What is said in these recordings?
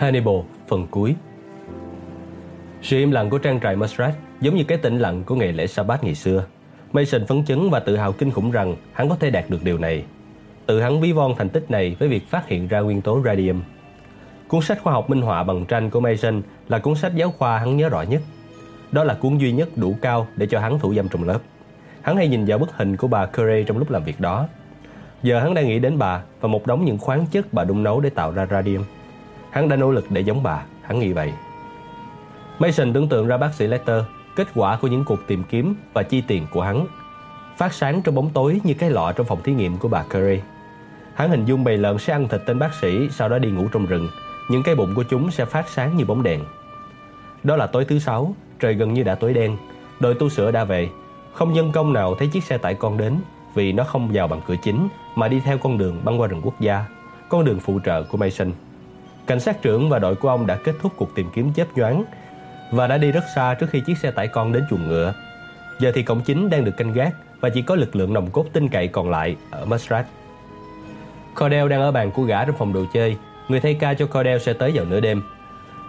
Hannibal, phần cuối Sự im lặng của trang trại Mustrat giống như cái tĩnh lặng của ngày lễ Sabbath ngày xưa. Mason phấn chấn và tự hào kinh khủng rằng hắn có thể đạt được điều này. Tự hắn ví von thành tích này với việc phát hiện ra nguyên tố radium. Cuốn sách khoa học minh họa bằng tranh của Mason là cuốn sách giáo khoa hắn nhớ rõ nhất. Đó là cuốn duy nhất đủ cao để cho hắn thủ dâm trong lớp. Hắn hay nhìn vào bức hình của bà Curie trong lúc làm việc đó. Giờ hắn đang nghĩ đến bà và một đống những khoáng chất bà đun nấu để tạo ra radium. Hắn đã nỗ lực để giống bà, hắn nghĩ vậy. Mason tưởng tượng ra bác sĩ Letter, kết quả của những cuộc tìm kiếm và chi tiền của hắn, phát sáng trong bóng tối như cái lọ trong phòng thí nghiệm của bà Curry. Hắn hình dung bầy lợn sẽ ăn thịt tên bác sĩ, sau đó đi ngủ trong rừng. Những cái bụng của chúng sẽ phát sáng như bóng đèn. Đó là tối thứ sáu, trời gần như đã tối đen. Đội tu sửa đã về. Không nhân công nào thấy chiếc xe tải con đến vì nó không vào bằng cửa chính mà đi theo con đường băng qua rừng quốc gia, con đường phụ trợ của Mason. Cảnh sát trưởng và đội của ông đã kết thúc cuộc tìm kiếm chớp nhoáng và đã đi rất xa trước khi chiếc xe tải con đến chuồng ngựa. Giờ thì cổng chính đang được canh gác và chỉ có lực lượng nòng cốt tin cậy còn lại ở Mustrat. Cordell đang ở bàn của gã trong phòng đồ chơi. Người thay ca cho Cordell sẽ tới vào nửa đêm.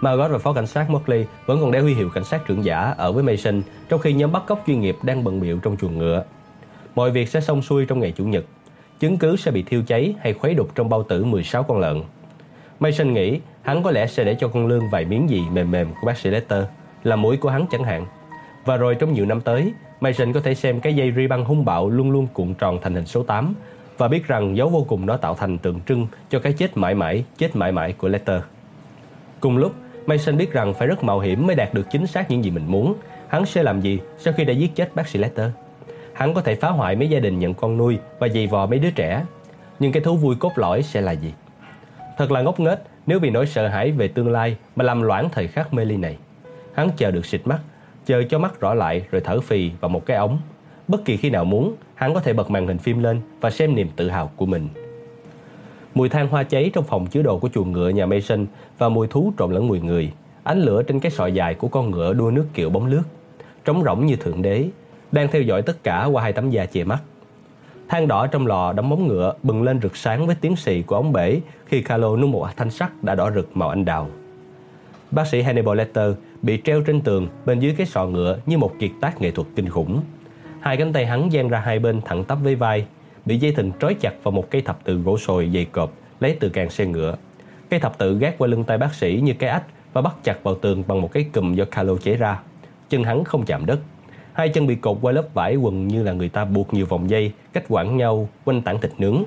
Margot và phó cảnh sát Mockley vẫn còn đeo huy hiệu cảnh sát trưởng giả ở với Mason trong khi nhóm bắt cóc chuyên nghiệp đang bận biệu trong chuồng ngựa. Mọi việc sẽ xong xuôi trong ngày Chủ nhật. Chứng cứ sẽ bị thiêu cháy hay khuấy đục trong bao tử 16 con lợn. Mason nghĩ hắn có lẽ sẽ để cho con lương vài miếng gì mềm mềm của bác sĩ Lester, là mũi của hắn chẳng hạn. Và rồi trong nhiều năm tới, Mason có thể xem cái dây ri băng hung bạo luôn luôn cuộn tròn thành hình số 8 và biết rằng dấu vô cùng nó tạo thành tượng trưng cho cái chết mãi mãi, chết mãi mãi của Lester. Cùng lúc, Mason biết rằng phải rất mạo hiểm mới đạt được chính xác những gì mình muốn. Hắn sẽ làm gì sau khi đã giết chết bác sĩ Lester? Hắn có thể phá hoại mấy gia đình nhận con nuôi và dày vò mấy đứa trẻ. Nhưng cái thú vui cốt lõi sẽ là gì? Thật là ngốc nghếch nếu vì nỗi sợ hãi về tương lai mà làm loãng thời khắc mê ly này. Hắn chờ được xịt mắt, chờ cho mắt rõ lại rồi thở phì vào một cái ống. Bất kỳ khi nào muốn, hắn có thể bật màn hình phim lên và xem niềm tự hào của mình. Mùi than hoa cháy trong phòng chứa đồ của chuồng ngựa nhà Mason và mùi thú trộn lẫn mùi người. Ánh lửa trên cái sọ dài của con ngựa đua nước kiệu bóng lướt. Trống rỗng như thượng đế, đang theo dõi tất cả qua hai tấm da che mắt. Than đỏ trong lò đóng móng ngựa bừng lên rực sáng với tiếng xì của ống bể khi Carlo nung một thanh sắt đã đỏ rực màu anh đào. Bác sĩ Hannibal Lecter bị treo trên tường bên dưới cái sọ ngựa như một kiệt tác nghệ thuật kinh khủng. Hai cánh tay hắn dang ra hai bên thẳng tắp với vai, bị dây thừng trói chặt vào một cây thập tự gỗ sồi dày cộp lấy từ càng xe ngựa. Cây thập tự gác qua lưng tay bác sĩ như cái ách và bắt chặt vào tường bằng một cái cùm do Carlo chế ra. Chân hắn không chạm đất. Hai chân bị cột qua lớp vải quần như là người ta buộc nhiều vòng dây cách quảng nhau quanh tảng thịt nướng.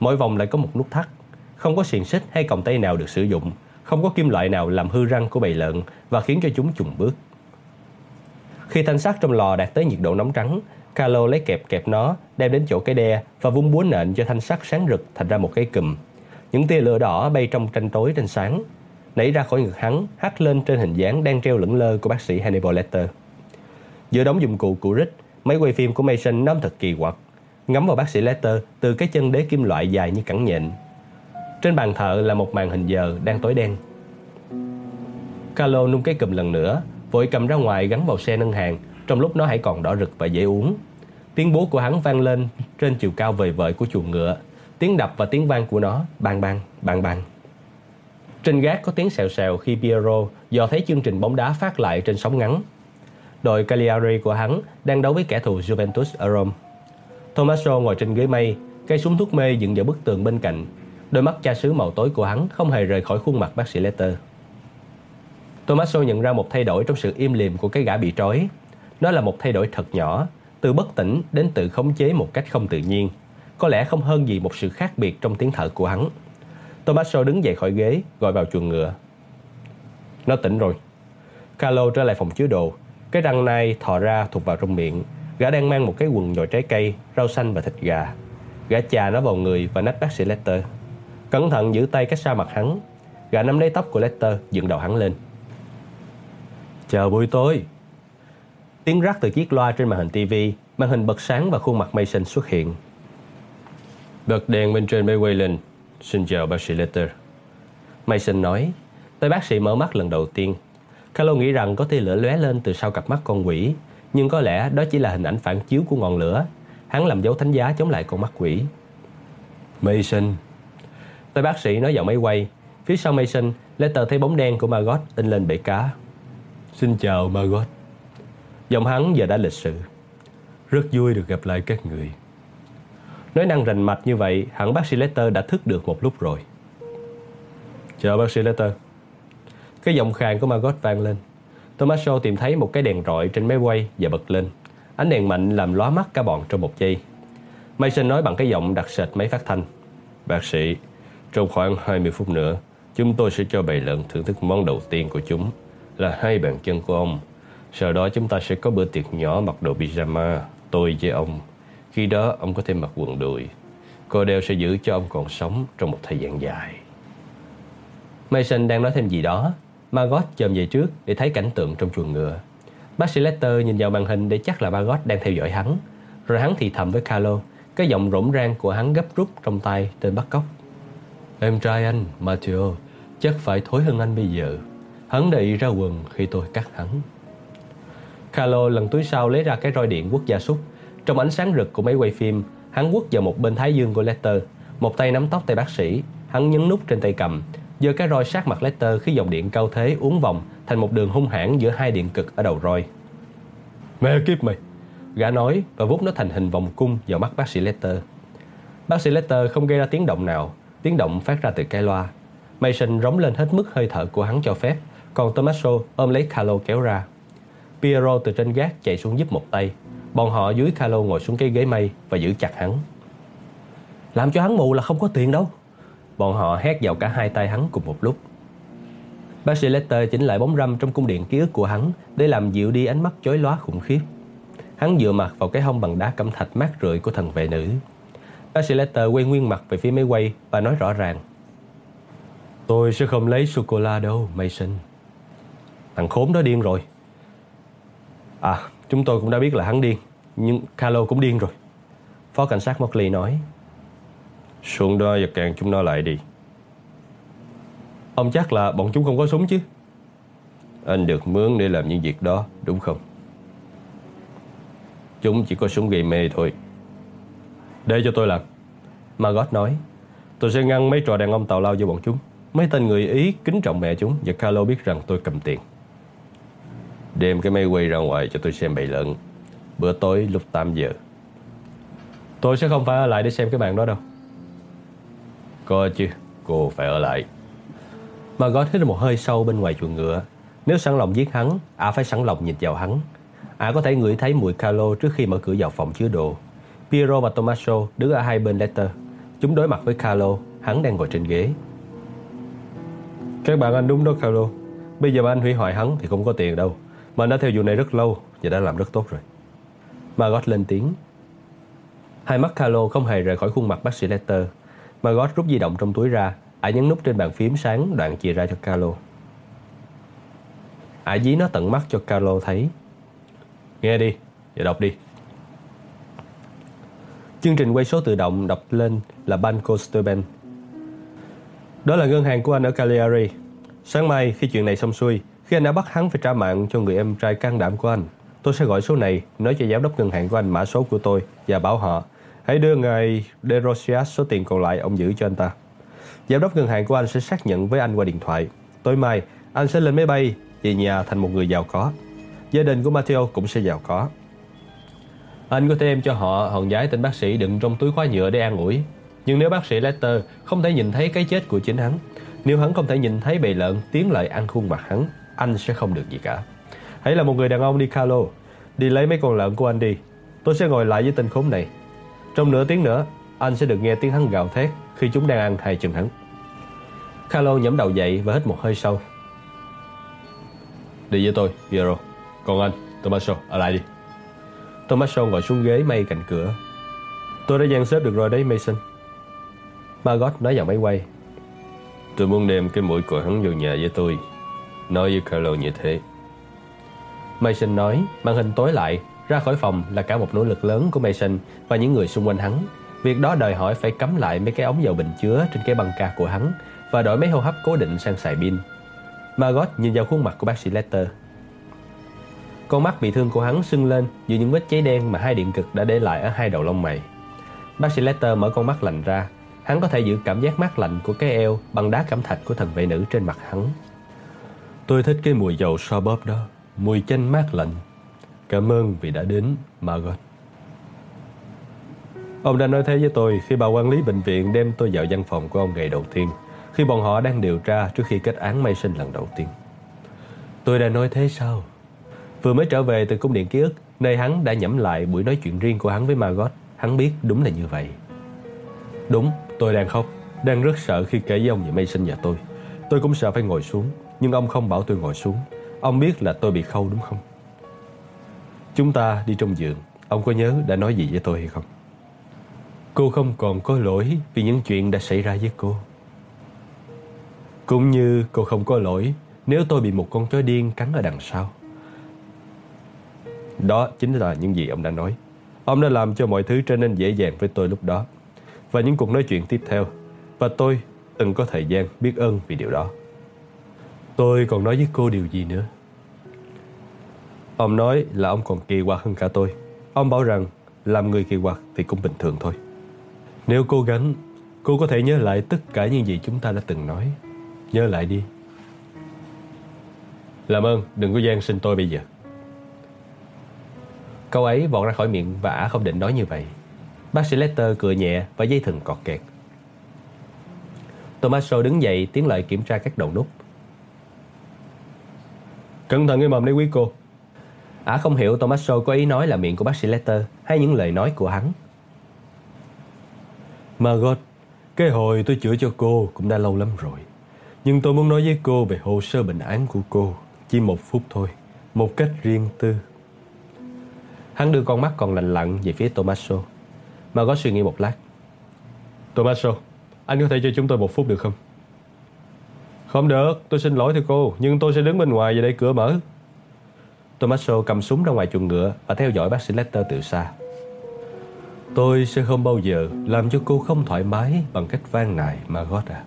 Mỗi vòng lại có một nút thắt. Không có xiềng xích hay còng tay nào được sử dụng. Không có kim loại nào làm hư răng của bầy lợn và khiến cho chúng chùng bước. Khi thanh sắt trong lò đạt tới nhiệt độ nóng trắng, Carlo lấy kẹp kẹp nó, đem đến chỗ cái đe và vung búa nện cho thanh sắt sáng rực thành ra một cái cùm. Những tia lửa đỏ bay trong tranh tối trên sáng, nảy ra khỏi ngực hắn, hắt lên trên hình dáng đang treo lững lơ của bác sĩ Hannibal Lecter. Giữa đống dụng cụ của Rick, máy quay phim của Mason nắm thật kỳ quặc. Ngắm vào bác sĩ Lester từ cái chân đế kim loại dài như cẳng nhện. Trên bàn thợ là một màn hình giờ đang tối đen. Carlo nung cái cùm lần nữa, vội cầm ra ngoài gắn vào xe nâng hàng trong lúc nó hãy còn đỏ rực và dễ uống. Tiếng bố của hắn vang lên trên chiều cao vời vợi của chuồng ngựa. Tiếng đập và tiếng vang của nó bang bang, bang bang. Trên gác có tiếng xèo xèo khi Piero dò thấy chương trình bóng đá phát lại trên sóng ngắn. Đội Cagliari của hắn đang đấu với kẻ thù Juventus ở Rome. Tommaso ngồi trên ghế mây, cây súng thuốc mê dựng vào bức tường bên cạnh. Đôi mắt cha xứ màu tối của hắn không hề rời khỏi khuôn mặt bác sĩ Letter. Tommaso nhận ra một thay đổi trong sự im lìm của cái gã bị trói. Nó là một thay đổi thật nhỏ, từ bất tỉnh đến tự khống chế một cách không tự nhiên. Có lẽ không hơn gì một sự khác biệt trong tiếng thở của hắn. Tommaso đứng dậy khỏi ghế, gọi vào chuồng ngựa. Nó tỉnh rồi. Carlo trở lại phòng chứa đồ. Cái răng nai thò ra thụt vào trong miệng. Gã đang mang một cái quần nhồi trái cây, rau xanh và thịt gà. Gã chà nó vào người và nách bác sĩ Lester. Cẩn thận giữ tay cách xa mặt hắn. Gã nắm lấy tóc của Lester, dựng đầu hắn lên. Chào buổi tối. Tiếng rắc từ chiếc loa trên màn hình TV, màn hình bật sáng và khuôn mặt Mason xuất hiện. Bật đèn bên trên máy quay lên. Xin chào bác sĩ Letter. Mason nói. Tới bác sĩ mở mắt lần đầu tiên. Carlo nghĩ rằng có tia lửa lóe lên từ sau cặp mắt con quỷ, nhưng có lẽ đó chỉ là hình ảnh phản chiếu của ngọn lửa. Hắn làm dấu thánh giá chống lại con mắt quỷ. Mason. Tôi bác sĩ nói giọng máy quay. Phía sau Mason Lester thấy bóng đen của Margot in lên bể cá. Xin chào Margot. Giọng hắn giờ đã lịch sự. Rất vui được gặp lại các người. Nói năng rành mạch như vậy, hẳn bác sĩ Lester đã thức được một lúc rồi. Chào bác sĩ Lester. Cái giọng khàn của Margot vang lên. Tomaso tìm thấy một cái đèn rọi trên máy quay và bật lên. Ánh đèn mạnh làm lóa mắt cả bọn trong một giây. Mason nói bằng cái giọng đặc sệt máy phát thanh. Bác sĩ, trong khoảng 20 phút nữa, chúng tôi sẽ cho bầy lợn thưởng thức món đầu tiên của chúng là hai bàn chân của ông. Sau đó chúng ta sẽ có bữa tiệc nhỏ mặc đồ pyjama, tôi với ông. Khi đó ông có thể mặc quần đùi. Cô đeo sẽ giữ cho ông còn sống trong một thời gian dài. Mason đang nói thêm gì đó. Margot chồm về trước để thấy cảnh tượng trong chuồng ngựa. Bác sĩ Lester nhìn vào màn hình để chắc là Margot đang theo dõi hắn. Rồi hắn thì thầm với Carlo, cái giọng rỗng rang của hắn gấp rút trong tay tên bắt cóc. Em trai anh, Matteo, chắc phải thối hơn anh bây giờ. Hắn đẩy ra quần khi tôi cắt hắn. Carlo lần túi sau lấy ra cái roi điện quất gia súc. Trong ánh sáng rực của máy quay phim, hắn quất vào một bên thái dương của Lester. Một tay nắm tóc tay bác sĩ, hắn nhấn nút trên tay cầm, giơ cái roi sát mặt Lester khi dòng điện cao thế uốn vòng thành một đường hung hãn giữa hai điện cực ở đầu roi. Mẹ kiếp mày! Gã nói và vút nó thành hình vòng cung vào mắt bác sĩ Lester. Bác sĩ Lester không gây ra tiếng động nào, tiếng động phát ra từ cái loa. Mason rống lên hết mức hơi thở của hắn cho phép, còn Tommaso ôm lấy Carlo kéo ra. Piero từ trên gác chạy xuống giúp một tay. Bọn họ dưới Carlo ngồi xuống cái ghế mây và giữ chặt hắn. Làm cho hắn mù là không có tiền đâu. Bọn họ hét vào cả hai tay hắn cùng một lúc. Bác sĩ Lester chỉnh lại bóng râm trong cung điện ký ức của hắn để làm dịu đi ánh mắt chói lóa khủng khiếp. Hắn dựa mặt vào cái hông bằng đá cẩm thạch mát rượi của thần vệ nữ. Bác sĩ Lester quay nguyên mặt về phía máy quay và nói rõ ràng. Tôi sẽ không lấy sô-cô-la đâu, Mason. Thằng khốn đó điên rồi. À, chúng tôi cũng đã biết là hắn điên, nhưng Carlo cũng điên rồi. Phó cảnh sát Mockley nói. Xuống đó và càng chúng nó lại đi. Ông chắc là bọn chúng không có súng chứ? Anh được mướn để làm những việc đó, đúng không? Chúng chỉ có súng gây mê thôi. Để cho tôi làm. Margot nói. Tôi sẽ ngăn mấy trò đàn ông tào lao cho bọn chúng. Mấy tên người Ý kính trọng mẹ chúng và Carlo biết rằng tôi cầm tiền. Đem cái máy quay ra ngoài cho tôi xem bày lợn. Bữa tối lúc 8 giờ. Tôi sẽ không phải ở lại để xem cái bàn đó đâu. Có chứ, cô phải ở lại. Margot hít một hơi sâu bên ngoài chuồng ngựa. Nếu sẵn lòng giết hắn, ả phải sẵn lòng nhìn vào hắn. Ả có thể ngửi thấy mùi Carlo trước khi mở cửa vào phòng chứa đồ. Piero và Tommaso đứng ở hai bên Letter. Chúng đối mặt với Carlo, hắn đang ngồi trên ghế. Các bạn anh đúng đó Carlo. Bây giờ mà anh hủy hoại hắn thì không có tiền đâu. Mà anh đã theo vụ này rất lâu và đã làm rất tốt rồi. Margot lên tiếng. Hai mắt Carlo không hề rời khỏi khuôn mặt bác sĩ Letter. Margot rút di động trong túi ra. Ả nhấn nút trên bàn phím sáng đoạn chia ra cho Carlo. Ả dí nó tận mắt cho Carlo thấy. Nghe đi, và đọc đi. Chương trình quay số tự động đọc lên là Banco Steuben. Đó là ngân hàng của anh ở Cagliari. Sáng mai khi chuyện này xong xuôi, khi anh đã bắt hắn phải trả mạng cho người em trai can đảm của anh, tôi sẽ gọi số này, nói cho giám đốc ngân hàng của anh mã số của tôi và bảo họ hãy đưa ngài Derosias số tiền còn lại ông giữ cho anh ta. Giám đốc ngân hàng của anh sẽ xác nhận với anh qua điện thoại. Tối mai, anh sẽ lên máy bay về nhà thành một người giàu có. Gia đình của Matteo cũng sẽ giàu có. Anh có thể đem cho họ hòn giấy tên bác sĩ đựng trong túi khóa nhựa để an ủi. Nhưng nếu bác sĩ Lester không thể nhìn thấy cái chết của chính hắn, nếu hắn không thể nhìn thấy bầy lợn tiến lại ăn khuôn mặt hắn, anh sẽ không được gì cả. Hãy là một người đàn ông đi Carlo, đi lấy mấy con lợn của anh đi. Tôi sẽ ngồi lại với tên khốn này. Trong nửa tiếng nữa, anh sẽ được nghe tiếng hắn gào thét khi chúng đang ăn hai chân hắn. Carlo nhẫm đầu dậy và hít một hơi sâu. Đi với tôi, Piero. Còn anh, Tommaso, ở lại đi. Tommaso ngồi xuống ghế may cạnh cửa. Tôi đã dàn xếp được rồi đấy, Mason. Margot nói vào máy quay. Tôi muốn đem cái mũi của hắn vào nhà với tôi. Nói với Carlo như thế. Mason nói, màn hình tối lại, ra khỏi phòng là cả một nỗ lực lớn của Mason và những người xung quanh hắn. Việc đó đòi hỏi phải cắm lại mấy cái ống dầu bình chứa trên cái băng ca của hắn và đổi máy hô hấp cố định sang xài pin. Margot nhìn vào khuôn mặt của bác sĩ Lester. Con mắt bị thương của hắn sưng lên giữa những vết cháy đen mà hai điện cực đã để lại ở hai đầu lông mày. Bác sĩ Lester mở con mắt lạnh ra. Hắn có thể giữ cảm giác mát lạnh của cái eo bằng đá cảm thạch của thần vệ nữ trên mặt hắn. Tôi thích cái mùi dầu so bóp đó, mùi chanh mát lạnh. Cảm ơn vì đã đến, Margot. Ông đã nói thế với tôi khi bà quản lý bệnh viện đem tôi vào văn phòng của ông ngày đầu tiên, khi bọn họ đang điều tra trước khi kết án Mason lần đầu tiên. Tôi đã nói thế sao? Vừa mới trở về từ cung điện ký ức, nơi hắn đã nhẩm lại buổi nói chuyện riêng của hắn với Margot, hắn biết đúng là như vậy. Đúng, tôi đang khóc, đang rất sợ khi kể với ông về Mason và tôi. Tôi cũng sợ phải ngồi xuống, nhưng ông không bảo tôi ngồi xuống. Ông biết là tôi bị khâu đúng không? Chúng ta đi trong giường, ông có nhớ đã nói gì với tôi hay không? Cô không còn có lỗi vì những chuyện đã xảy ra với cô. Cũng như cô không có lỗi nếu tôi bị một con chó điên cắn ở đằng sau. Đó chính là những gì ông đã nói. Ông đã làm cho mọi thứ trở nên dễ dàng với tôi lúc đó. Và những cuộc nói chuyện tiếp theo. Và tôi từng có thời gian biết ơn vì điều đó. Tôi còn nói với cô điều gì nữa? Ông nói là ông còn kỳ quặc hơn cả tôi. Ông bảo rằng làm người kỳ quặc thì cũng bình thường thôi. Nếu cố gắng, cô có thể nhớ lại tất cả những gì chúng ta đã từng nói. Nhớ lại đi. Làm ơn, đừng có gian sinh tôi bây giờ. Câu ấy vọt ra khỏi miệng và ả không định nói như vậy. Bác sĩ Lester cười nhẹ và dây thừng cọt kẹt. Tomaso đứng dậy tiến lại kiểm tra các đầu nút. Cẩn thận cái mầm đấy quý cô. Ả không hiểu Tomaso có ý nói là miệng của bác sĩ Lester hay những lời nói của hắn. Margot, cái hồi tôi chữa cho cô cũng đã lâu lắm rồi. Nhưng tôi muốn nói với cô về hồ sơ bệnh án của cô. Chỉ một phút thôi, một cách riêng tư. Hắn đưa con mắt còn lạnh lặng về phía Tomaso. Margot suy nghĩ một lát. Tomaso, anh có thể cho chúng tôi một phút được không? Không được, tôi xin lỗi thưa cô, nhưng tôi sẽ đứng bên ngoài và để cửa mở. Tomaso cầm súng ra ngoài chuồng ngựa và theo dõi bác sĩ Lester từ xa. Tôi sẽ không bao giờ làm cho cô không thoải mái bằng cách van nài Margot à.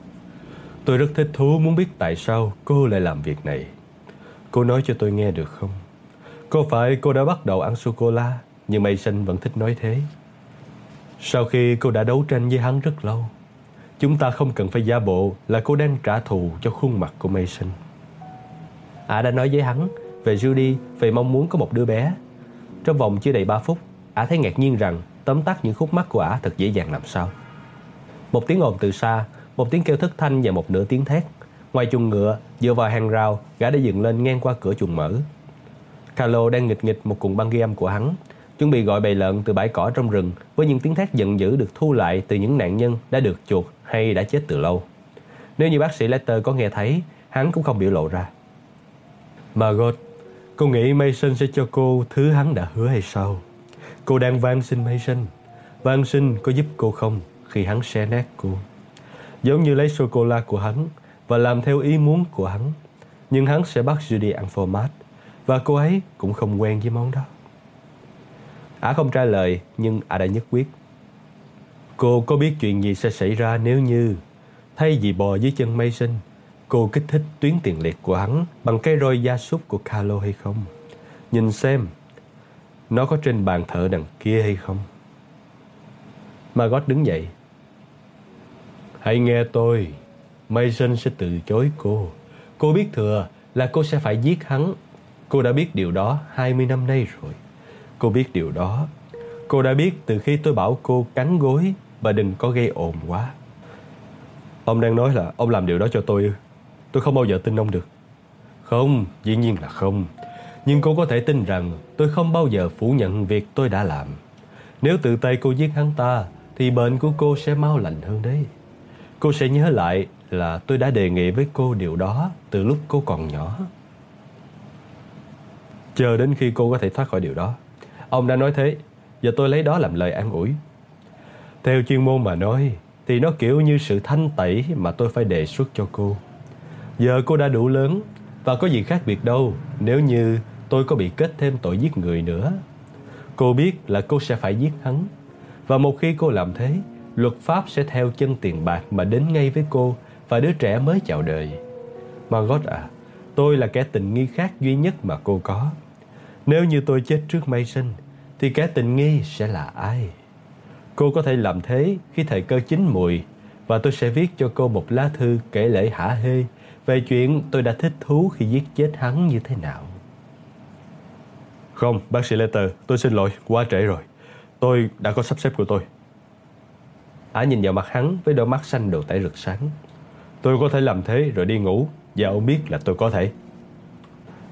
Tôi rất thích thú muốn biết tại sao cô lại làm việc này. Cô nói cho tôi nghe được không? Có phải cô đã bắt đầu ăn sô-cô-la, Nhưng Mason vẫn thích nói thế Sau khi cô đã đấu tranh với hắn rất lâu, Chúng ta không cần phải giả bộ Là cô đang trả thù cho khuôn mặt của Mason Ả à, đã nói với hắn về Judy Về mong muốn có một đứa bé Trong vòng chưa đầy 3 phút Ả thấy ngạc nhiên rằng Tóm tắt những khúc mắt của Ả thật dễ dàng làm sao Một tiếng ồn từ xa Một tiếng kêu thất thanh và một nửa tiếng thét Ngoài chuồng ngựa Dựa vào hàng rào Gã đã dừng lên ngang qua cửa chuồng mở Carlo đang nghịch nghịch một cuộn băng ghi âm của hắn, chuẩn bị gọi bầy lợn từ bãi cỏ trong rừng với những tiếng thét giận dữ được thu lại từ những nạn nhân đã được chuột hay đã chết từ lâu. Nếu như bác sĩ Lester có nghe thấy, hắn cũng không biểu lộ ra. Margot, cô nghĩ Mason sẽ cho cô thứ hắn đã hứa hay sao? Cô đang van xin Mason. Van xin có giúp cô không khi hắn xé nát cô? Giống như lấy sô-cô-la của hắn và làm theo ý muốn của hắn. Nhưng hắn sẽ bắt Judy ăn format và cô ấy cũng không quen với món đó Ả không trả lời, Nhưng Ả đã nhất quyết Cô có biết chuyện gì sẽ xảy ra nếu như Thay vì bò dưới chân Mason Cô kích thích tuyến tiền liệt của hắn Bằng cái roi gia súc của Carlo hay không? Nhìn xem, Nó có trên bàn thờ đằng kia hay không? Margot đứng dậy. Hãy nghe tôi. Mason sẽ từ chối cô. Cô biết thừa là cô sẽ phải giết hắn. Cô đã biết điều đó 20 năm nay rồi. Cô biết điều đó. Cô đã biết từ khi tôi bảo cô cắn gối và đừng có gây ồn quá. Ông đang nói là ông làm điều đó cho tôi Tôi không bao giờ tin ông được. Không, dĩ nhiên là không. Nhưng cô có thể tin rằng tôi không bao giờ phủ nhận việc tôi đã làm. Nếu tự tay cô giết hắn ta, thì bệnh của cô sẽ mau lành hơn đấy. Cô sẽ nhớ lại là tôi đã đề nghị với cô điều đó từ lúc cô còn nhỏ chờ đến khi cô có thể thoát khỏi điều đó. Ông đã nói thế, và tôi lấy đó làm lời an ủi. Theo chuyên môn mà nói, thì nó kiểu như sự thanh tẩy mà tôi phải đề xuất cho cô. Giờ cô đã đủ lớn, và có gì khác biệt đâu nếu như tôi có bị kết thêm tội giết người nữa. Cô biết là cô sẽ phải giết hắn. Và một khi cô làm thế, luật pháp sẽ theo chân tiền bạc mà đến ngay với cô và đứa trẻ mới chào đời. Margot à, tôi là kẻ tình nghi khác duy nhất mà cô có. Nếu như tôi chết trước Mason Thì kẻ tình nghi sẽ là ai Cô có thể làm thế khi thời cơ chín mùi Và tôi sẽ viết cho cô một lá thư kể lễ hả hê về chuyện tôi đã thích thú khi giết chết hắn như thế nào. Không, bác sĩ Letter, tôi xin lỗi, quá trễ rồi. Tôi đã có sắp xếp của tôi. Ả nhìn vào mặt hắn với đôi mắt xanh đồ tẩy rực sáng. Tôi có thể làm thế rồi đi ngủ và ông biết là tôi có thể.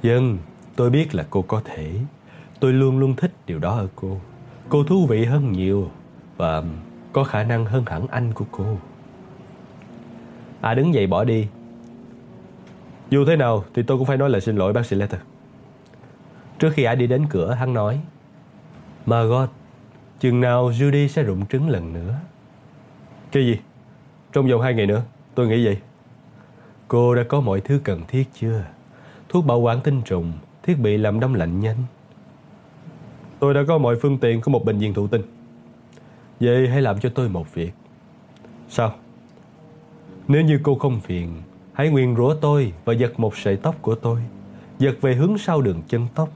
Dân, tôi biết là cô có thể. Tôi luôn luôn thích điều đó ở cô. Cô thú vị hơn nhiều và có khả năng hơn hẳn anh của cô. À đứng dậy bỏ đi. Dù thế nào thì tôi cũng phải nói lời xin lỗi bác sĩ Letter. Trước khi Ả đi đến cửa, hắn nói Margot, chừng nào Judy sẽ rụng trứng lần nữa? Cái gì? Trong vòng hai ngày nữa, tôi nghĩ vậy. Cô đã có mọi thứ cần thiết chưa? Thuốc bảo quản tinh trùng, thiết bị làm đông lạnh nhanh. Tôi đã có mọi phương tiện của một bệnh viện thụ tinh. Vậy hãy làm cho tôi một việc. Sao? Nếu như cô không phiền, hãy nguyền rủa tôi và giật một sợi tóc của tôi. Giật về hướng sau đường chân tóc.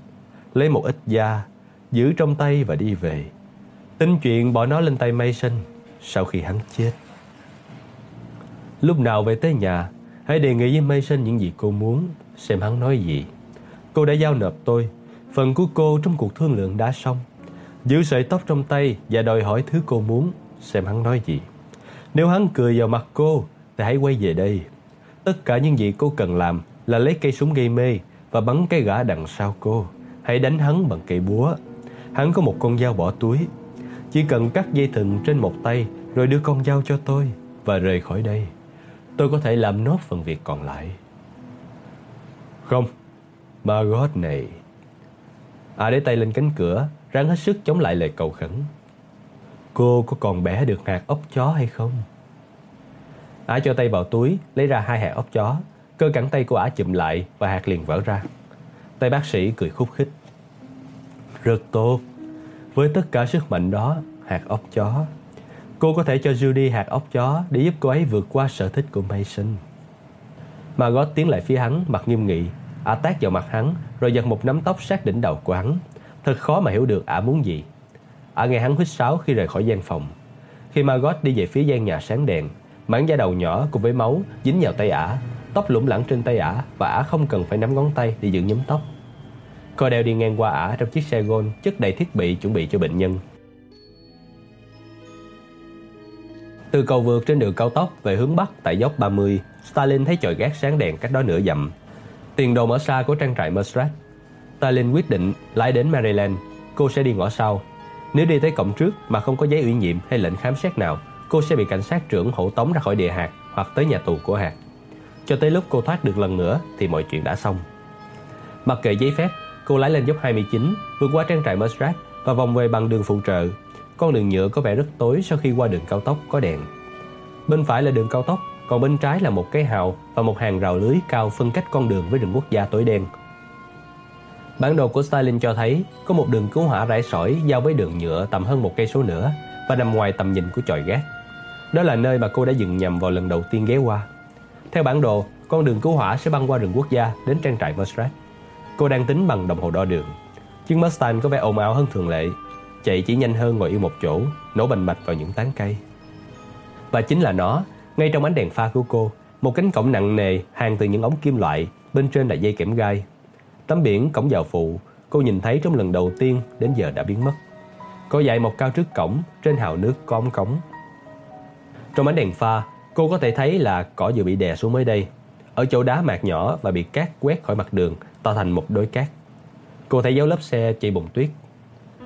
Lấy một ít da, giữ trong tay và đi về. Tính chuyện bỏ nó lên tay Mason sau khi hắn chết. Lúc nào về tới nhà, hãy đề nghị với Mason những gì cô muốn, xem hắn nói gì. Cô đã giao nộp tôi, phần của cô trong cuộc thương lượng đã xong. Giữ sợi tóc trong tay và đòi hỏi thứ cô muốn, xem hắn nói gì. Nếu hắn cười vào mặt cô, thì hãy quay về đây. Tất cả những gì cô cần làm là lấy cây súng gây mê và bắn cái gã đằng sau cô. Hãy đánh hắn bằng cây búa. Hắn có một con dao bỏ túi. Chỉ cần cắt dây thừng trên một tay rồi đưa con dao cho tôi và rời khỏi đây. Tôi có thể làm nốt phần việc còn lại. Không, Margot này. À để tay lên cánh cửa, ráng hết sức chống lại lời cầu khẩn. Cô có còn bẻ được hạt ốc chó hay không? Ả cho tay vào túi, lấy ra hai hạt ốc chó. Cơ cẳng tay của Ả chụm lại và hạt liền vỡ ra. Tay bác sĩ cười khúc khích. Rất tốt. Với tất cả sức mạnh đó, hạt ốc chó. Cô có thể cho Judy hạt ốc chó để giúp cô ấy vượt qua sở thích của Mason. Margot tiến lại phía hắn, mặt nghiêm nghị. Ả tác vào mặt hắn, rồi giật một nắm tóc sát đỉnh đầu của hắn. Thật khó mà hiểu được Ả muốn gì. Ả nghe hắn huýt sáo khi rời khỏi gian phòng. Khi Margot đi về phía gian nhà sáng đèn, mảng da đầu nhỏ cùng với máu dính vào tay Ả, tóc lủng lẳng trên tay Ả và Ả không cần phải nắm ngón tay để giữ nhúm tóc. Cô đeo đi ngang qua Ả trong chiếc xe gôn chất đầy thiết bị chuẩn bị cho bệnh nhân. Từ cầu vượt trên đường cao tốc về hướng Bắc tại dốc 30, Stalin thấy chòi gác sáng đèn cách đó nửa dặm. Tiền đồ mở xa của trang trại Mustrat. Stalin quyết định lái đến Maryland, cô sẽ đi ngõ sau. Nếu đi tới cổng trước mà không có giấy ủy nhiệm hay lệnh khám xét nào, cô sẽ bị cảnh sát trưởng hộ tống ra khỏi địa hạt hoặc tới nhà tù của hạt. Cho tới lúc cô thoát được lần nữa thì mọi chuyện đã xong. Mặc kệ giấy phép, cô lái lên dốc 29, vượt qua trang trại Mustrat và vòng về bằng đường phụ trợ con đường nhựa có vẻ rất tối sau khi qua đường cao tốc có đèn. Bên phải là đường cao tốc, còn bên trái là một cái hào và một hàng rào lưới cao phân cách con đường với rừng quốc gia tối đen. Bản đồ của Stalin cho thấy có một đường cứu hỏa rải sỏi giao với đường nhựa tầm hơn một cây số nữa và nằm ngoài tầm nhìn của chòi gác. Đó là nơi mà cô đã dừng nhầm vào lần đầu tiên ghé qua. Theo bản đồ, con đường cứu hỏa sẽ băng qua rừng quốc gia đến trang trại Mustrat. Cô đang tính bằng đồng hồ đo đường. Chiếc Mustang có vẻ ồn ào hơn thường lệ chạy chỉ nhanh hơn ngồi yên một chỗ, nổ bành mạch vào những tán cây. Và chính là nó, ngay trong ánh đèn pha của cô, một cánh cổng nặng nề hàng từ những ống kim loại, bên trên là dây kẽm gai. Tấm biển cổng vào phụ, cô nhìn thấy trong lần đầu tiên đến giờ đã biến mất. Cô dạy một cao trước cổng, trên hào nước có ống cống. Trong ánh đèn pha, cô có thể thấy là cỏ vừa bị đè xuống mới đây. Ở chỗ đá mạt nhỏ và bị cát quét khỏi mặt đường, tạo thành một đôi cát. Cô thấy dấu lớp xe chạy bùng tuyết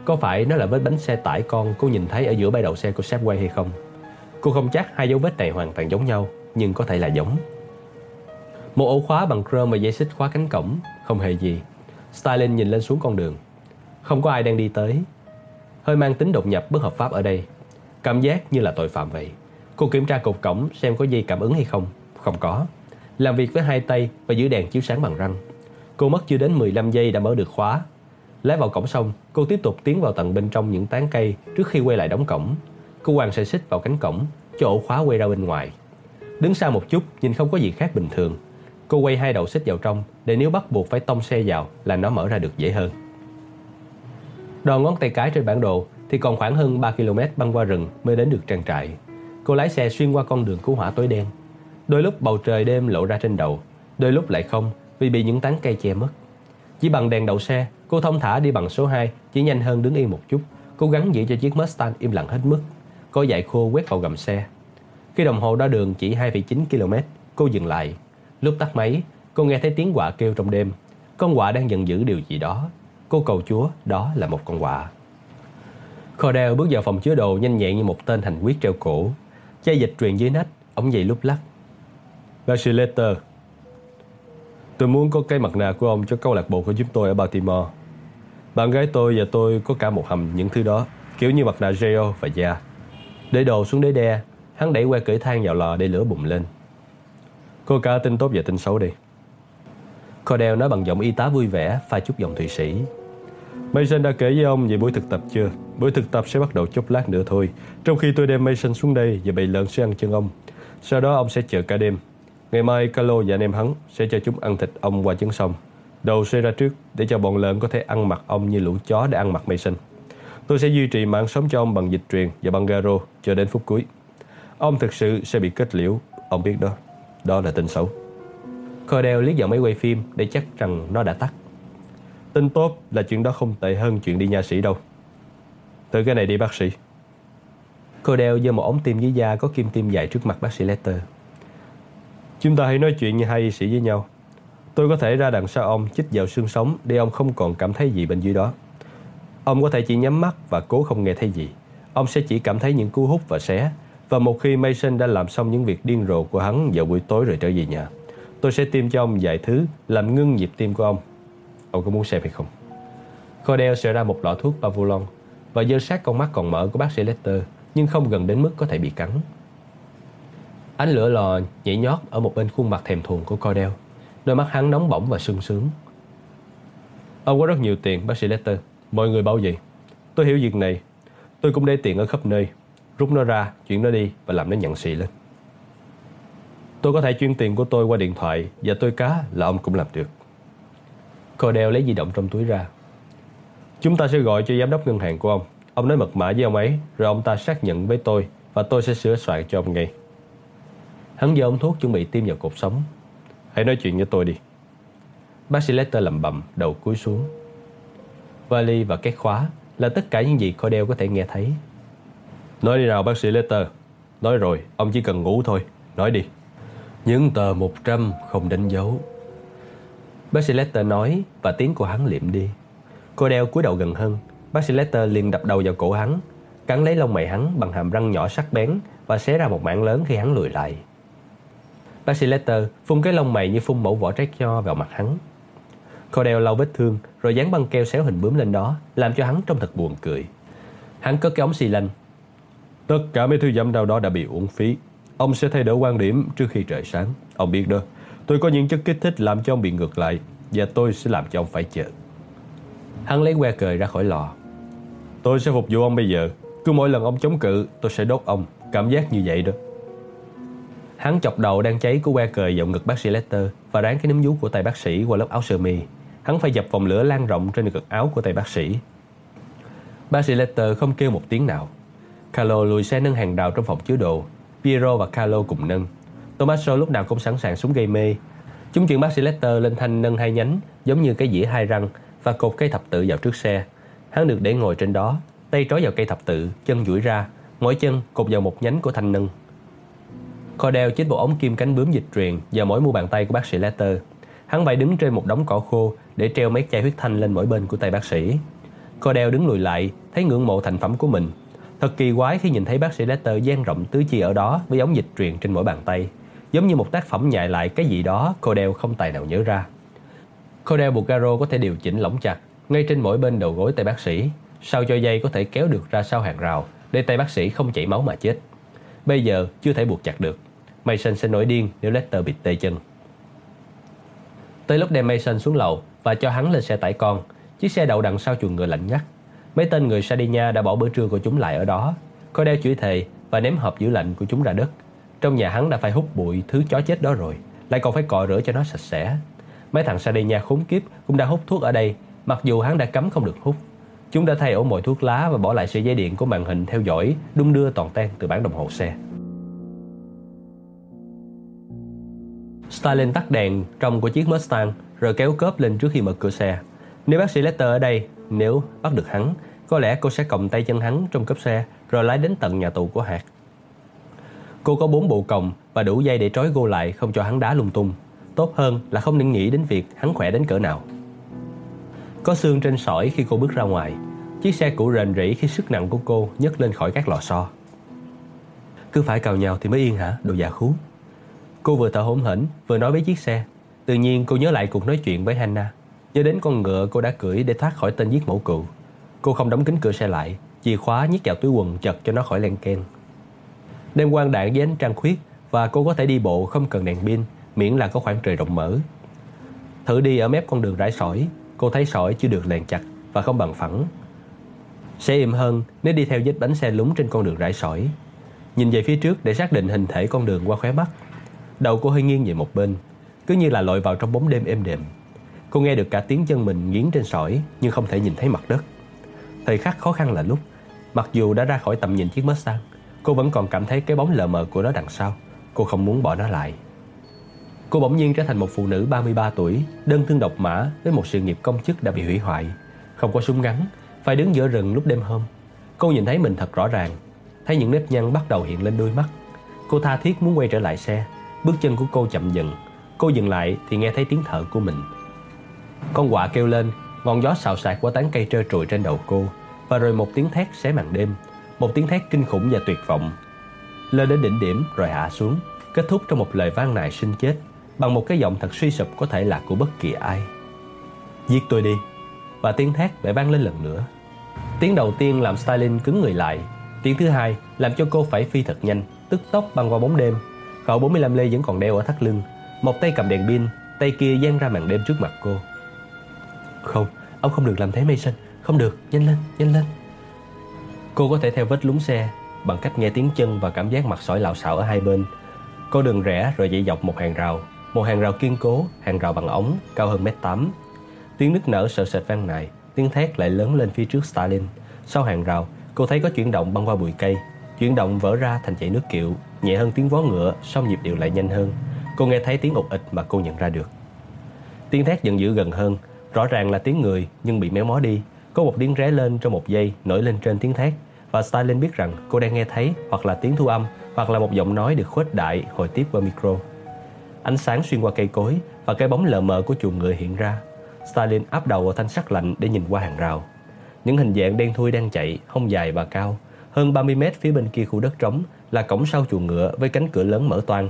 có phải nó là vết bánh xe tải con cô nhìn thấy ở giữa bãi đậu xe của Subway hay không? Cô không chắc hai dấu vết này hoàn toàn giống nhau, nhưng có thể là giống. Một ổ khóa bằng chrome và dây xích khóa cánh cổng, không hề gì. Stalin nhìn lên xuống con đường. Không có ai đang đi tới. Hơi mang tính đột nhập bất hợp pháp ở đây. Cảm giác như là tội phạm vậy. Cô kiểm tra cột cổng xem có dây cảm ứng hay không. Không có. Làm việc với hai tay và giữ đèn chiếu sáng bằng răng. Cô mất chưa đến 15 giây đã mở được khóa Lái vào cổng xong, cô tiếp tục tiến vào tầng bên trong những tán cây trước khi quay lại đóng cổng. Cô quàng sợi xích vào cánh cổng, cho ổ khóa quay ra bên ngoài. Đứng xa một chút, nhìn không có gì khác bình thường. Cô quay hai đầu xích vào trong để nếu bắt buộc phải tông xe vào là nó mở ra được dễ hơn. Đo ngón tay cái trên bản đồ thì còn khoảng hơn 3 km băng qua rừng mới đến được trang trại. Cô lái xe xuyên qua con đường cứu hỏa tối đen. Đôi lúc bầu trời đêm lộ ra trên đầu, đôi lúc lại không vì bị những tán cây che mất. Chỉ bằng đèn đậu xe, cô thông thả đi bằng số 2, chỉ nhanh hơn đứng yên một chút, cố gắng giữ cho chiếc Mustang im lặng hết mức. Có dại khô quét vào gầm xe. Khi đồng hồ đo đường chỉ 2,9 km, cô dừng lại. Lúc tắt máy, cô nghe thấy tiếng quạ kêu trong đêm. Con quạ đang giận dữ điều gì đó. Cô cầu Chúa, đó là một con quạ. Cordell bước vào phòng chứa đồ nhanh nhẹn như một tên hành quyết treo cổ. Chai dịch truyền dưới nách, ông dậy lúc lắc. Bác tôi muốn có cái mặt nạ của ông cho câu lạc bộ của chúng tôi ở Baltimore. Bạn gái tôi và tôi có cả một hầm những thứ đó, kiểu như mặt nạ gel và da. Để đồ xuống đế đe, hắn đẩy que cởi than vào lò để lửa bùng lên. Cô cả tin tốt và tin xấu đi. Cordell nói bằng giọng y tá vui vẻ, pha chút giọng Thụy Sĩ. Mason đã kể với ông về buổi thực tập chưa? Buổi thực tập sẽ bắt đầu chốc lát nữa thôi. Trong khi tôi đem Mason xuống đây và bị lợn sẽ ăn chân ông. Sau đó ông sẽ chờ cả đêm. Ngày mai Carlo và anh em hắn sẽ cho chúng ăn thịt ông qua chân sông. Đầu sẽ ra trước để cho bọn lợn có thể ăn mặc ông như lũ chó để ăn mặc Mason. Tôi sẽ duy trì mạng sống cho ông bằng dịch truyền và bằng garo cho đến phút cuối. Ông thực sự sẽ bị kết liễu, ông biết đó. Đó là tin xấu. Cordell liếc vào máy quay phim để chắc rằng nó đã tắt. Tin tốt là chuyện đó không tệ hơn chuyện đi nha sĩ đâu. Từ cái này đi bác sĩ. Cô đeo giơ một ống tim dưới da có kim tim dài trước mặt bác sĩ Letter. Chúng ta hãy nói chuyện như hai y sĩ với nhau. Tôi có thể ra đằng sau ông chích vào xương sống để ông không còn cảm thấy gì bên dưới đó. Ông có thể chỉ nhắm mắt và cố không nghe thấy gì. Ông sẽ chỉ cảm thấy những cú hút và xé. Và một khi Mason đã làm xong những việc điên rồ của hắn vào buổi tối rồi trở về nhà, tôi sẽ tiêm cho ông vài thứ làm ngưng nhịp tim của ông. Ông có muốn xem hay không? Cordell sẽ ra một lọ thuốc Pavulon và dơ sát con mắt còn mở của bác sĩ Lester nhưng không gần đến mức có thể bị cắn. Ánh lửa lò nhảy nhót ở một bên khuôn mặt thèm thuồng của Cordell. Đôi mắt hắn nóng bỏng và sưng sướng. Ông có rất nhiều tiền, bác sĩ Lester. Mọi người bảo gì? Tôi hiểu việc này. Tôi cũng để tiền ở khắp nơi. Rút nó ra, chuyển nó đi và làm nó nhận xị lên. Tôi có thể chuyển tiền của tôi qua điện thoại và tôi cá là ông cũng làm được. Cordell lấy di động trong túi ra. Chúng ta sẽ gọi cho giám đốc ngân hàng của ông. Ông nói mật mã với ông ấy, rồi ông ta xác nhận với tôi và tôi sẽ sửa soạn cho ông ngay. Hắn giơ ống thuốc chuẩn bị tiêm vào cột sống. Hãy nói chuyện với tôi đi. Bác sĩ Lester lầm bầm, đầu cúi xuống. Vali và cái khóa là tất cả những gì Cordell có thể nghe thấy. Nói đi nào bác sĩ Lester. Nói rồi, ông chỉ cần ngủ thôi. Nói đi. Những tờ 100 không đánh dấu. Bác sĩ Lester nói và tiếng của hắn liệm đi. Cô đeo cúi đầu gần hơn. Bác sĩ Lester liền đập đầu vào cổ hắn, cắn lấy lông mày hắn bằng hàm răng nhỏ sắc bén và xé ra một mảng lớn khi hắn lùi lại. Bác sĩ Lester phun cái lông mày như phun mẫu vỏ trái nho vào mặt hắn. Cordell lau vết thương rồi dán băng keo xéo hình bướm lên đó, làm cho hắn trông thật buồn cười. Hắn cất cái ống xì lanh. Tất cả mấy thứ giảm đau đó đã bị uổng phí. Ông sẽ thay đổi quan điểm trước khi trời sáng. Ông biết đó, tôi có những chất kích thích làm cho ông bị ngược lại và tôi sẽ làm cho ông phải chờ. Hắn lấy que cười ra khỏi lò. Tôi sẽ phục vụ ông bây giờ. Cứ mỗi lần ông chống cự, tôi sẽ đốt ông. Cảm giác như vậy đó. Hắn chọc đầu đang cháy của que cười vào ngực bác sĩ Lester và ráng cái nấm vú của tay bác sĩ qua lớp áo sơ mi. Hắn phải dập vòng lửa lan rộng trên ngực áo của tay bác sĩ. Bác sĩ Lester không kêu một tiếng nào. Carlo lùi xe nâng hàng rào trong phòng chứa đồ. Piero và Carlo cùng nâng. Tommaso lúc nào cũng sẵn sàng xuống gây mê. Chúng chuyển bác sĩ Lester lên thanh nâng hai nhánh giống như cái dĩa hai răng và cột cây thập tự vào trước xe. Hắn được để ngồi trên đó, tay trói vào cây thập tự, chân duỗi ra, mỗi chân cột vào một nhánh của thanh nâng. Cordell chích một ống kim cánh bướm dịch truyền vào mỗi mu bàn tay của bác sĩ Letter. Hắn phải đứng trên một đống cỏ khô để treo mấy chai huyết thanh lên mỗi bên của tay bác sĩ. Cordell đứng lùi lại, thấy ngưỡng mộ thành phẩm của mình. Thật kỳ quái khi nhìn thấy bác sĩ Letter dang rộng tứ chi ở đó với ống dịch truyền trên mỗi bàn tay. Giống như một tác phẩm nhại lại cái gì đó Cordell không tài nào nhớ ra. Cordell buộc garo có thể điều chỉnh lỏng chặt ngay trên mỗi bên đầu gối tay bác sĩ, sao cho dây có thể kéo được ra sau hàng rào để tay bác sĩ không chảy máu mà chết. Bây giờ chưa thể buộc chặt được. Mason sẽ nổi điên nếu Lester bị tê chân. Tới lúc đem Mason xuống lầu và cho hắn lên xe tải con, chiếc xe đậu đằng sau chuồng ngựa lạnh ngắt. Mấy tên người Sardinia đã bỏ bữa trưa của chúng lại ở đó, có đeo chửi thề và ném hộp giữ lạnh của chúng ra đất. Trong nhà hắn đã phải hút bụi thứ chó chết đó rồi Lại còn phải cọ rửa cho nó sạch sẽ Mấy thằng sa khốn kiếp cũng đã hút thuốc ở đây Mặc dù hắn đã cấm không được hút Chúng đã thay ổ mọi thuốc lá và bỏ lại sợi dây điện của màn hình theo dõi đung đưa toàn tan từ bản đồng hồ xe Stalin tắt đèn trong của chiếc Mustang rồi kéo cốp lên trước khi mở cửa xe. Nếu bác sĩ Lester ở đây, nếu bắt được hắn, có lẽ cô sẽ còng tay chân hắn trong cốp xe rồi lái đến tận nhà tù của Hạt. Cô có bốn bộ còng và đủ dây để trói cô lại không cho hắn đá lung tung. Tốt hơn là không nên nghĩ đến việc hắn khỏe đến cỡ nào. Có xương trên sỏi khi cô bước ra ngoài. Chiếc xe cũ rền rỉ khi sức nặng của cô nhấc lên khỏi các lò xo. Cứ phải cào nhau thì mới yên hả, đồ già khú. Cô vừa thở hổn hển, vừa nói với chiếc xe. Tự nhiên cô nhớ lại cuộc nói chuyện với Hannah. Nhớ đến con ngựa cô đã cưỡi để thoát khỏi tên giết mẫu cựu Cô không đóng kính cửa xe lại, chìa khóa nhét vào túi quần chật cho nó khỏi len ken. Đêm quang đạn với ánh trăng khuyết và cô có thể đi bộ không cần đèn pin miễn là có khoảng trời rộng mở. Thử đi ở mép con đường rải sỏi, cô thấy sỏi chưa được lèn chặt và không bằng phẳng. Sẽ êm hơn nếu đi theo vết bánh xe lúng trên con đường rải sỏi. Nhìn về phía trước để xác định hình thể con đường qua khóe mắt. Đầu cô hơi nghiêng về một bên, cứ như là lội vào trong bóng đêm êm đềm. Cô nghe được cả tiếng chân mình nghiến trên sỏi nhưng không thể nhìn thấy mặt đất. Thời khắc khó khăn là lúc, mặc dù đã ra khỏi tầm nhìn chiếc Mustang, cô vẫn còn cảm thấy cái bóng lờ mờ của nó đằng sau. Cô không muốn bỏ nó lại. Cô bỗng nhiên trở thành một phụ nữ 33 tuổi, đơn thương độc mã với một sự nghiệp công chức đã bị hủy hoại. Không có súng ngắn, phải đứng giữa rừng lúc đêm hôm. Cô nhìn thấy mình thật rõ ràng, thấy những nếp nhăn bắt đầu hiện lên đôi mắt. Cô tha thiết muốn quay trở lại xe, bước chân của cô chậm dần. Cô dừng lại thì nghe thấy tiếng thở của mình. Con quạ kêu lên, ngọn gió xào xạc qua tán cây trơ trụi trên đầu cô, và rồi một tiếng thét xé màn đêm, một tiếng thét kinh khủng và tuyệt vọng. Lên đến đỉnh điểm rồi hạ xuống, kết thúc trong một lời vang nài sinh chết bằng một cái giọng thật suy sụp có thể là của bất kỳ ai. Giết tôi đi. Và tiếng thét lại vang lên lần nữa. Tiếng đầu tiên làm Stalin cứng người lại. Tiếng thứ hai làm cho cô phải phi thật nhanh, tức tốc băng qua bóng đêm. Khẩu 45 lê vẫn còn đeo ở thắt lưng. Một tay cầm đèn pin, tay kia dang ra màn đêm trước mặt cô. Không, ông không được làm thế Mason. Không được, nhanh lên, nhanh lên. Cô có thể theo vết lúng xe bằng cách nghe tiếng chân và cảm giác mặt sỏi lạo xạo ở hai bên. Cô đường rẽ rồi dậy dọc một hàng rào một hàng rào kiên cố, hàng rào bằng ống, cao hơn mét tám. Tiếng nức nở sợ sệt vang này, tiếng thét lại lớn lên phía trước Stalin. Sau hàng rào, cô thấy có chuyển động băng qua bụi cây. Chuyển động vỡ ra thành chảy nước kiệu, nhẹ hơn tiếng vó ngựa, song nhịp điệu lại nhanh hơn. Cô nghe thấy tiếng ục ịch mà cô nhận ra được. Tiếng thét dần dữ gần hơn, rõ ràng là tiếng người nhưng bị méo mó đi. Có một tiếng ré lên trong một giây nổi lên trên tiếng thét và Stalin biết rằng cô đang nghe thấy hoặc là tiếng thu âm hoặc là một giọng nói được khuếch đại hồi tiếp qua micro. Ánh sáng xuyên qua cây cối và cái bóng lờ mờ của chuồng người hiện ra. Stalin áp đầu vào thanh sắt lạnh để nhìn qua hàng rào. Những hình dạng đen thui đang chạy, không dài và cao. Hơn 30 mét phía bên kia khu đất trống là cổng sau chuồng ngựa với cánh cửa lớn mở toang.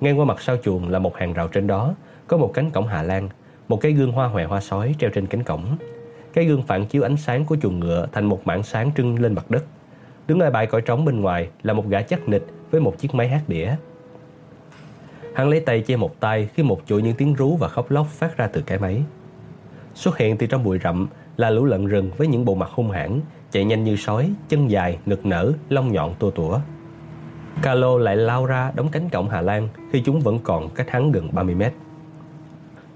Ngang qua mặt sau chuồng là một hàng rào trên đó, có một cánh cổng Hà Lan, một cái gương hoa hòe hoa sói treo trên cánh cổng. Cái gương phản chiếu ánh sáng của chuồng ngựa thành một mảng sáng trưng lên mặt đất. Đứng ở bãi cõi trống bên ngoài là một gã chắc nịch với một chiếc máy hát đĩa. Hắn lấy tay che một tay khi một chuỗi những tiếng rú và khóc lóc phát ra từ cái máy. Xuất hiện từ trong bụi rậm là lũ lợn rừng với những bộ mặt hung hãn, chạy nhanh như sói, chân dài, ngực nở, lông nhọn tua tủa. calo lại lao ra đóng cánh cổng Hà Lan khi chúng vẫn còn cách hắn gần 30 mét.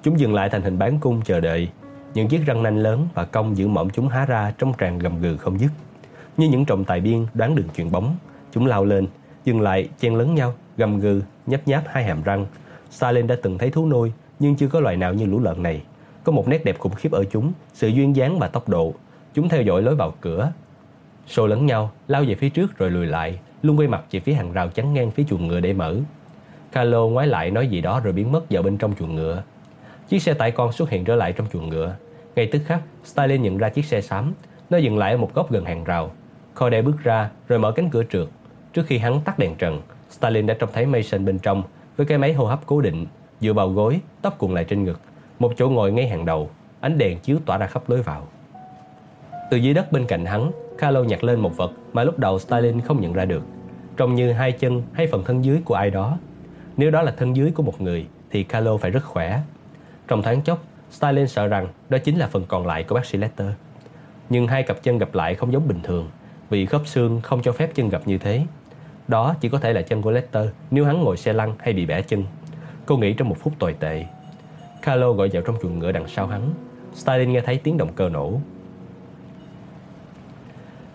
Chúng dừng lại thành hình bán cung chờ đợi. Những chiếc răng nanh lớn và cong giữ mõm chúng há ra trong tràn gầm gừ không dứt. Như những trọng tài biên đoán đường chuyền bóng, chúng lao lên, dừng lại, chen lớn nhau, gầm gừ, nhấp nháp hai hàm răng. Salen đã từng thấy thú nuôi, nhưng chưa có loài nào như lũ lợn này. Có một nét đẹp khủng khiếp ở chúng, sự duyên dáng và tốc độ. Chúng theo dõi lối vào cửa. Xô lẫn nhau, lao về phía trước rồi lùi lại, luôn quay mặt về phía hàng rào chắn ngang phía chuồng ngựa để mở. Carlo ngoái lại nói gì đó rồi biến mất vào bên trong chuồng ngựa. Chiếc xe tải con xuất hiện trở lại trong chuồng ngựa. Ngay tức khắc, Stalin nhận ra chiếc xe xám. Nó dừng lại ở một góc gần hàng rào. Corday bước ra rồi mở cánh cửa trượt. Trước khi hắn tắt đèn trần, Stalin đã trông thấy Mason bên trong với cái máy hô hấp cố định, dựa vào gối, tóc cuộn lại trên ngực, một chỗ ngồi ngay hàng đầu, ánh đèn chiếu tỏa ra khắp lối vào. Từ dưới đất bên cạnh hắn, Carlo nhặt lên một vật mà lúc đầu Stalin không nhận ra được, trông như hai chân hay phần thân dưới của ai đó. Nếu đó là thân dưới của một người thì Carlo phải rất khỏe. Trong thoáng chốc, Stalin sợ rằng đó chính là phần còn lại của bác sĩ Letter. Nhưng hai cặp chân gặp lại không giống bình thường, vì khớp xương không cho phép chân gặp như thế. Đó chỉ có thể là chân của Lester nếu hắn ngồi xe lăn hay bị bẻ chân. Cô nghĩ trong một phút tồi tệ. Carlo gọi vào trong chuồng ngựa đằng sau hắn. Stalin nghe thấy tiếng động cơ nổ.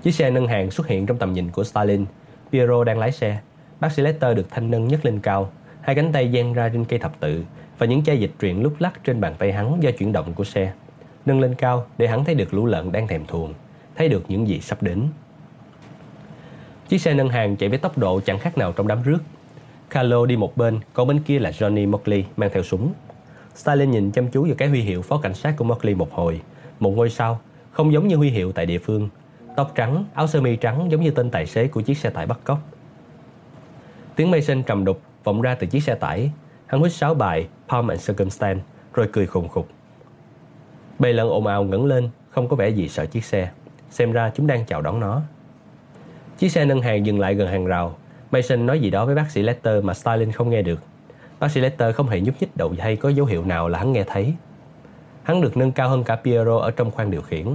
Chiếc xe nâng hàng xuất hiện trong tầm nhìn của Stalin. Piero đang lái xe. Bác sĩ Lester được thanh nâng nhấc lên cao. hai cánh tay dang ra trên cây thập tự và những chai dịch truyền lúc lắc trên bàn tay hắn do chuyển động của xe. Nâng lên cao để hắn thấy được lũ lợn đang thèm thuồng, thấy được những gì sắp đến. Chiếc xe nâng hàng chạy với tốc độ chẳng khác nào trong đám rước. Carlo đi một bên, còn bên kia là Johnny Mockley mang theo súng. Stalin nhìn chăm chú vào cái huy hiệu phó cảnh sát của Mockley một hồi, một ngôi sao, không giống như huy hiệu tại địa phương. Tóc trắng, áo sơ mi trắng giống như tên tài xế của chiếc xe tải bắt cóc. Tiếng Mason trầm đục vọng ra từ chiếc xe tải. Hắn hít sáu bài Palm and Circumstance rồi cười khùng khục. Bầy lợn ồn ào ngẩng lên, không có vẻ gì sợ chiếc xe. Xem ra chúng đang chào đón nó. Chiếc xe nâng hàng dừng lại gần hàng rào. Mason nói gì đó với bác sĩ Lester mà Stalin không nghe được. Bác sĩ Lester không hề nhúc nhích đầu hay có dấu hiệu nào là hắn nghe thấy. Hắn được nâng cao hơn cả Piero ở trong khoang điều khiển.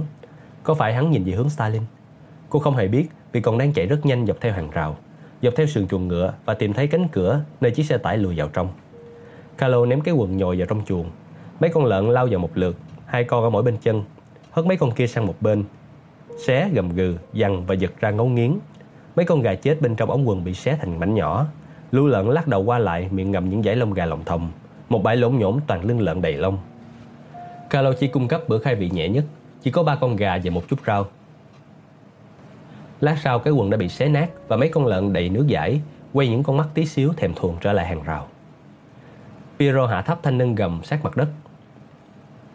Có phải hắn nhìn về hướng Stalin? Cô không hề biết vì còn đang chạy rất nhanh dọc theo hàng rào, dọc theo sườn chuồng ngựa và tìm thấy cánh cửa nơi chiếc xe tải lùi vào trong. Carlo ném cái quần nhồi vào trong chuồng. Mấy con lợn lao vào một lượt, hai con ở mỗi bên chân, hất mấy con kia sang một bên. Xé gầm gừ, dằn và giật ra ngấu nghiến. Mấy con gà chết bên trong ống quần bị xé thành mảnh nhỏ. Lũ lợn lắc đầu qua lại, miệng ngầm những dải lông gà lòng thòng. Một bãi lỗn nhổn toàn lưng lợn đầy lông. Carlo chỉ cung cấp bữa khai vị nhẹ nhất, chỉ có ba con gà và một chút rau. Lát sau cái quần đã bị xé nát và mấy con lợn đầy nước giải quay những con mắt tí xíu thèm thuồng trở lại hàng rào. Piro hạ thấp thanh nâng gầm sát mặt đất.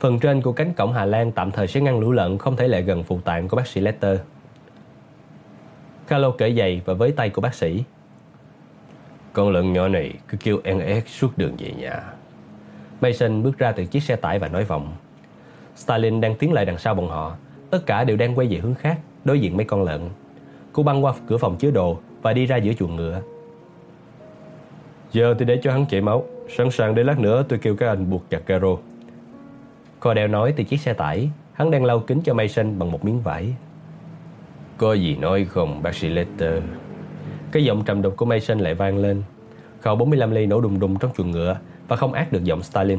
Phần trên của cánh cổng Hà Lan tạm thời sẽ ngăn lũ lợn không thể lại gần phụ tạng của bác sĩ Letter. Carlo cởi giày và với tay của bác sĩ. Con lợn nhỏ này cứ kêu en suốt đường về nhà. Mason bước ra từ chiếc xe tải và nói vọng. Stalin đang tiến lại đằng sau bọn họ. Tất cả đều đang quay về hướng khác, đối diện mấy con lợn. Cô băng qua cửa phòng chứa đồ và đi ra giữa chuồng ngựa. Giờ thì để cho hắn chảy máu. Sẵn sàng để lát nữa tôi kêu các anh buộc chặt caro. Cordell nói từ chiếc xe tải. Hắn đang lau kính cho Mason bằng một miếng vải. Có gì nói không bác sĩ Letter? Cái giọng trầm đục của Mason lại vang lên. Khẩu 45 ly nổ đùng đùng trong chuồng ngựa và không ác được giọng Stalin.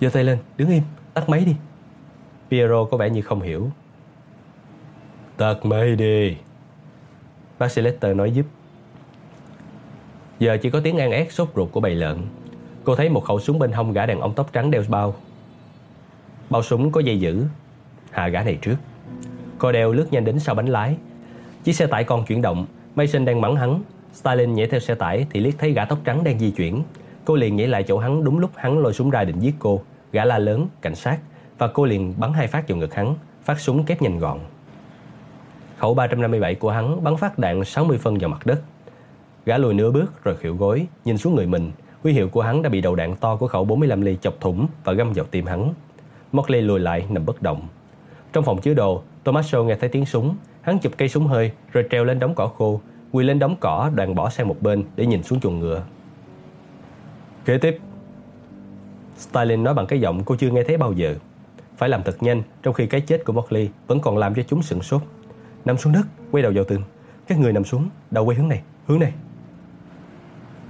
Giơ tay lên, đứng im, tắt máy đi. Piero có vẻ như không hiểu. Tắt máy đi. Bác sĩ Lester nói giúp. Giờ chỉ có tiếng an ác sốt ruột của bầy lợn. Cô thấy một khẩu súng bên hông gã đàn ông tóc trắng đeo bao. Bao súng có dây giữ. Hạ gã này trước. Cô đeo lướt nhanh đến sau bánh lái. Chiếc xe tải còn chuyển động. Mason đang mắng hắn. Stalin nhảy theo xe tải thì liếc thấy gã tóc trắng đang di chuyển. Cô liền nhảy lại chỗ hắn đúng lúc hắn lôi súng ra định giết cô. Gã la lớn, cảnh sát. Và cô liền bắn hai phát vào ngực hắn. Phát súng kép nhanh gọn. Khẩu 357 của hắn bắn phát đạn 60 phân vào mặt đất. Gã lùi nửa bước rồi khỉu gối, nhìn xuống người mình. Huy hiệu của hắn đã bị đầu đạn to của khẩu 45 ly chọc thủng và găm vào tim hắn. Mockley lùi lại nằm bất động. Trong phòng chứa đồ, Tomaso nghe thấy tiếng súng. Hắn chụp cây súng hơi rồi treo lên đống cỏ khô, quỳ lên đống cỏ đoàn bỏ sang một bên để nhìn xuống chuồng ngựa. Kế tiếp, Stalin nói bằng cái giọng cô chưa nghe thấy bao giờ. Phải làm thật nhanh trong khi cái chết của Mockley vẫn còn làm cho chúng sửng sốt. Nằm xuống đất, quay đầu vào tường. Các người nằm xuống, đầu quay hướng này, hướng này.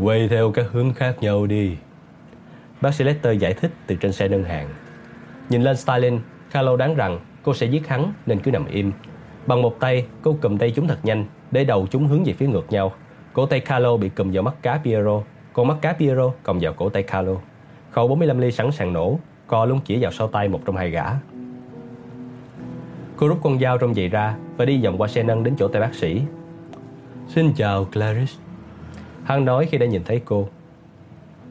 Quay theo các hướng khác nhau đi. Bác sĩ Lester giải thích từ trên xe nâng hàng. Nhìn lên Stalin, Carlo đoán rằng cô sẽ giết hắn nên cứ nằm im. Bằng một tay, cô cầm tay chúng thật nhanh, để đầu chúng hướng về phía ngược nhau. Cổ tay Carlo bị cầm vào mắt cá Piero, còn mắt cá Piero cầm vào cổ tay Carlo. Khẩu 45 ly sẵn sàng nổ, co luôn chỉ vào sau tay một trong hai gã. Cô rút con dao trong giày ra và đi vòng qua xe nâng đến chỗ tay bác sĩ. Xin chào Clarice. Hắn nói khi đã nhìn thấy cô.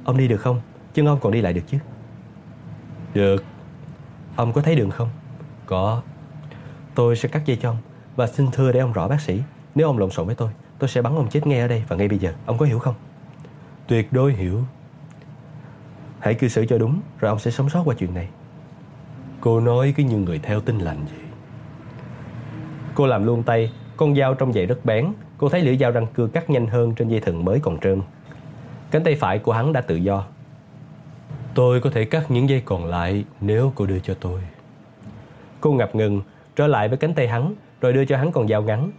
Ông đi được không? Chân ông còn đi lại được chứ? Được. Ông có thấy đường không? Có. Tôi sẽ cắt dây cho ông và xin thưa để ông rõ bác sĩ. Nếu ông lộn xộn với tôi, tôi sẽ bắn ông chết ngay ở đây và ngay bây giờ. Ông có hiểu không? Tuyệt đối hiểu. Hãy cư xử cho đúng Rồi ông sẽ sống sót qua chuyện này Cô nói cứ như người theo tinh lành vậy Cô làm luôn tay Con dao trong giày rất bén Cô thấy lưỡi dao răng cưa cắt nhanh hơn trên dây thừng mới còn trơn. Cánh tay phải của hắn đã tự do. Tôi có thể cắt những dây còn lại Nếu cô đưa cho tôi. Cô ngập ngừng Trở lại với cánh tay hắn Rồi đưa cho hắn con dao ngắn.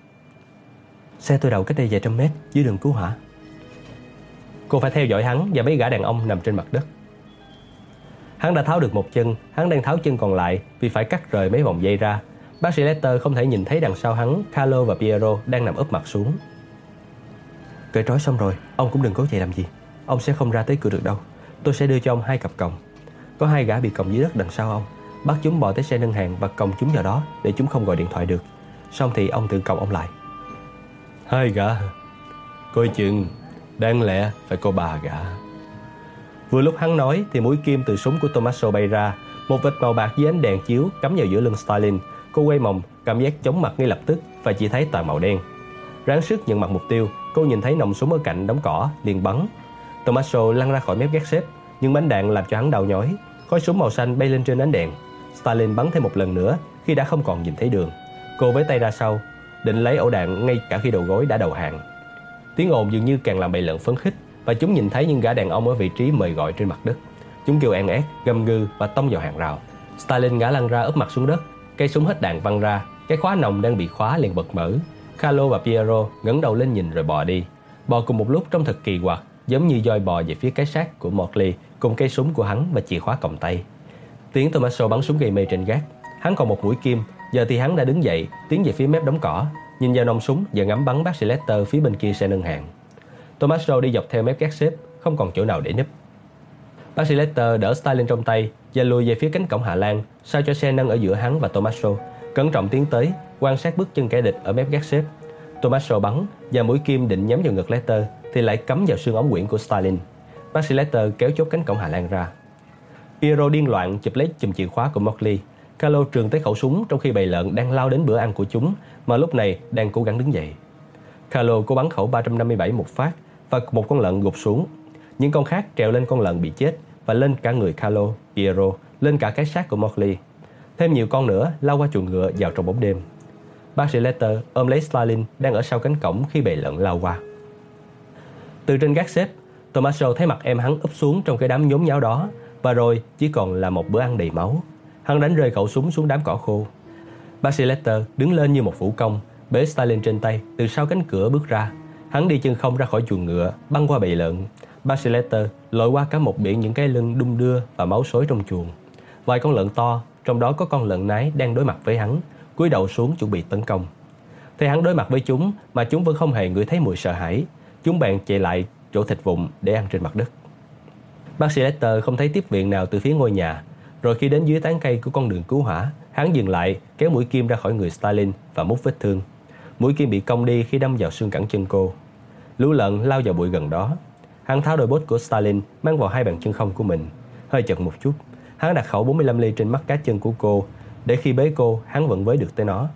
Xe tôi đầu cách đây vài trăm mét Dưới đường cứu hỏa. Cô phải theo dõi hắn và mấy gã đàn ông nằm trên mặt đất. Hắn đã tháo được một chân, hắn đang tháo chân còn lại vì phải cắt rời mấy vòng dây ra. Bác sĩ Lester không thể nhìn thấy đằng sau hắn, Carlo và Piero đang nằm úp mặt xuống. Cởi trói xong rồi, ông cũng đừng cố chạy làm gì. Ông sẽ không ra tới cửa được đâu. Tôi sẽ đưa cho ông hai cặp còng. Có hai gã bị còng dưới đất đằng sau ông. Bắt chúng bỏ tới xe ngân hàng và còng chúng vào đó để chúng không gọi điện thoại được. Xong thì ông tự còng ông lại. Hai gã Coi chừng Đáng lẽ phải có ba gã Vừa lúc hắn nói thì mũi kim từ súng của Tommaso bay ra Một vệt màu bạc dưới ánh đèn chiếu cắm vào giữa lưng Stalin Cô quay mòng, cảm giác chóng mặt ngay lập tức và chỉ thấy toàn màu đen Ráng sức nhận mặt mục tiêu Cô nhìn thấy nòng súng ở cạnh đống cỏ liền bắn Tomaso lăn ra khỏi mép gác xếp Nhưng bánh đạn làm cho hắn đau nhói Khói súng màu xanh bay lên trên ánh đèn Stalin bắn thêm một lần nữa khi đã không còn nhìn thấy đường Cô với tay ra sau định lấy ổ đạn ngay cả khi đầu gối đã đầu hàng. Tiếng ồn dường như càng làm bầy lợn phấn khích và chúng nhìn thấy những gã đàn ông ở vị trí mời gọi trên mặt đất. Chúng kêu an ác, gầm gừ và tông vào hàng rào. Stalin ngã lăn ra úp mặt xuống đất, cây súng hết đạn văng ra, cái khóa nòng đang bị khóa liền bật mở. Carlo và Piero ngẩng đầu lên nhìn rồi bò đi. Bò cùng một lúc trong thật kỳ quặc, giống như doi bò về phía cái xác của Morley cùng cây súng của hắn và chìa khóa còng tay. Tiếng Tommaso bắn súng gây mê trên gác. Hắn còn một mũi kim Giờ thì hắn đã đứng dậy, tiến về phía mép đống cỏ, nhìn vào nòng súng và ngắm bắn bác sĩ Lester phía bên kia xe nâng hàng. Tommaso đi dọc theo mép gác xếp, không còn chỗ nào để nấp. Bác sĩ Lester đỡ Stalin trong tay và lùi về phía cánh cổng Hà Lan, sao cho xe nâng ở giữa hắn và Tommaso. Cẩn trọng tiến tới, quan sát bước chân kẻ địch ở mép gác xếp. Tommaso bắn và mũi kim định nhắm vào ngực Lester thì lại cắm vào xương ống quyển của Stalin. Bác sĩ Lester kéo chốt cánh cổng Hà Lan ra. Piero điên loạn chụp lấy chùm chìa khóa của Mockley. Carlo trường tới khẩu súng trong khi bầy lợn đang lao đến bữa ăn của chúng mà lúc này đang cố gắng đứng dậy. Carlo cố bắn khẩu 357 một phát và một con lợn gục xuống. Những con khác trèo lên con lợn bị chết và lên cả người Carlo, Piero, lên cả cái xác của Morley. Thêm nhiều con nữa lao qua chuồng ngựa vào trong bóng đêm. Bác sĩ Letter ôm lấy Stalin đang ở sau cánh cổng khi bầy lợn lao qua. Từ trên gác xếp, Tommaso thấy mặt em hắn úp xuống trong cái đám nhốn nháo đó và rồi chỉ còn là một bữa ăn đầy máu. Hắn đánh rơi khẩu súng xuống đám cỏ khô. Bác sĩ Lester đứng lên như một vũ công, bế Stalin trên tay, từ sau cánh cửa bước ra. Hắn đi chân không ra khỏi chuồng ngựa, băng qua bầy lợn. Basileter lội qua cả một biển những cái lưng đung đưa và máu xối trong chuồng. Vài con lợn to, trong đó có con lợn nái đang đối mặt với hắn, cúi đầu xuống chuẩn bị tấn công. Thấy hắn đối mặt với chúng mà chúng vẫn không hề ngửi thấy mùi sợ hãi. Chúng bèn chạy lại chỗ thịt vụn để ăn trên mặt đất. Bác sĩ Lester không thấy tiếp viện nào từ phía ngôi nhà rồi khi đến dưới tán cây của con đường cứu hỏa, hắn dừng lại, kéo mũi kim ra khỏi người Stalin và mút vết thương. Mũi kim bị cong đi khi đâm vào xương cẳng chân cô. Lũ lợn lao vào bụi gần đó. Hắn tháo đôi bốt của Stalin mang vào hai bàn chân không của mình. Hơi chật một chút, hắn đặt khẩu 45 ly trên mắt cá chân của cô để khi bế cô, hắn vẫn với được tới nó.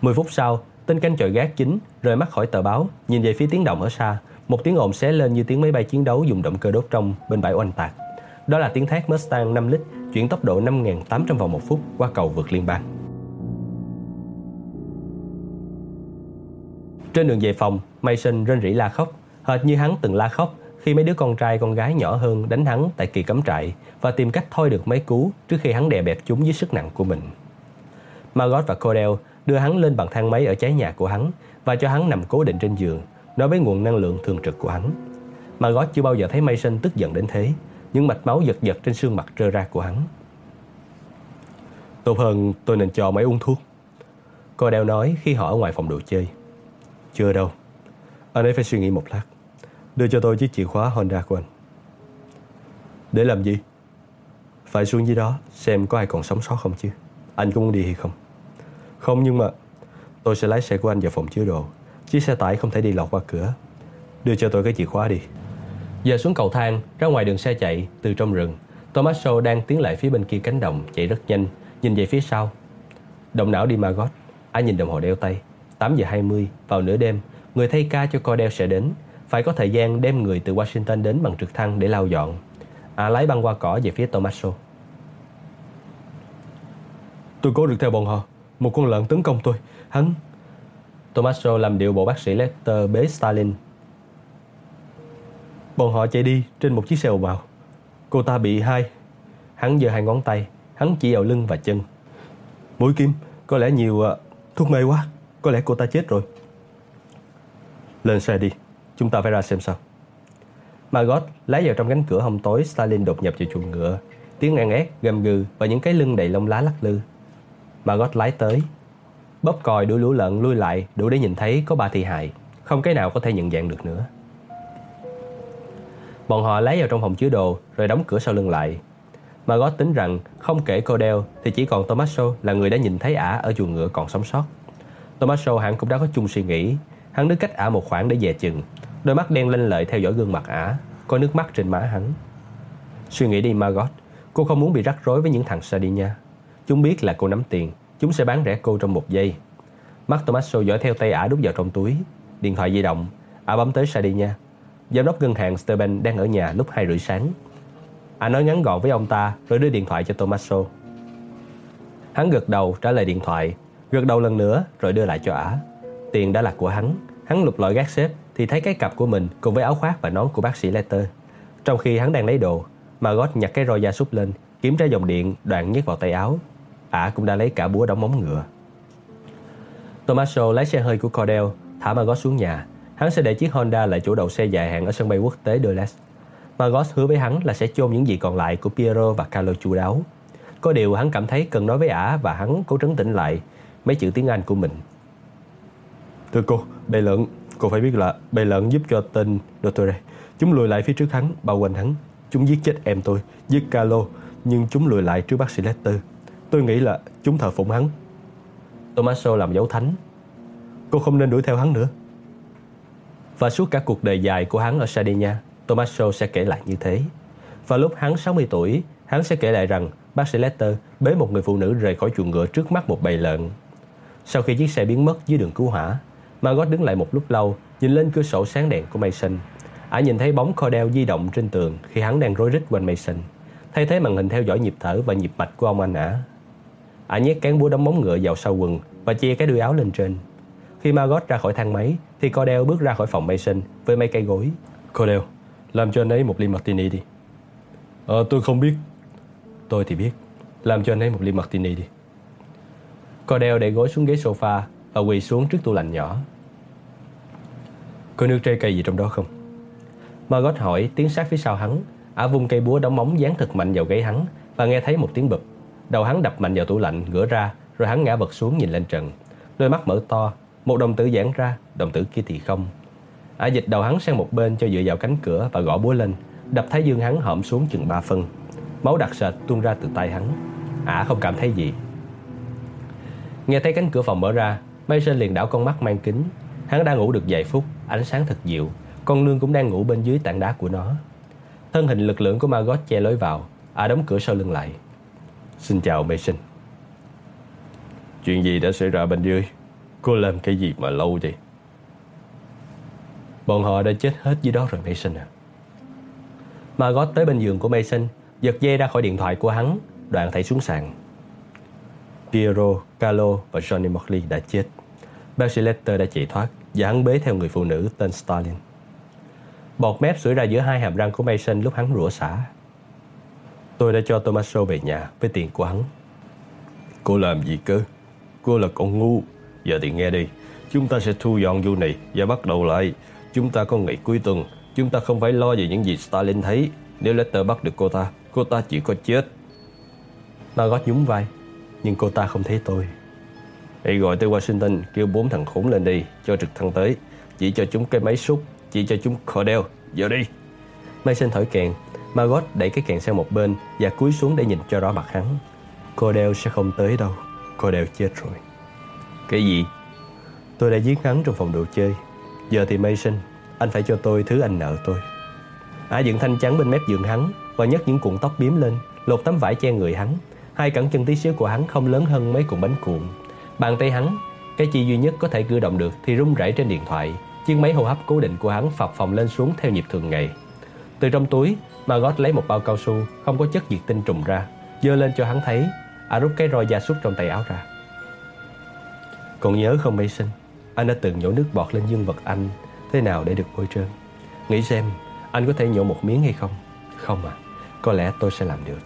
10 phút sau, tên canh chọi gác chính rời mắt khỏi tờ báo, nhìn về phía tiếng động ở xa. Một tiếng ồn xé lên như tiếng máy bay chiến đấu dùng động cơ đốt trong bên bãi oanh tạc. Đó là tiếng thét Mustang 5 lít chuyển tốc độ 5.800 vòng một phút qua cầu vượt liên bang. Trên đường về phòng, Mason rên rỉ la khóc, hệt như hắn từng la khóc khi mấy đứa con trai con gái nhỏ hơn đánh hắn tại kỳ cấm trại và tìm cách thôi được mấy cú trước khi hắn đè bẹp chúng dưới sức nặng của mình. Margot và Cordell đưa hắn lên bằng thang máy ở trái nhà của hắn và cho hắn nằm cố định trên giường, nói với nguồn năng lượng thường trực của hắn. Margot chưa bao giờ thấy Mason tức giận đến thế, những mạch máu giật giật trên xương mặt trơ ra của hắn. Tốt hơn tôi nên cho mấy uống thuốc. Đeo nói khi họ ở ngoài phòng đồ chơi. Chưa đâu. Anh ấy phải suy nghĩ một lát. Đưa cho tôi chiếc chìa khóa Honda của anh. Để làm gì? Phải xuống dưới đó xem có ai còn sống sót không chứ. Anh có muốn đi hay không? Không nhưng mà tôi sẽ lái xe của anh vào phòng chứa đồ. Chiếc xe tải không thể đi lọt qua cửa. Đưa cho tôi cái chìa khóa đi. Giờ xuống cầu thang, ra ngoài đường xe chạy, từ trong rừng, Tomaso đang tiến lại phía bên kia cánh đồng, chạy rất nhanh, nhìn về phía sau. Động não đi Margot, ai nhìn đồng hồ đeo tay. 8 giờ 20, vào nửa đêm, người thay ca cho coi đeo sẽ đến. Phải có thời gian đem người từ Washington đến bằng trực thăng để lau dọn. À lái băng qua cỏ về phía Tommaso. Tôi cố được theo bọn họ. Một con lợn tấn công tôi. Hắn... Tommaso làm điệu bộ bác sĩ Lester bế Stalin Bọn họ chạy đi trên một chiếc xe ào. Cô ta bị hai. Hắn giơ hai ngón tay, hắn chỉ vào lưng và chân. Mũi kim, có lẽ nhiều uh, thuốc mê quá. Có lẽ cô ta chết rồi. Lên xe đi, chúng ta phải ra xem sao. Margot lái vào trong cánh cửa hông tối Stalin đột nhập vào chuồng ngựa. Tiếng ngang ép, gầm gừ và những cái lưng đầy lông lá lắc lư. Margot lái tới. Bóp còi đuổi lũ lợn lui lại đủ để nhìn thấy có ba thi hài. Không cái nào có thể nhận dạng được nữa Bọn họ lái vào trong phòng chứa đồ Rồi đóng cửa sau lưng lại Margot tính rằng không kể Cordell Thì chỉ còn Tommaso là người đã nhìn thấy ả Ở chuồng ngựa còn sống sót Tommaso hẳn cũng đã có chung suy nghĩ Hắn đứng cách ả một khoảng để về chừng Đôi mắt đen lên lợi theo dõi gương mặt ả, Có nước mắt trên má hắn. Suy nghĩ đi, Margot. Cô không muốn bị rắc rối với những thằng Sardinia. Chúng biết là cô nắm tiền. Chúng sẽ bán rẻ cô trong một giây. Mắt Tommaso dõi theo tay ả đút vào trong túi. Điện thoại di động. Ả bấm tới Sardinia. Giám đốc ngân hàng Steuben đang ở nhà lúc 2 rưỡi sáng. Ả nói ngắn gọn với ông ta Rồi đưa điện thoại cho Tommaso. Hắn gật đầu, trả lời điện thoại. Gật đầu lần nữa rồi đưa lại cho ả. Tiền đã là của hắn. Hắn lục lọi gác xếp. Thì thấy cái cặp của mình cùng với áo khoác và nón của bác sĩ Letter. Trong khi hắn đang lấy đồ Margot nhặt cái roi da súc lên kiếm ra dòng điện đoạn nhét vào tay áo. Ả cũng đã lấy cả búa đóng móng ngựa. Tommaso lái xe hơi của Cordell Thả Margot xuống nhà. Hắn sẽ để chiếc Honda lại chỗ đậu xe dài hạn ở sân bay quốc tế Dulles. Margot hứa với hắn là sẽ chôn những gì còn lại của Piero và Carlo chu đáo. Có điều hắn cảm thấy cần nói với ả và hắn cố trấn tĩnh lại mấy chữ tiếng Anh của mình. Thưa cô, đây lợn Cô phải biết là bầy lợn giúp cho tên Dottore Chúng lùi lại phía trước hắn, bao quanh hắn. Chúng giết chết em tôi, giết Carlo Nhưng chúng lùi lại trước bác sĩ Lester. Tôi nghĩ là chúng thờ phụng hắn. Tommaso làm dấu thánh. Cô không nên đuổi theo hắn nữa. Và suốt cả cuộc đời dài của hắn ở Sardinia Tommaso sẽ kể lại như thế. Và lúc hắn 60 tuổi Hắn sẽ kể lại rằng bác sĩ Lester bế một người phụ nữ rời khỏi chuồng ngựa trước mắt một bầy lợn. Sau khi chiếc xe biến mất dưới đường cứu hỏa Margot đứng lại một lúc lâu Nhìn lên cửa sổ sáng đèn của Mason. Ả nhìn thấy bóng Cordell di động trên tường Khi hắn đang rối rít quanh Mason. Thay thế màn hình theo dõi nhịp thở và nhịp mạch của ông anh ả. Ả nhét cán búa đóng móng ngựa vào sau quần Và chia cái đuôi áo lên trên. Khi Margot ra khỏi thang máy Thì Cordell bước ra khỏi phòng Mason Với mấy cây gối. Cordell, làm cho anh ấy một ly martini đi. Ờ tôi không biết. Tôi thì biết. Làm cho anh ấy một ly martini đi. Cordell để gối xuống ghế sofa Và quỳ xuống trước tủ lạnh nhỏ có nước trái cây gì trong đó không? Margot hỏi, tiếng sát phía sau hắn. Ả vung cây búa đóng móng dán thật mạnh vào gáy hắn Và nghe thấy một tiếng bụp Đầu hắn đập mạnh vào tủ lạnh, ngửa ra, Rồi hắn ngã bật xuống nhìn lên trần. Đôi mắt mở to, Một đồng tử giãn ra, Đồng tử kia thì không. Ả dịch đầu hắn sang một bên cho dựa vào cánh cửa Và gõ búa lên. Đập thái dương hắn hõm xuống chừng 3 phân. Máu đặc sệt tuôn ra từ tay hắn. Ả không cảm thấy gì. Nghe thấy cánh cửa phòng mở ra, Mason liền đảo con mắt mang kính Hắn đang ngủ được vài phút Ánh sáng thật dịu. Con nương cũng đang ngủ bên dưới tảng đá của nó. Thân hình lực lượng của Margot che lối vào Ả đóng cửa sau lưng lại. Xin chào Mason Chuyện gì đã xảy ra bên dưới? Cô làm cái gì mà lâu vậy? Bọn họ đã chết hết dưới đó rồi Mason à. Margot tới bên giường của Mason Giật dây ra khỏi điện thoại của hắn Đoạn thảy xuống sàn. Piero, Carlo và Johnny Mockley đã chết. Bác sĩ Lester đã chạy thoát Và hắn bế theo người phụ nữ tên Stalin. Bọt mép sủi ra giữa hai hàm răng của Mason lúc hắn rủa xả. Tôi đã cho Tommaso về nhà với tiền của hắn. Cô làm gì cơ? Cô là con ngu. Giờ thì nghe đi. Chúng ta sẽ thu dọn vụ này và bắt đầu lại. Chúng ta có ngày cuối tuần. Chúng ta không phải lo về những gì Stalin thấy. Nếu Lester bắt được cô ta Cô ta chỉ có chết. Margot nhún vai Nhưng cô ta không thấy tôi Hãy gọi tới Washington, Kêu bốn thằng khốn lên đi, Cho trực thăng tới. Chỉ cho chúng cái máy xúc, Chỉ cho chúng Cordell. Giờ đi. Mason thổi kèn. Margot đẩy cái kèn sang một bên Và cúi xuống để nhìn cho rõ mặt hắn. Cordell sẽ không tới đâu. Cordell chết rồi. Cái gì? Tôi đã giết hắn trong phòng đồ chơi. Giờ thì Mason Anh phải cho tôi thứ anh nợ tôi. Ả dựng thanh trắng bên mép giường hắn Và nhấc những cuộn tóc biếm lên, Lột tấm vải che người hắn. Hai cẳng chân tí xíu của hắn không lớn hơn mấy cuộn bánh cuộn. Bàn tay hắn, Cái chi duy nhất có thể cử động được Thì rung rẩy trên điện thoại. Chiếc máy hô hấp cố định của hắn phập phồng lên xuống theo nhịp thường ngày. Từ trong túi Margot lấy một bao cao su, Không có chất diệt tinh trùng ra, Dơ lên cho hắn thấy, Ả rút cái roi da súc trong tay áo ra. Còn nhớ không Mason Anh đã từng nhổ nước bọt lên dương vật anh, Thế nào để được bôi trơn? Nghĩ xem, anh có thể nhổ một miếng hay không? Không à Có lẽ tôi sẽ làm được.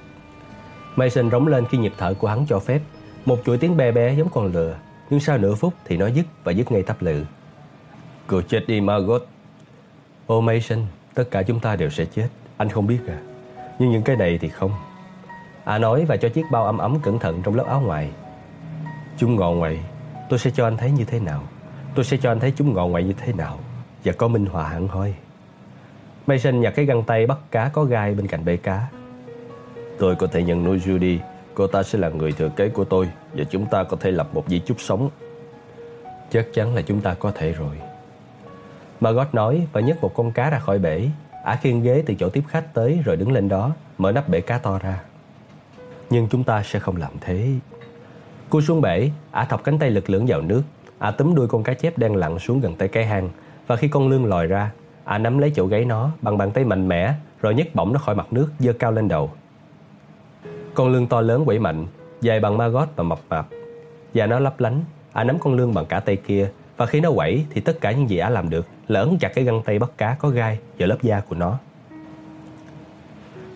Mason rống lên khi nhịp thở của hắn cho phép. Một chuỗi tiếng bé bé giống con lừa Nhưng sau nửa phút thì nó dứt và dứt ngay tắp lự. Cô chết đi Margot. Ô Mason Tất cả chúng ta đều sẽ chết. Anh không biết à? Nhưng những cái này thì không. À nói và cho chiếc bao ấm ấm cẩn thận trong lớp áo ngoài. Chúng ngọ ngoại Tôi sẽ cho anh thấy như thế nào? Tôi sẽ cho anh thấy chúng ngọ ngoại như thế nào? Và có minh họa hẳn hoi. Mason nhặt cái găng tay bắt cá có gai bên cạnh bể cá. Tôi có thể nhận nuôi Judy, cô ta sẽ là người thừa kế của tôi và chúng ta có thể lập một di chúc sống. Chắc chắn là chúng ta có thể rồi. Margot nói và nhấc một con cá ra khỏi bể. Ả khiêng ghế từ chỗ tiếp khách tới rồi đứng lên đó, mở nắp bể cá to ra. Nhưng chúng ta sẽ không làm thế. Cô xuống bể, Ả thọc cánh tay lực lưỡng vào nước. Ả túm đuôi con cá chép đang lặn xuống gần tay cái hang. Và khi con lươn lòi ra, Ả nắm lấy chỗ gáy nó bằng bàn tay mạnh mẽ rồi nhấc bổng nó khỏi mặt nước dơ cao lên đầu. Con lươn to lớn quẩy mạnh, dài bằng maggot và mập mạp. Và nó lấp lánh, Ả nắm con lươn bằng cả tay kia và khi nó quẩy thì tất cả những gì Ả làm được là ấn chặt cái găng tay bắt cá có gai vào lớp da của nó.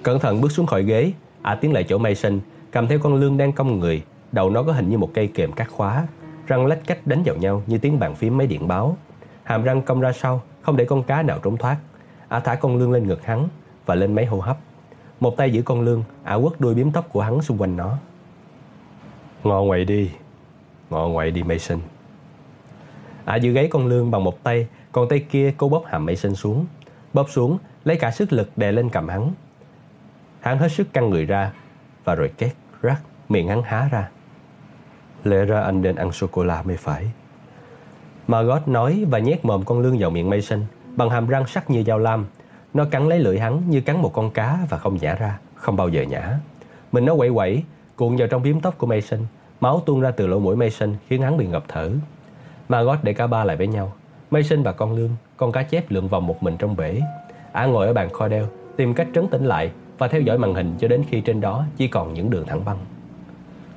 Cẩn thận bước xuống khỏi ghế, Ả tiến lại chỗ Mason, cầm theo con lươn đang cong người, đầu nó có hình như một cây kềm cắt khóa, răng lách cách đánh vào nhau như tiếng bàn phím máy điện báo. Hàm răng cong ra sau, không để con cá nào trốn thoát. Ả thả con lươn lên ngực hắn và lên máy hô hấp. Một tay giữ con lươn, Ả quất đuôi biếm tóc của hắn xung quanh nó. Ngọ ngoại đi, ngọ ngoại đi Mason. Ả giữ gáy con lương bằng một tay, còn tay kia cô bóp hàm Mason xuống. Bóp xuống, lấy cả sức lực đè lên cầm hắn. Hắn hết sức căng người ra, và rồi két, rắc, miệng hắn há ra. Lẽ ra anh nên ăn sô-cô-la mới phải. Margot nói và nhét mồm con lương vào miệng Mason bằng hàm răng sắc như dao lam. Nó cắn lấy lưỡi hắn như cắn một con cá và không nhả ra, không bao giờ nhả. Mình nó quẩy quẩy, cuộn vào trong biếm tóc của Mason. Máu tuôn ra từ lỗ mũi Mason khiến hắn bị ngập thở. Margot để cả ba lại với nhau. Mason và con lương, con cá chép lượn vòng một mình trong bể. Ả ngồi ở bàn Cordell, tìm cách trấn tĩnh lại và theo dõi màn hình cho đến khi trên đó chỉ còn những đường thẳng băng.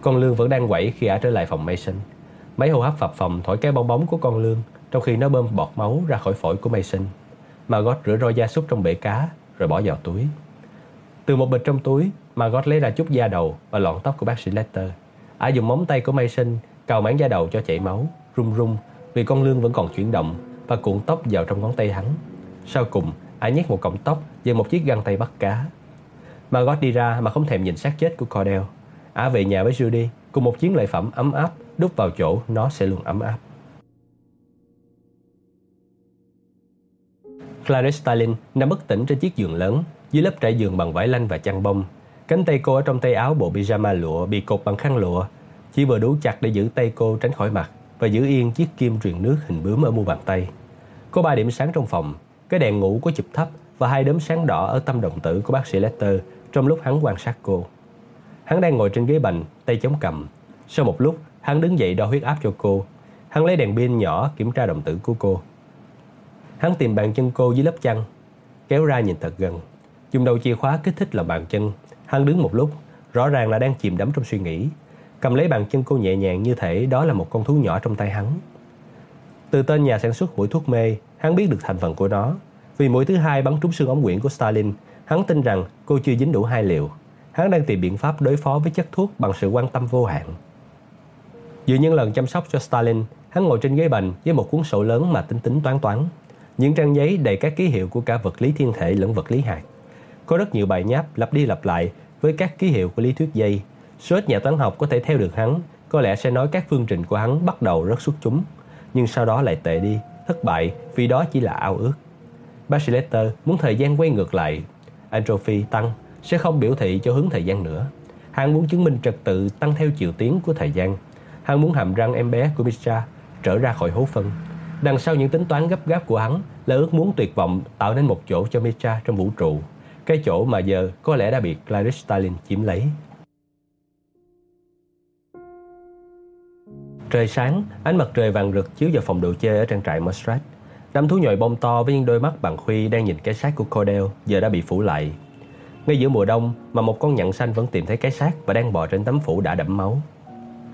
Con lương vẫn đang quẩy khi Ả trở lại phòng Mason. Máy hô hấp phập phòng thổi cái bong bóng của con lương trong khi nó bơm bọt máu ra khỏi phổi của Mason. Margot rửa roi da súc trong bể cá rồi bỏ vào túi. Từ một bịch trong túi, Margot lấy ra chút da đầu và lọn tóc của bác sĩ Letter. Ả dùng móng tay của Mason cào mảng da đầu cho chảy máu, run run vì con lương vẫn còn chuyển động và cuộn tóc vào trong ngón tay hắn. Sau cùng, Ả nhét một cọng tóc vào một chiếc găng tay bắt cá. Margot đi ra mà không thèm nhìn xác chết của Cordell. Ả về nhà với Judy cùng một chiến lợi phẩm ấm áp đút vào chỗ nó sẽ luôn ấm áp. Clarice Starling nằm bất tỉnh trên chiếc giường lớn, dưới lớp trải giường bằng vải lanh và chăn bông. Cánh tay cô ở trong tay áo bộ pyjama lụa bị cột bằng khăn lụa, chỉ vừa đủ chặt để giữ tay cô tránh khỏi mặt và giữ yên chiếc kim truyền nước hình bướm ở mu bàn tay. Có ba điểm sáng trong phòng, cái đèn ngủ có chụp thấp và hai đốm sáng đỏ ở tâm đồng tử của bác sĩ Lester trong lúc hắn quan sát cô. Hắn đang ngồi trên ghế bành, tay chống cầm. Sau một lúc, hắn đứng dậy đo huyết áp cho cô. Hắn lấy đèn pin nhỏ kiểm tra đồng tử của cô. Hắn tìm bàn chân cô dưới lớp chăn, kéo ra nhìn thật gần. Dùng đầu chìa khóa kích thích là bàn chân. Hắn đứng một lúc, rõ ràng là đang chìm đắm trong suy nghĩ. Cầm lấy bàn chân cô nhẹ nhàng như thể đó là một con thú nhỏ trong tay hắn. Từ tên nhà sản xuất mũi thuốc mê, hắn biết được thành phần của nó. Vì mũi thứ hai bắn trúng xương ống quyển của Stalin, hắn tin rằng cô chưa dính đủ hai liều. Hắn đang tìm biện pháp đối phó với chất thuốc bằng sự quan tâm vô hạn. dựa những lần chăm sóc cho Stalin, hắn ngồi trên ghế bành với một cuốn sổ lớn mà tính tính toán toán. Những trang giấy đầy các ký hiệu của cả vật lý thiên thể lẫn vật lý hạt. Có rất nhiều bài nháp lặp đi lặp lại với các ký hiệu của lý thuyết dây. Số ít nhà toán học có thể theo được hắn, có lẽ sẽ nói các phương trình của hắn bắt đầu rất xuất chúng, nhưng sau đó lại tệ đi, thất bại vì đó chỉ là ao ước. Bachelor muốn thời gian quay ngược lại. Entropy tăng sẽ không biểu thị cho hướng thời gian nữa. Hắn muốn chứng minh trật tự tăng theo chiều tiến của thời gian. Hắn muốn hàm răng em bé của Mitra trở ra khỏi hố phân. Đằng sau những tính toán gấp gáp của hắn là ước muốn tuyệt vọng tạo nên một chỗ cho Mitra trong vũ trụ. Cái chỗ mà giờ có lẽ đã bị Clarice Stalin chiếm lấy. Trời sáng, ánh mặt trời vàng rực chiếu vào phòng đồ chơi ở trang trại Mustrat. Năm thú nhồi bông to với những đôi mắt bằng khuy đang nhìn cái xác của Cordell giờ đã bị phủ lại. Ngay giữa mùa đông mà một con nhặn xanh vẫn tìm thấy cái xác và đang bò trên tấm phủ đã đẫm máu.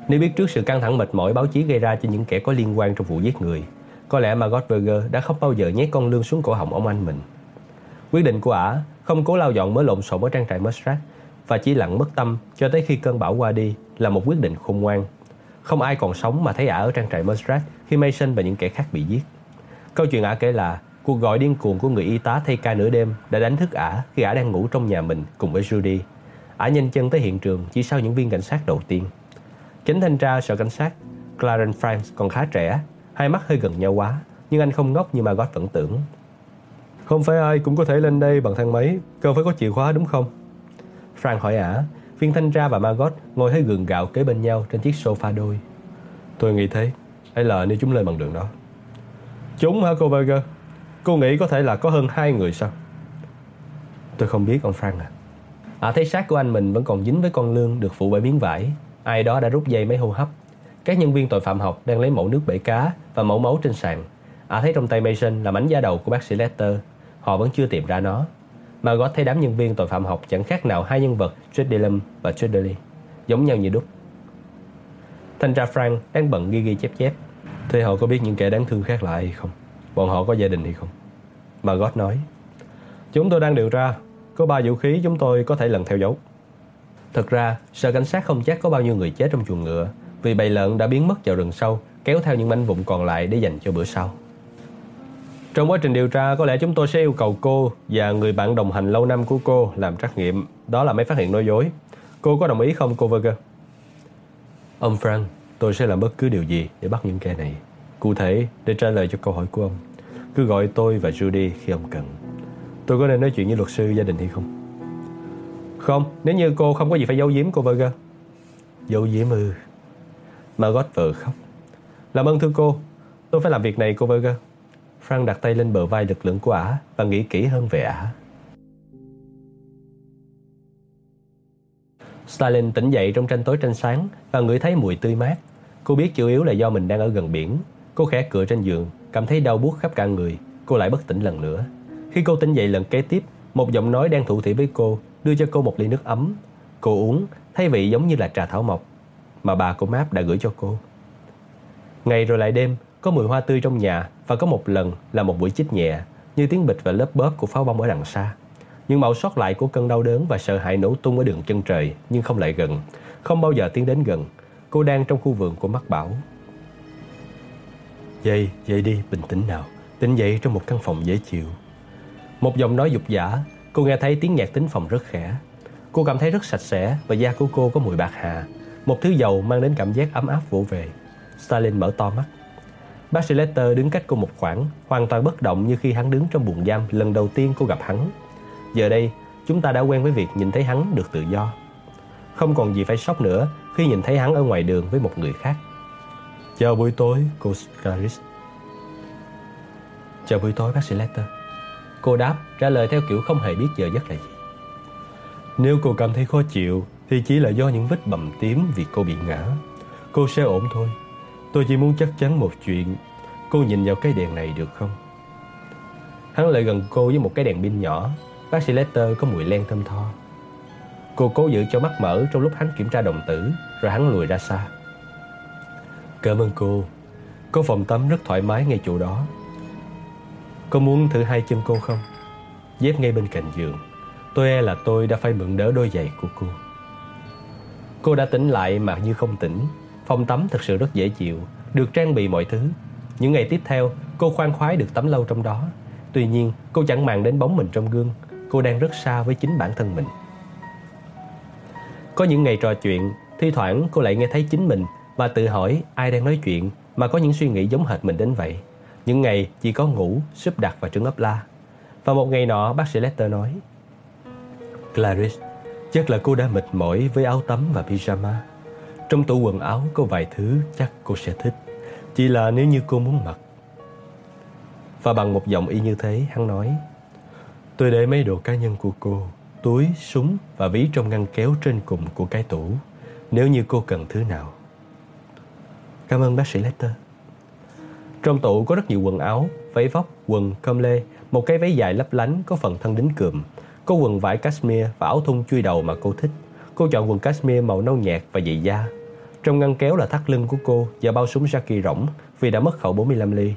Nếu biết trước sự căng thẳng mệt mỏi báo chí gây ra cho những kẻ có liên quan trong vụ giết người, có lẽ Margot Berger đã không bao giờ nhét con lương xuống cổ họng ông anh mình. Quyết định của ả không cố lau dọn mới lộn xộn ở trang trại Mustrat và chỉ lặng mất tâm cho tới khi cơn bão qua đi là một quyết định khôn ngoan. Không ai còn sống mà thấy ả ở trang trại Mustrat khi Mason và những kẻ khác bị giết. Câu chuyện ả kể là cuộc gọi điên cuồng của người y tá thay ca nửa đêm đã đánh thức ả khi ả đang ngủ trong nhà mình cùng với Judy. Ả nhanh chân tới hiện trường chỉ sau những viên cảnh sát đầu tiên. Chánh thanh tra sở cảnh sát Clarence Franks còn khá trẻ, hai mắt hơi gần nhau quá, nhưng anh không ngốc như Margot vẫn tưởng. Không phải ai cũng có thể lên đây bằng thang máy, cần phải có chìa khóa đúng không? Frank hỏi ả, viên thanh tra và Margot ngồi hơi gượng gạo kế bên nhau trên chiếc sofa đôi. Tôi nghĩ thế, hay là nếu chúng lên bằng đường đó. Chúng hả cô Berger? Cô nghĩ có thể là có hơn hai người sao? Tôi không biết ông Frank à. À thấy xác của anh mình vẫn còn dính với con lương được phủ bởi miếng vải. Ai đó đã rút dây máy hô hấp. Các nhân viên tội phạm học đang lấy mẫu nước bể cá và mẫu máu trên sàn. À thấy trong tay Mason là mảnh da đầu của bác sĩ Lester. Họ vẫn chưa tìm ra nó. Mà gót thấy đám nhân viên tội phạm học chẳng khác nào hai nhân vật Tredelum và Treadley, giống nhau như đúc. Thanh tra Frank đang bận ghi ghi chép chép. Thế họ có biết những kẻ đáng thương khác là ai hay không? Bọn họ có gia đình hay không? Mà gót nói. Chúng tôi đang điều tra. Có ba vũ khí chúng tôi có thể lần theo dấu. Thật ra, sở cảnh sát không chắc có bao nhiêu người chết trong chuồng ngựa vì bầy lợn đã biến mất vào rừng sâu kéo theo những mảnh vụn còn lại để dành cho bữa sau. Trong quá trình điều tra, có lẽ chúng tôi sẽ yêu cầu cô và người bạn đồng hành lâu năm của cô làm trắc nghiệm. Đó là mấy phát hiện nói dối. Cô có đồng ý không cô Verger? Ông Frank, tôi sẽ làm bất cứ điều gì để bắt những kẻ này. Cụ thể, để trả lời cho câu hỏi của ông, cứ gọi tôi và Judy khi ông cần. Tôi có nên nói chuyện với luật sư gia đình hay không? Không, nếu như cô không có gì phải giấu giếm cô Verger. Giấu giếm ư? Margot vừa khóc. Làm ơn thưa cô, tôi phải làm việc này cô Berger. Frank đặt tay lên bờ vai lực lượng của ả và nghĩ kỹ hơn về ả. Stalin tỉnh dậy trong tranh tối tranh sáng và ngửi thấy mùi tươi mát. Cô biết chủ yếu là do mình đang ở gần biển. Cô khẽ cựa trên giường, cảm thấy đau buốt khắp cả người. Cô lại bất tỉnh lần nữa. Khi cô tỉnh dậy lần kế tiếp, một giọng nói đang thủ thỉ với cô đưa cho cô một ly nước ấm. Cô uống, thấy vị giống như là trà thảo mộc mà bà của Map đã gửi cho cô. Ngày rồi lại đêm, có mùi hoa tươi trong nhà và có một lần là một buổi chích nhẹ như tiếng bịch và lớp bóp của pháo bông ở đằng xa. Nhưng màu sót lại của cơn đau đớn và sợ hãi nổ tung ở đường chân trời nhưng không lại gần, không bao giờ tiến đến gần. Cô đang trong khu vườn của mắt bảo. Dậy, dậy đi, bình tĩnh nào. Tỉnh dậy trong một căn phòng dễ chịu. Một giọng nói dục giả, cô nghe thấy tiếng nhạc tính phòng rất khẽ. Cô cảm thấy rất sạch sẽ và da của cô có mùi bạc hà, một thứ dầu mang đến cảm giác ấm áp vỗ về. Stalin mở to mắt. Bác sĩ Lester đứng cách cô một khoảng, hoàn toàn bất động như khi hắn đứng trong buồng giam lần đầu tiên cô gặp hắn. Giờ đây, chúng ta đã quen với việc nhìn thấy hắn được tự do. Không còn gì phải sốc nữa khi nhìn thấy hắn ở ngoài đường với một người khác. Chào buổi tối, cô Scaris. Chào buổi tối, bác sĩ Lester. Cô đáp, trả lời theo kiểu không hề biết giờ giấc là gì. Nếu cô cảm thấy khó chịu, thì chỉ là do những vết bầm tím vì cô bị ngã. Cô sẽ ổn thôi. Tôi chỉ muốn chắc chắn một chuyện. Cô nhìn vào cái đèn này được không? Hắn lại gần cô với một cái đèn pin nhỏ. Bác sĩ Lester có mùi len thơm tho. Cô cố giữ cho mắt mở trong lúc hắn kiểm tra đồng tử, rồi hắn lùi ra xa. Cảm ơn cô. Có phòng tắm rất thoải mái ngay chỗ đó. cô muốn thử hai chân cô không? Dép ngay bên cạnh giường. Tôi e là tôi đã phải mượn đỡ đôi giày của cô. Cô đã tỉnh lại mà như không tỉnh. Phòng tắm thật sự rất dễ chịu, được trang bị mọi thứ. Những ngày tiếp theo, cô khoan khoái được tắm lâu trong đó. Tuy nhiên, cô chẳng màng đến bóng mình trong gương. Cô đang rất xa với chính bản thân mình. Có những ngày trò chuyện, thi thoảng cô lại nghe thấy chính mình và tự hỏi ai đang nói chuyện mà có những suy nghĩ giống hệt mình đến vậy. Những ngày chỉ có ngủ, súp đặt và trứng ấp la. Và một ngày nọ bác sĩ Lester nói Clarice, chắc là cô đã mệt mỏi với áo tắm và pyjama. Trong tủ quần áo có vài thứ chắc cô sẽ thích. Chỉ là nếu như cô muốn mặc. Và bằng một giọng y như thế, hắn nói Tôi để mấy đồ cá nhân của cô, túi, súng và ví trong ngăn kéo trên cùng của cái tủ. Nếu như cô cần thứ nào. Cảm ơn bác sĩ Lester. Trong tủ có rất nhiều quần áo, váy vóc, quần, com lê, một cái váy dài lấp lánh có phần thân đính cườm, có quần vải cashmere và áo thun chui đầu mà cô thích. Cô chọn quần cashmere màu nâu nhạt và dày da. Trong ngăn kéo là thắt lưng của cô và bao súng Jackie rỗng vì đã mất khẩu 45 ly.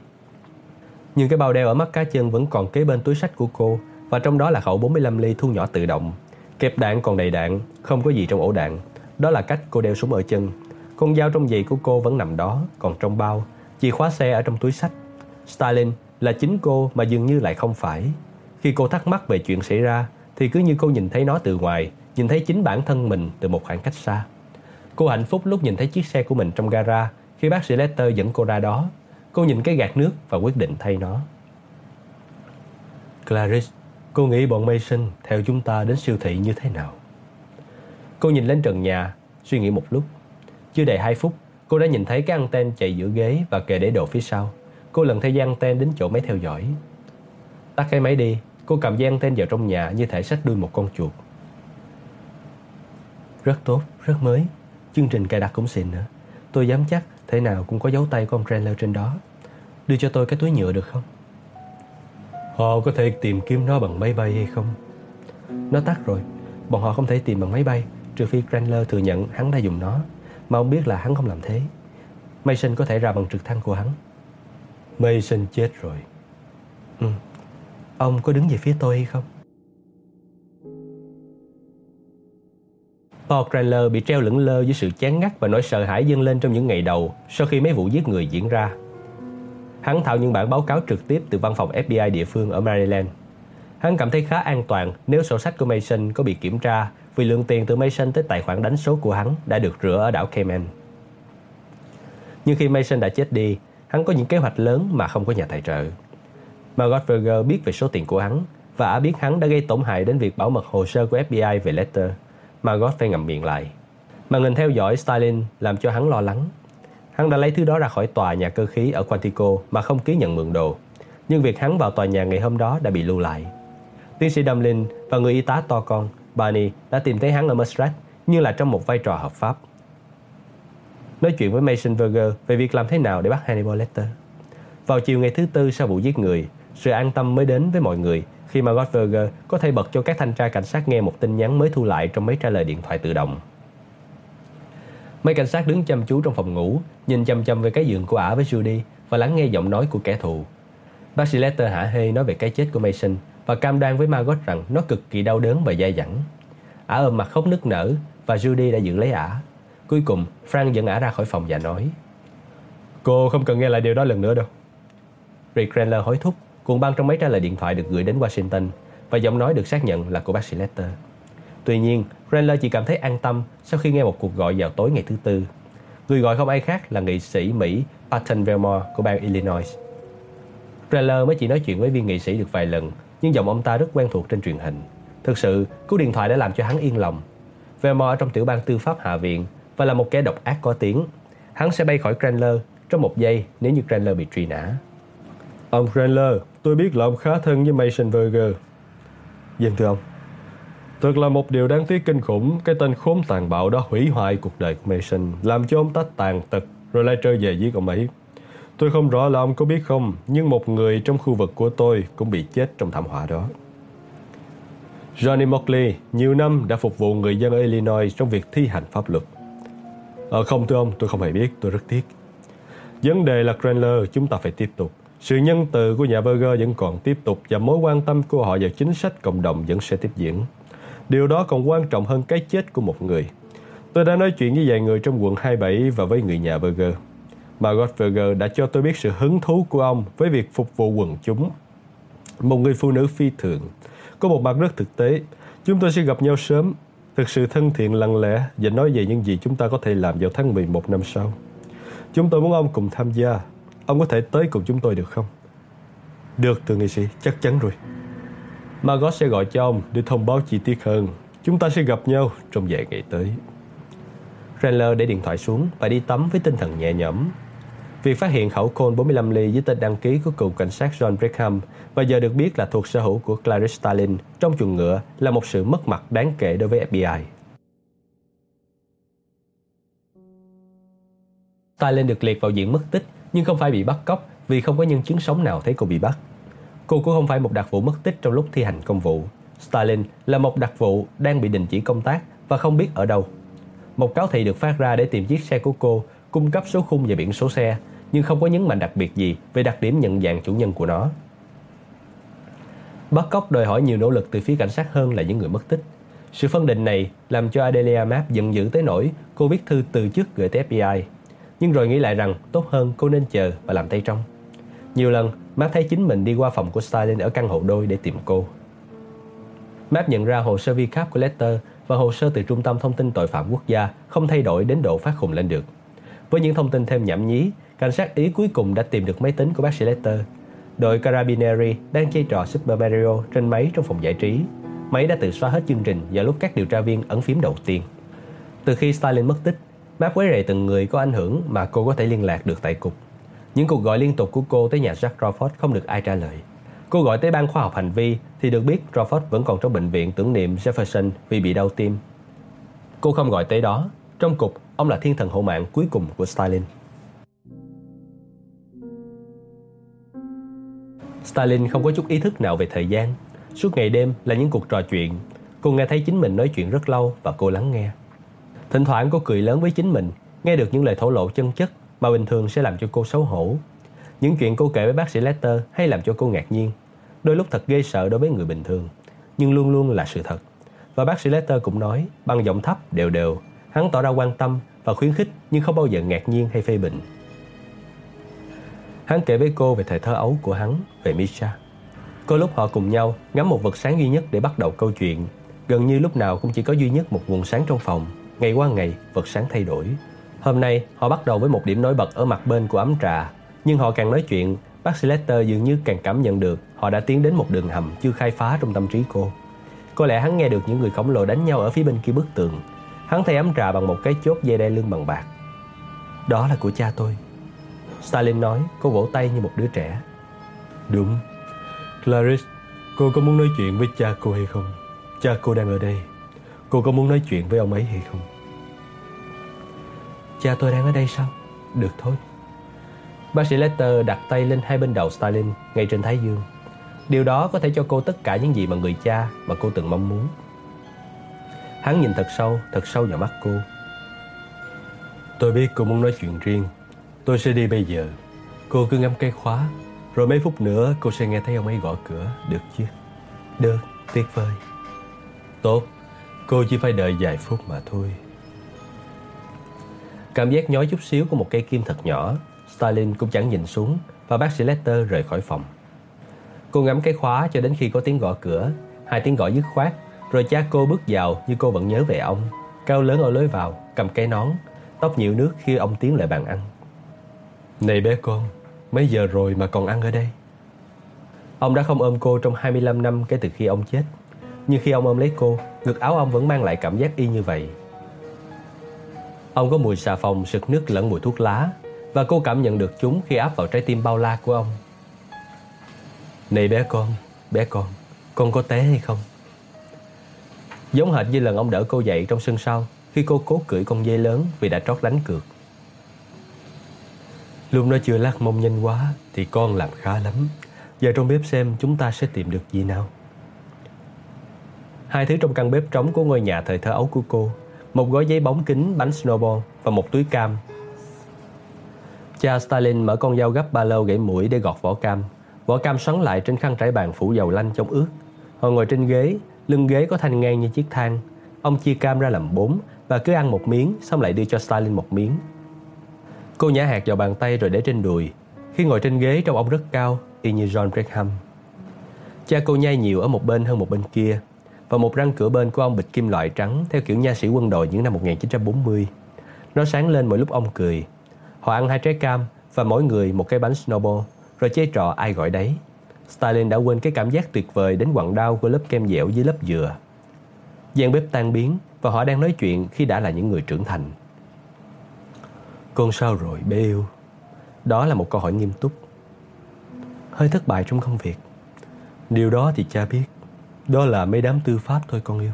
Nhưng cái bao đeo ở mắt cá chân vẫn còn kế bên túi sách của cô và trong đó là khẩu 45 ly thu nhỏ tự động. Kẹp đạn còn đầy đạn, không có gì trong ổ đạn. Đó là cách cô đeo súng ở chân. Con dao trong giày của cô vẫn nằm đó, còn trong bao. Chìa khóa xe ở trong túi sách. Stalin là chính cô mà dường như lại không phải. Khi cô thắc mắc về chuyện xảy ra, thì cứ như cô nhìn thấy nó từ ngoài, nhìn thấy chính bản thân mình từ một khoảng cách xa. Cô hạnh phúc lúc nhìn thấy chiếc xe của mình trong gara khi bác sĩ Lester dẫn cô ra đó. Cô nhìn cái gạt nước và quyết định thay nó. Clarice, cô nghĩ bọn Mason theo chúng ta đến siêu thị như thế nào? Cô nhìn lên trần nhà, suy nghĩ một lúc. Chưa đầy 2 phút, cô đã nhìn thấy cái anten chạy giữa ghế và kề để đồ phía sau. Cô lần theo dây anten đến chỗ máy theo dõi. Tắt cái máy đi, cô cầm dây anten vào trong nhà như thể sách đuôi một con chuột. Rất tốt, rất mới. Chương trình cài đặt cũng xịn nữa. Tôi dám chắc thế nào cũng có dấu tay của ông Chandler trên đó. Đưa cho tôi cái túi nhựa được không? Họ có thể tìm kiếm nó bằng máy bay hay không? Nó tắt rồi. Bọn họ không thể tìm bằng máy bay trừ phi Chandler thừa nhận hắn đã dùng nó. Mà ông biết là hắn không làm thế. Mason có thể ra bằng trực thăng của hắn. Mason chết rồi. Ừ. Ông có đứng về phía tôi hay không? Paul Chandler bị treo lững lơ dưới sự chán ngắt và nỗi sợ hãi dâng lên trong những ngày đầu sau khi mấy vụ giết người diễn ra. Hắn thạo những bản báo cáo trực tiếp từ văn phòng FBI địa phương ở Maryland. Hắn cảm thấy khá an toàn nếu sổ sách của Mason có bị kiểm tra vì lượng tiền từ Mason tới tài khoản đánh số của hắn đã được rửa ở đảo Cayman. Nhưng khi Mason đã chết đi, hắn có những kế hoạch lớn mà không có nhà tài trợ. Margot Berger biết về số tiền của hắn và Ả biết hắn đã gây tổn hại đến việc bảo mật hồ sơ của FBI về Letter. Margot phải ngậm miệng lại. Màn hình theo dõi Stalin làm cho hắn lo lắng. Hắn đã lấy thứ đó ra khỏi tòa nhà cơ khí ở Quantico mà không ký nhận mượn đồ. Nhưng việc hắn vào tòa nhà ngày hôm đó đã bị lưu lại. Tiến sĩ Dumlin và người y tá to con, Barney, đã tìm thấy hắn ở Mustrat, nhưng là trong một vai trò hợp pháp. Nói chuyện với Mason Berger về việc làm thế nào để bắt Hannibal Lecter. Vào chiều ngày thứ tư sau vụ giết người, sự an tâm mới đến với mọi người khi mà Berger có thể bật cho các thanh tra cảnh sát nghe một tin nhắn mới thu lại trong máy trả lời điện thoại tự động. Mấy cảnh sát đứng chăm chú trong phòng ngủ, nhìn chăm chăm về cái giường của ả với Judy và lắng nghe giọng nói của kẻ thù. Bác sĩ Lester hả hê nói về cái chết của Mason và cam đoan với Margot rằng nó cực kỳ đau đớn và dai dẳng. Ả ôm mặt khóc nức nở và Judy đã giữ lấy ả. Cuối cùng, Frank dẫn ả ra khỏi phòng và nói Cô không cần nghe lại điều đó lần nữa đâu. Rick Cranler hối thúc, cuộn băng trong máy trả lời điện thoại được gửi đến Washington và giọng nói được xác nhận là của bác sĩ Lester. Tuy nhiên, Randler chỉ cảm thấy an tâm sau khi nghe một cuộc gọi vào tối ngày thứ tư. Người gọi không ai khác là nghị sĩ Mỹ Patton Velmore của bang Illinois. Randler mới chỉ nói chuyện với viên nghị sĩ được vài lần, nhưng giọng ông ta rất quen thuộc trên truyền hình. Thực sự, cú điện thoại đã làm cho hắn yên lòng. Velmore ở trong tiểu bang tư pháp Hạ viện và là một kẻ độc ác có tiếng. Hắn sẽ bay khỏi Randler trong một giây nếu như Randler bị truy nã. Ông Cranler, tôi biết là ông khá thân với Mason Berger. Dân thưa ông, Thật là một điều đáng tiếc kinh khủng, cái tên khốn tàn bạo đó hủy hoại cuộc đời của Mason, làm cho ông ta tàn tật, rồi lại trở về giết ông ấy. Tôi không rõ là ông có biết không, nhưng một người trong khu vực của tôi cũng bị chết trong thảm họa đó. Johnny Mockley nhiều năm đã phục vụ người dân ở Illinois trong việc thi hành pháp luật. Ờ không thưa ông, tôi không hề biết, tôi rất tiếc. Vấn đề là Cranler, chúng ta phải tiếp tục. Sự nhân từ của nhà Berger vẫn còn tiếp tục và mối quan tâm của họ vào chính sách cộng đồng vẫn sẽ tiếp diễn. Điều đó còn quan trọng hơn cái chết của một người. Tôi đã nói chuyện với vài người trong quận 27 và với người nhà Berger. Margot Berger đã cho tôi biết sự hứng thú của ông với việc phục vụ quần chúng. Một người phụ nữ phi thường, có một mặt rất thực tế. Chúng tôi sẽ gặp nhau sớm, thực sự thân thiện lặng lẽ và nói về những gì chúng ta có thể làm vào tháng 11 năm sau. Chúng tôi muốn ông cùng tham gia. Ông có thể tới cùng chúng tôi được không? Được, thưa nghị sĩ, chắc chắn rồi. Margot sẽ gọi cho ông để thông báo chi tiết hơn. Chúng ta sẽ gặp nhau trong vài ngày tới. Randler để điện thoại xuống và đi tắm với tinh thần nhẹ nhõm. Việc phát hiện khẩu côn 45 ly với tên đăng ký của cựu cảnh sát John Brigham và giờ được biết là thuộc sở hữu của Clarice Stalin trong chuồng ngựa là một sự mất mặt đáng kể đối với FBI. Stalin được liệt vào diện mất tích nhưng không phải bị bắt cóc vì không có nhân chứng sống nào thấy cô bị bắt. Cô cũng không phải một đặc vụ mất tích trong lúc thi hành công vụ. Stalin là một đặc vụ đang bị đình chỉ công tác và không biết ở đâu. Một cáo thị được phát ra để tìm chiếc xe của cô, cung cấp số khung và biển số xe, nhưng không có nhấn mạnh đặc biệt gì về đặc điểm nhận dạng chủ nhân của nó. Bắt cóc đòi hỏi nhiều nỗ lực từ phía cảnh sát hơn là những người mất tích. Sự phân định này làm cho Adelia Map giận dữ tới nỗi cô viết thư từ chức gửi tới FBI. Nhưng rồi nghĩ lại rằng tốt hơn cô nên chờ và làm tay trong. Nhiều lần, Matt thấy chính mình đi qua phòng của Stalin ở căn hộ đôi để tìm cô. Matt nhận ra hồ sơ vi khắp của Lester và hồ sơ từ Trung tâm Thông tin Tội phạm Quốc gia không thay đổi đến độ phát khùng lên được. Với những thông tin thêm nhảm nhí, cảnh sát Ý cuối cùng đã tìm được máy tính của bác sĩ Letter. Đội Carabinieri đang chơi trò Super Mario trên máy trong phòng giải trí. Máy đã tự xóa hết chương trình vào lúc các điều tra viên ấn phím đầu tiên. Từ khi Stalin mất tích, Map quấy rầy từng người có ảnh hưởng mà cô có thể liên lạc được tại cục. Những cuộc gọi liên tục của cô tới nhà Jack Crawford không được ai trả lời. Cô gọi tới ban khoa học hành vi thì được biết Crawford vẫn còn trong bệnh viện tưởng niệm Jefferson vì bị đau tim. Cô không gọi tới đó. Trong cục, ông là thiên thần hộ mạng cuối cùng của Stalin. Stalin không có chút ý thức nào về thời gian. Suốt ngày đêm là những cuộc trò chuyện. Cô nghe thấy chính mình nói chuyện rất lâu và cô lắng nghe. Thỉnh thoảng cô cười lớn với chính mình, nghe được những lời thổ lộ chân chất mà bình thường sẽ làm cho cô xấu hổ. Những chuyện cô kể với bác sĩ Lester hay làm cho cô ngạc nhiên. Đôi lúc thật ghê sợ đối với người bình thường, nhưng luôn luôn là sự thật. Và bác sĩ Lester cũng nói bằng giọng thấp đều đều, hắn tỏ ra quan tâm và khuyến khích nhưng không bao giờ ngạc nhiên hay phê bình. Hắn kể với cô về thời thơ ấu của hắn, về Misha. Có lúc họ cùng nhau ngắm một vật sáng duy nhất để bắt đầu câu chuyện. Gần như lúc nào cũng chỉ có duy nhất một nguồn sáng trong phòng. Ngày qua ngày, vật sáng thay đổi. Hôm nay, họ bắt đầu với một điểm nổi bật ở mặt bên của ấm trà. Nhưng họ càng nói chuyện, bác sĩ Lester dường như càng cảm nhận được họ đã tiến đến một đường hầm chưa khai phá trong tâm trí cô. Có lẽ hắn nghe được những người khổng lồ đánh nhau ở phía bên kia bức tường. Hắn thay ấm trà bằng một cái chốt dây đai lưng bằng bạc. Đó là của cha tôi. Stalin nói, cô vỗ tay như một đứa trẻ. Đúng. Clarice, cô có muốn nói chuyện với cha cô hay không? Cha cô đang ở đây. Cô có muốn nói chuyện với ông ấy hay không? Cha tôi đang ở đây sao? Được thôi. Bác sĩ Lester đặt tay lên hai bên đầu Stalin ngay trên thái dương. Điều đó có thể cho cô tất cả những gì mà người cha mà cô từng mong muốn. Hắn nhìn thật sâu, thật sâu vào mắt cô. Tôi biết cô muốn nói chuyện riêng. Tôi sẽ đi bây giờ. Cô cứ ngắm cái khóa. Rồi mấy phút nữa cô sẽ nghe thấy ông ấy gõ cửa. Được chứ? Được, tuyệt vời. Tốt, cô chỉ phải đợi vài phút mà thôi. Cảm giác nhói chút xíu của một cây kim thật nhỏ. Stalin cũng chẳng nhìn xuống và bác sĩ Lester rời khỏi phòng. Cô ngắm cái khóa cho đến khi có tiếng gõ cửa, hai tiếng gõ dứt khoát, rồi cha cô bước vào như cô vẫn nhớ về ông. Cao lớn ở lối vào, cầm cái nón, tóc nhịu nước khi ông tiến lại bàn ăn. Này bé con, mấy giờ rồi mà còn ăn ở đây? Ông đã không ôm cô trong 25 năm kể từ khi ông chết. Nhưng khi ông ôm lấy cô, ngực áo ông vẫn mang lại cảm giác y như vậy. Ông có mùi xà phòng, sực nước lẫn mùi thuốc lá và cô cảm nhận được chúng khi áp vào trái tim bao la của ông. Này bé con, bé con, con có té hay không? Giống hệt như lần ông đỡ cô dậy trong sân sau khi cô cố cưỡi con dây lớn vì đã trót đánh cược. Lúc nó chưa lát mông nhanh quá thì con làm khá lắm. Giờ trong bếp xem chúng ta sẽ tìm được gì nào. Hai thứ trong căn bếp trống của ngôi nhà thời thơ ấu của cô một gói giấy bóng kính bánh snowball và một túi cam. Cha Stalin mở con dao gấp ba lô gãy mũi để gọt vỏ cam. Vỏ cam xoắn lại trên khăn trải bàn phủ dầu lanh trong ướt. Họ ngồi trên ghế, lưng ghế có thanh ngang như chiếc thang. Ông chia cam ra làm bốn và cứ ăn một miếng xong lại đưa cho Stalin một miếng. Cô nhả hạt vào bàn tay rồi để trên đùi. Khi ngồi trên ghế trông ông rất cao, y như John Brigham. Cha cô nhai nhiều ở một bên hơn một bên kia và một răng cửa bên của ông bịch kim loại trắng theo kiểu nha sĩ quân đội những năm 1940. Nó sáng lên mỗi lúc ông cười. Họ ăn hai trái cam và mỗi người một cái bánh snowball, rồi chơi trò ai gọi đấy. Stalin đã quên cái cảm giác tuyệt vời đến quặn đau của lớp kem dẻo dưới lớp dừa. gian bếp tan biến và họ đang nói chuyện khi đã là những người trưởng thành. Con sao rồi bé yêu? Đó là một câu hỏi nghiêm túc. Hơi thất bại trong công việc. Điều đó thì cha biết. Đó là mấy đám tư pháp thôi con yêu.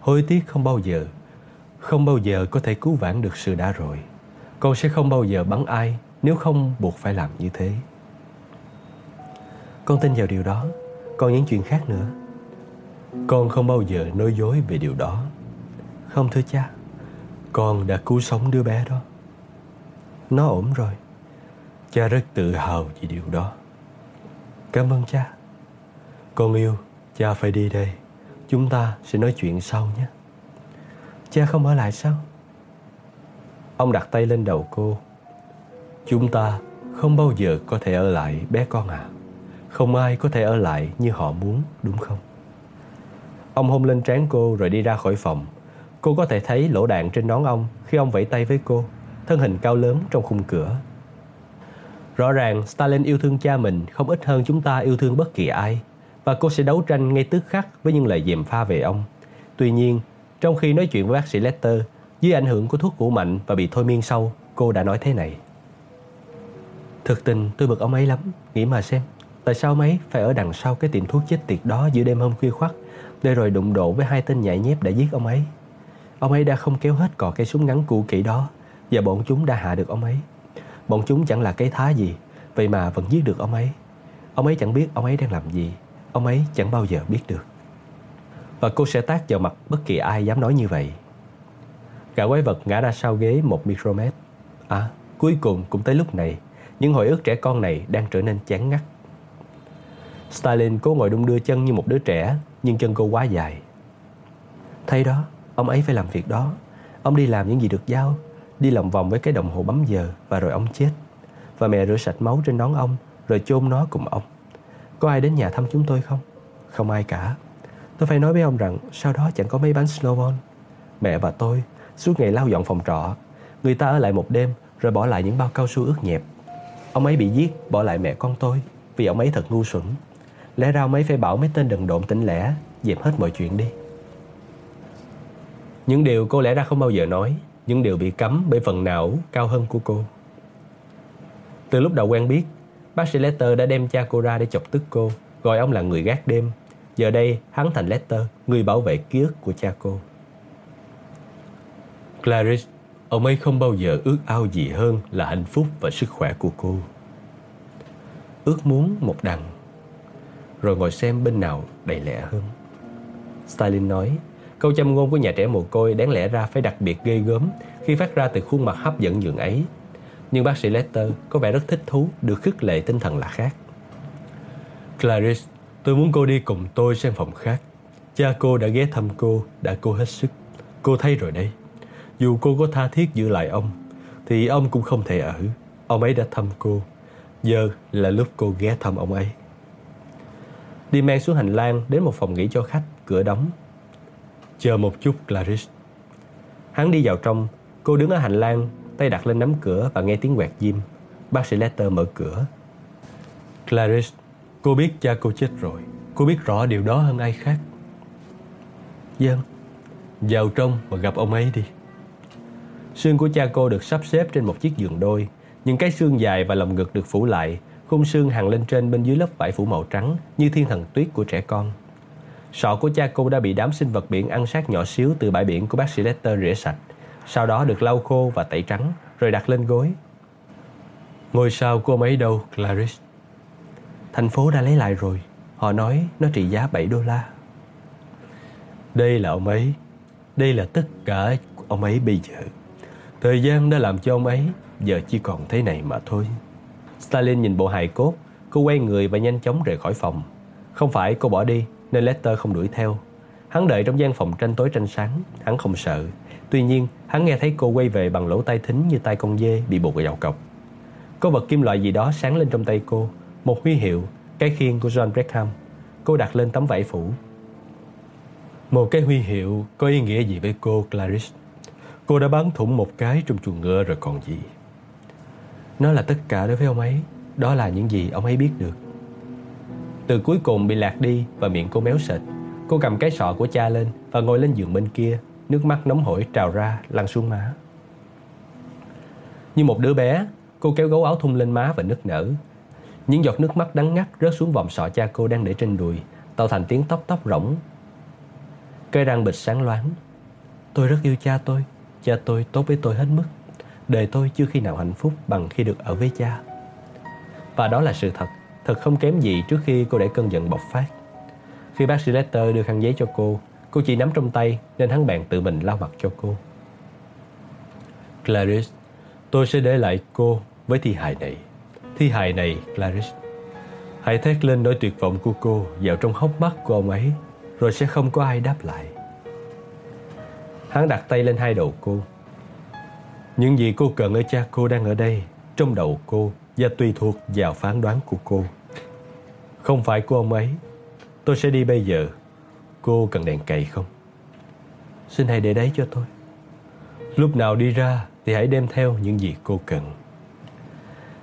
Hối tiếc không bao giờ, không bao giờ có thể cứu vãn được sự đã rồi. Con sẽ không bao giờ bắn ai nếu không buộc phải làm như thế. Con tin vào điều đó, còn những chuyện khác nữa. Con không bao giờ nói dối về điều đó. Không thưa cha, con đã cứu sống đứa bé đó. Nó ổn rồi. Cha rất tự hào về điều đó. Cảm ơn cha. Con yêu, Cha phải đi đây. Chúng ta sẽ nói chuyện sau nhé. Cha không ở lại sao? Ông đặt tay lên đầu cô. Chúng ta không bao giờ có thể ở lại, bé con à. Không ai có thể ở lại như họ muốn, đúng không? Ông hôn lên trán cô rồi đi ra khỏi phòng. Cô có thể thấy lỗ đạn trên nón ông Khi ông vẫy tay với cô, Thân hình cao lớn trong khung cửa. Rõ ràng Stalin yêu thương cha mình không ít hơn chúng ta yêu thương bất kỳ ai và cô sẽ đấu tranh ngay tức khắc với những lời dèm pha về ông. Tuy nhiên, trong khi nói chuyện với bác sĩ Lester, dưới ảnh hưởng của thuốc ngủ mạnh và bị thôi miên sâu, cô đã nói thế này. Thực tình tôi bực ông ấy lắm, nghĩ mà xem, tại sao ông ấy phải ở đằng sau cái tiệm thuốc chết tiệt đó giữa đêm hôm khuya khoắt để rồi đụng độ với hai tên nhảy nhép đã giết ông ấy. Ông ấy đã không kéo hết cò cây súng ngắn cũ kỹ đó và bọn chúng đã hạ được ông ấy. Bọn chúng chẳng là cái thá gì, vậy mà vẫn giết được ông ấy. Ông ấy chẳng biết ông ấy đang làm gì, ông ấy chẳng bao giờ biết được. Và cô sẽ tác vào mặt bất kỳ ai dám nói như vậy. Gã quái vật ngã ra sau ghế một micromet. À, cuối cùng cũng tới lúc này, những hồi ức trẻ con này đang trở nên chán ngắt. Stalin cố ngồi đung đưa chân như một đứa trẻ, nhưng chân cô quá dài. Thay đó, ông ấy phải làm việc đó. Ông đi làm những gì được giao, đi lòng vòng với cái đồng hồ bấm giờ và rồi ông chết. Và mẹ rửa sạch máu trên nón ông, rồi chôn nó cùng ông. Có ai đến nhà thăm chúng tôi không? Không ai cả. Tôi phải nói với ông rằng sau đó chẳng có mấy bánh snowball. Mẹ và tôi suốt ngày lau dọn phòng trọ. Người ta ở lại một đêm rồi bỏ lại những bao cao su ướt nhẹp. Ông ấy bị giết, bỏ lại mẹ con tôi vì ông ấy thật ngu xuẩn. Lẽ ra ông ấy phải bảo mấy tên đần độn tỉnh lẻ dẹp hết mọi chuyện đi. Những điều cô lẽ ra không bao giờ nói, những điều bị cấm bởi phần não cao hơn của cô. Từ lúc đầu quen biết, bác sĩ Lester đã đem cha cô ra để chọc tức cô, gọi ông là người gác đêm. Giờ đây, hắn thành Lester, người bảo vệ ký ức của cha cô. Clarice, ông ấy không bao giờ ước ao gì hơn là hạnh phúc và sức khỏe của cô. Ước muốn một đằng, rồi ngồi xem bên nào đầy lẽ hơn. Stalin nói, câu châm ngôn của nhà trẻ mồ côi đáng lẽ ra phải đặc biệt ghê gớm khi phát ra từ khuôn mặt hấp dẫn dường ấy. Nhưng bác sĩ Lester có vẻ rất thích thú được khích lệ tinh thần là khác. Clarice, tôi muốn cô đi cùng tôi sang phòng khác. Cha cô đã ghé thăm cô, đã cô hết sức. Cô thấy rồi đây. Dù cô có tha thiết giữ lại ông, thì ông cũng không thể ở. Ông ấy đã thăm cô. Giờ là lúc cô ghé thăm ông ấy. Đi men xuống hành lang đến một phòng nghỉ cho khách, cửa đóng. Chờ một chút Clarice. Hắn đi vào trong, cô đứng ở hành lang, tay đặt lên nắm cửa và nghe tiếng quẹt diêm. Bác sĩ Letter mở cửa. Clarice, cô biết cha cô chết rồi. Cô biết rõ điều đó hơn ai khác. Dân, vào trong và gặp ông ấy đi. Xương của cha cô được sắp xếp trên một chiếc giường đôi, những cái xương dài và lồng ngực được phủ lại, khung xương hàng lên trên bên dưới lớp vải phủ màu trắng như thiên thần tuyết của trẻ con. Sọ của cha cô đã bị đám sinh vật biển ăn sát nhỏ xíu từ bãi biển của bác sĩ Lester rửa sạch, sau đó được lau khô và tẩy trắng, rồi đặt lên gối. Ngôi sao của mấy ấy đâu, Clarice? Thành phố đã lấy lại rồi. Họ nói nó trị giá 7 đô la. Đây là ông ấy. Đây là tất cả ông ấy bây giờ. Thời gian đã làm cho ông ấy Giờ chỉ còn thế này mà thôi Stalin nhìn bộ hài cốt Cô quay người và nhanh chóng rời khỏi phòng Không phải cô bỏ đi Nên Lester không đuổi theo Hắn đợi trong gian phòng tranh tối tranh sáng Hắn không sợ Tuy nhiên, hắn nghe thấy cô quay về bằng lỗ tai thính Như tay con dê bị buộc vào cọc. Có vật kim loại gì đó sáng lên trong tay cô, Một huy hiệu, Cái khiên của John Breckham Cô đặt lên tấm vải phủ. Một cái huy hiệu có ý nghĩa gì với cô, Clarice? Cô đã bắn thủng một cái trong chuồng ngựa rồi còn gì? Nó là tất cả đối với ông ấy. Đó là những gì ông ấy biết được. Từ cuối cùng bị lạc đi và miệng cô méo sệt. Cô cầm cái sọ của cha lên Và ngồi lên giường bên kia. Nước mắt nóng hổi trào ra, lăn xuống má. Như một đứa bé, Cô kéo gấu áo thun lên má và nức nở. Những giọt nước mắt đắng ngắt rớt xuống vòng sọ cha cô đang để trên đùi, Tạo thành tiếng tóc tóc rỗng. Cây răng bịch sáng loáng. Tôi rất yêu cha tôi Cha tôi tốt với tôi hết mức. Đời tôi chưa khi nào hạnh phúc bằng khi được ở với cha. Và đó là sự thật Thật không kém gì trước khi cô để cơn giận bộc phát. Khi bác sĩ Lester đưa khăn giấy cho cô Cô chỉ nắm trong tay, Nên hắn bèn tự mình lau mặt cho cô. Clarice, Tôi sẽ để lại cô với thi hài này. Thi hài này, Clarice. Hãy thét lên nỗi tuyệt vọng của cô Vào trong hốc mắt của ông ấy, Rồi sẽ không có ai đáp lại. Hắn đặt tay lên hai đầu cô. Những gì cô cần ở cha cô đang ở đây, Trong đầu cô Và tùy thuộc vào phán đoán của cô. Không phải của ông ấy. Tôi sẽ đi bây giờ. Cô cần đèn cày không Xin hãy để đấy cho tôi Lúc nào đi ra Thì hãy đem theo những gì cô cần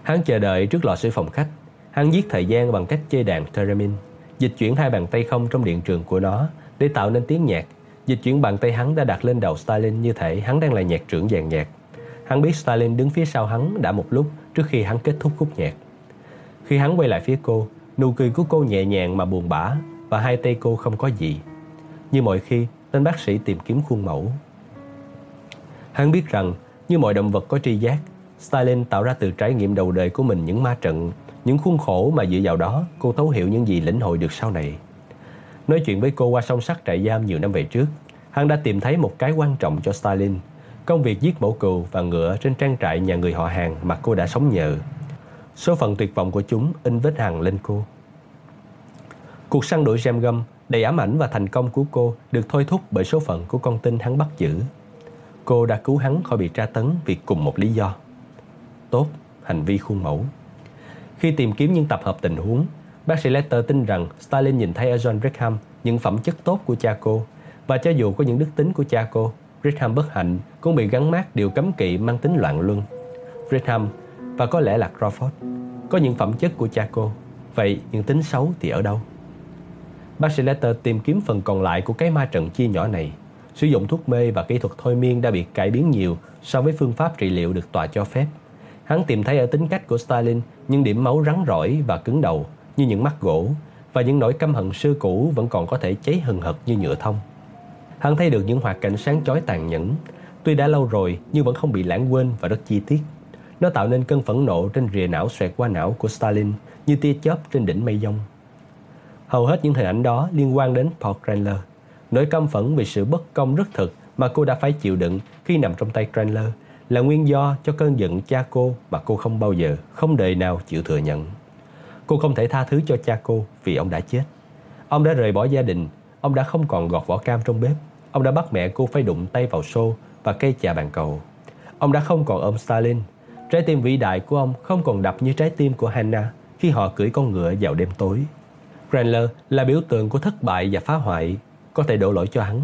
Hắn chờ đợi trước lò sưởi phòng khách. Hắn giết thời gian bằng cách chơi đàn theremin, dịch chuyển hai bàn tay không trong điện trường của nó để tạo nên tiếng nhạc. Dịch chuyển bàn tay hắn đã đặt lên đầu Stalin như thể hắn đang là nhạc trưởng dàn nhạc. Hắn biết Stalin đứng phía sau hắn đã một lúc trước khi hắn kết thúc khúc nhạc. Khi hắn quay lại phía cô, nụ cười của cô nhẹ nhàng mà buồn bã và hai tay cô không có gì. Như mọi khi, tên bác sĩ tìm kiếm khuôn mẫu. Hắn biết rằng, như mọi động vật có tri giác, Stalin tạo ra từ trải nghiệm đầu đời của mình những ma trận, những khuôn khổ mà dựa vào đó cô thấu hiểu những gì lĩnh hội được sau này. Nói chuyện với cô qua song sắt trại giam nhiều năm về trước, hắn đã tìm thấy một cái quan trọng cho Stalin, công việc giết mẫu cừu và ngựa trên trang trại nhà người họ hàng mà cô đã sống nhờ. Số phận tuyệt vọng của chúng in vết hằn lên cô. Cuộc săn đuổi gem gâm đầy ám ảnh và thành công của cô được thôi thúc bởi số phận của con tin hắn bắt giữ. Cô đã cứu hắn khỏi bị tra tấn vì cùng một lý do. Tốt, hành vi khuôn mẫu. Khi tìm kiếm những tập hợp tình huống, bác sĩ Letter tin rằng Stalin nhìn thấy ở John Brigham những phẩm chất tốt của cha cô và cho dù có những đức tính của cha cô, Brigham bất hạnh cũng bị gắn mát điều cấm kỵ mang tính loạn luân. Brigham và có lẽ là Crawford có những phẩm chất của cha cô, vậy những tính xấu thì ở đâu? Bác sĩ Letter tìm kiếm phần còn lại của cái ma trận chia nhỏ này. Sử dụng thuốc mê và kỹ thuật thôi miên đã bị cải biến nhiều so với phương pháp trị liệu được tòa cho phép. Hắn tìm thấy ở tính cách của Stalin những điểm máu rắn rỏi và cứng đầu như những mắt gỗ và những nỗi căm hận xưa cũ vẫn còn có thể cháy hừng hực như nhựa thông. Hắn thấy được những hoạt cảnh sáng chói tàn nhẫn, tuy đã lâu rồi nhưng vẫn không bị lãng quên và rất chi tiết. Nó tạo nên cơn phẫn nộ trên rìa não xoẹt qua não của Stalin như tia chớp trên đỉnh mây dông. Hầu hết những hình ảnh đó liên quan đến Paul Cranler. Nỗi căm phẫn vì sự bất công rất thực mà cô đã phải chịu đựng khi nằm trong tay Cranler là nguyên do cho cơn giận cha cô mà cô không bao giờ, không đời nào chịu thừa nhận. Cô không thể tha thứ cho cha cô vì ông đã chết. Ông đã rời bỏ gia đình, ông đã không còn gọt vỏ cam trong bếp, ông đã bắt mẹ cô phải đụng tay vào xô và cây trà bàn cầu. Ông đã không còn ôm Stalin. Trái tim vĩ đại của ông không còn đập như trái tim của Hannah khi họ cưỡi con ngựa vào đêm tối. Cranler là biểu tượng của thất bại và phá hoại, có thể đổ lỗi cho hắn,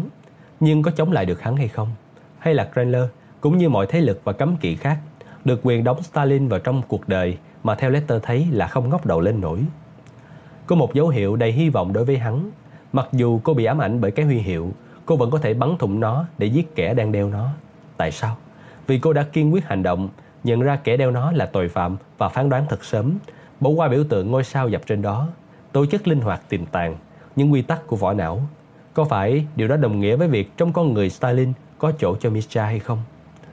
nhưng có chống lại được hắn hay không? Hay là Cranler, cũng như mọi thế lực và cấm kỵ khác, được quyền đóng Stalin vào trong cuộc đời mà theo Lester thấy là không ngóc đầu lên nổi. Có một dấu hiệu đầy hy vọng đối với hắn. Mặc dù cô bị ám ảnh bởi cái huy hiệu, cô vẫn có thể bắn thủng nó để giết kẻ đang đeo nó. Tại sao? Vì cô đã kiên quyết hành động, nhận ra kẻ đeo nó là tội phạm và phán đoán thật sớm, bỏ qua biểu tượng ngôi sao dập trên đó, tố chất linh hoạt tiềm tàng, những quy tắc của vỏ não. Có phải điều đó đồng nghĩa với việc trong con người Stalin có chỗ cho Mischa hay không?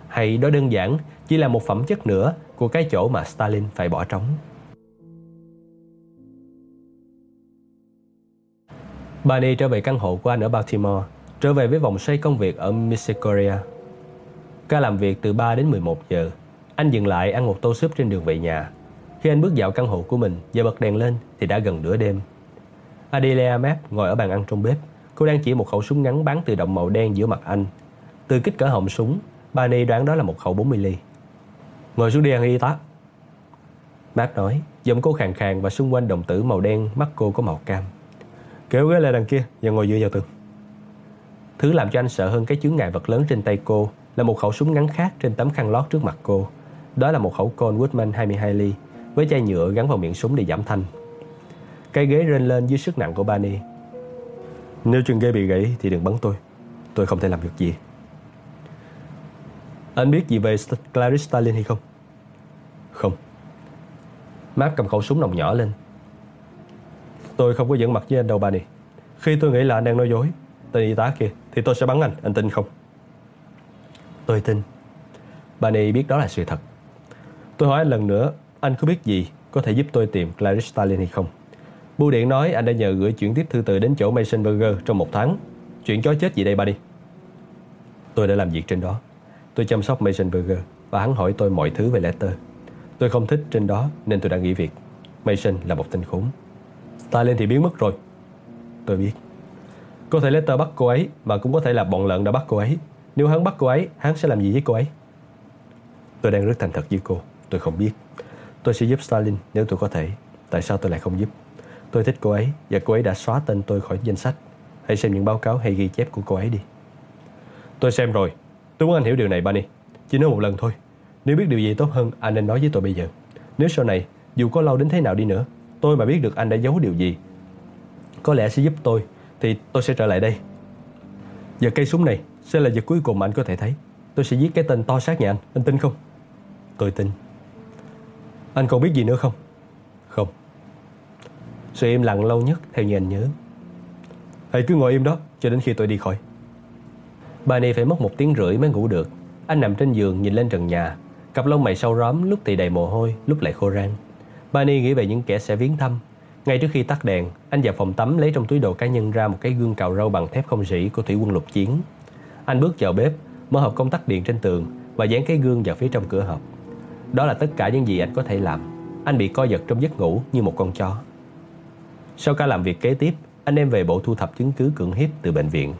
Hay đó đơn giản chỉ là một phẩm chất nữa của cái chỗ mà Stalin phải bỏ trống? Barney trở về căn hộ của anh ở Baltimore, trở về với vòng xoay công việc ở Misericordia. Ca làm việc từ 3 đến 11 giờ. Anh dừng lại ăn một tô súp trên đường về nhà. Khi anh bước vào căn hộ của mình và bật đèn lên thì đã gần nửa đêm. Adelia Map ngồi ở bàn ăn trong bếp. Cô đang chỉ một khẩu súng ngắn bắn tự động màu đen giữa mặt anh. Từ kích cỡ họng súng, Barney đoán đó là một khẩu 40 ly. Ngồi xuống đi ăn y tá. Map nói, giọng cô khàn khàn và xung quanh đồng tử màu đen, mắt cô có màu cam. Kéo ghế lên đằng kia và ngồi dựa vào tường. Thứ làm cho anh sợ hơn cái chướng ngại vật lớn trên tay cô là một khẩu súng ngắn khác trên tấm khăn lót trước mặt cô. Đó là một khẩu Colt Woodman 22 ly với chai nhựa gắn vào miệng súng để giảm thanh. Cái ghế rên lên dưới sức nặng của Barney. Nếu chân ghế bị gãy thì đừng bắn tôi. Tôi không thể làm được gì. Anh biết gì về Clarice Stalin hay không? Không. Mark cầm khẩu súng nòng nhỏ lên. Tôi không có dẫn mặt với anh đâu Barney. Khi tôi nghĩ là anh đang nói dối, tên y tá kia, thì tôi sẽ bắn anh. Anh tin không? Tôi tin. Barney biết đó là sự thật. Tôi hỏi anh lần nữa, anh có biết gì có thể giúp tôi tìm Clarice Stalin hay không? Bưu điện nói anh đã nhờ gửi chuyển tiếp thư từ đến chỗ Mason Burger trong một tháng. Chuyện chó chết gì đây ba đi. Tôi đã làm việc trên đó. Tôi chăm sóc Mason Burger và hắn hỏi tôi mọi thứ về Letter. Tôi không thích trên đó nên tôi đã nghỉ việc. Mason là một tên khốn. Stalin thì biến mất rồi. Tôi biết. Có thể Letter bắt cô ấy mà cũng có thể là bọn lợn đã bắt cô ấy. Nếu hắn bắt cô ấy, hắn sẽ làm gì với cô ấy? Tôi đang rất thành thật với cô. Tôi không biết. Tôi sẽ giúp Stalin nếu tôi có thể. Tại sao tôi lại không giúp? Tôi thích cô ấy và cô ấy đã xóa tên tôi khỏi danh sách. Hãy xem những báo cáo hay ghi chép của cô ấy đi. Tôi xem rồi. Tôi muốn anh hiểu điều này, Bunny. Chỉ nói một lần thôi. Nếu biết điều gì tốt hơn, anh nên nói với tôi bây giờ. Nếu sau này, dù có lâu đến thế nào đi nữa, tôi mà biết được anh đã giấu điều gì, có lẽ sẽ giúp tôi, thì tôi sẽ trở lại đây. Giờ cây súng này sẽ là vật cuối cùng mà anh có thể thấy. Tôi sẽ giết cái tên to xác nhà anh, anh tin không? Tôi tin. Anh còn biết gì nữa không? Không. Sự im lặng lâu nhất theo như anh nhớ. Hãy cứ ngồi im đó cho đến khi tôi đi khỏi. Barney phải mất một tiếng rưỡi mới ngủ được. Anh nằm trên giường nhìn lên trần nhà. Cặp lông mày sâu róm lúc thì đầy mồ hôi, lúc lại khô rang. Barney nghĩ về những kẻ sẽ viếng thăm. Ngay trước khi tắt đèn, anh vào phòng tắm lấy trong túi đồ cá nhân ra một cái gương cào râu bằng thép không rỉ của thủy quân lục chiến. Anh bước vào bếp, mở hộp công tắc điện trên tường và dán cái gương vào phía trong cửa hộp. Đó là tất cả những gì anh có thể làm. Anh bị co giật trong giấc ngủ như một con chó. Sau ca làm việc kế tiếp, anh đem về bộ thu thập chứng cứ cưỡng hiếp từ bệnh viện.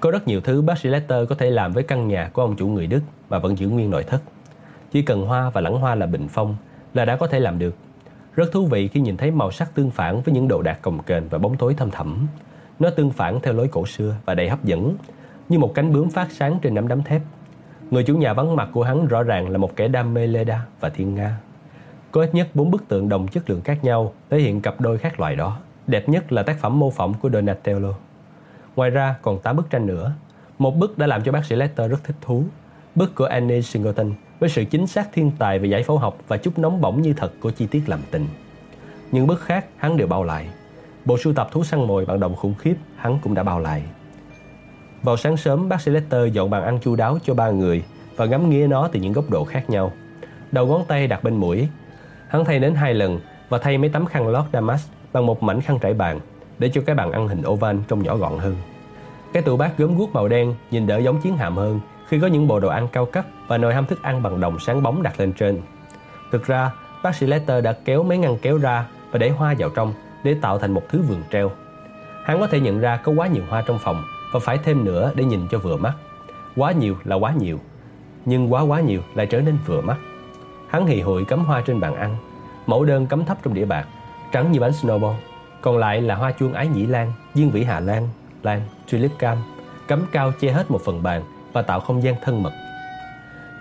Có rất nhiều thứ bác sĩ Lester có thể làm với căn nhà của ông chủ người Đức mà vẫn giữ nguyên nội thất. Chỉ cần hoa và lẵng hoa là bình phong là đã có thể làm được. Rất thú vị khi nhìn thấy màu sắc tương phản với những đồ đạc cồng kềnh và bóng tối thâm thẳm. Nó tương phản theo lối cổ xưa và đầy hấp dẫn, như một cánh bướm phát sáng trên nắm đấm thép. Người chủ nhà vắng mặt của hắn rõ ràng là một kẻ đam mê Leda và thiên nga. Có ít nhất bốn bức tượng đồng chất lượng khác nhau thể hiện cặp đôi khác loại đó. Đẹp nhất là tác phẩm mô phỏng của Donatello. Ngoài ra còn 8 bức tranh nữa. Một bức đã làm cho bác sĩ Lester rất thích thú. Bức của Annie Singleton với sự chính xác thiên tài về giải phẫu học và chút nóng bỏng như thật của chi tiết làm tình. Những bức khác hắn đều bao lại. Bộ sưu tập thú săn mồi bằng đồng khủng khiếp hắn cũng đã bao lại. Vào sáng sớm, bác sĩ Lester dọn bàn ăn chu đáo cho ba người và ngắm nghía nó từ những góc độ khác nhau. Đầu ngón tay đặt bên mũi. Hắn thay đến hai lần và thay mấy tấm khăn lót damask bằng một mảnh khăn trải bàn để cho cái bàn ăn hình oval trông nhỏ gọn hơn. Cái tủ bát gốm guốc màu đen nhìn đỡ giống chiến hạm hơn khi có những bộ đồ ăn cao cấp và nồi hâm thức ăn bằng đồng sáng bóng đặt lên trên. Thực ra, bác sĩ Lester đã kéo mấy ngăn kéo ra và để hoa vào trong để tạo thành một thứ vườn treo. Hắn có thể nhận ra có quá nhiều hoa trong phòng và phải thêm nữa để nhìn cho vừa mắt. Quá nhiều là quá nhiều, nhưng quá quá nhiều lại trở nên vừa mắt. Hắn hì hụi cắm hoa trên bàn ăn, mẫu đơn cắm thấp trong đĩa bạc, trắng như bánh snowball. Còn lại là hoa chuông ái nhĩ lan, diên vĩ hà lan, lan, tulip cam, cắm cao che hết một phần bàn và tạo không gian thân mật.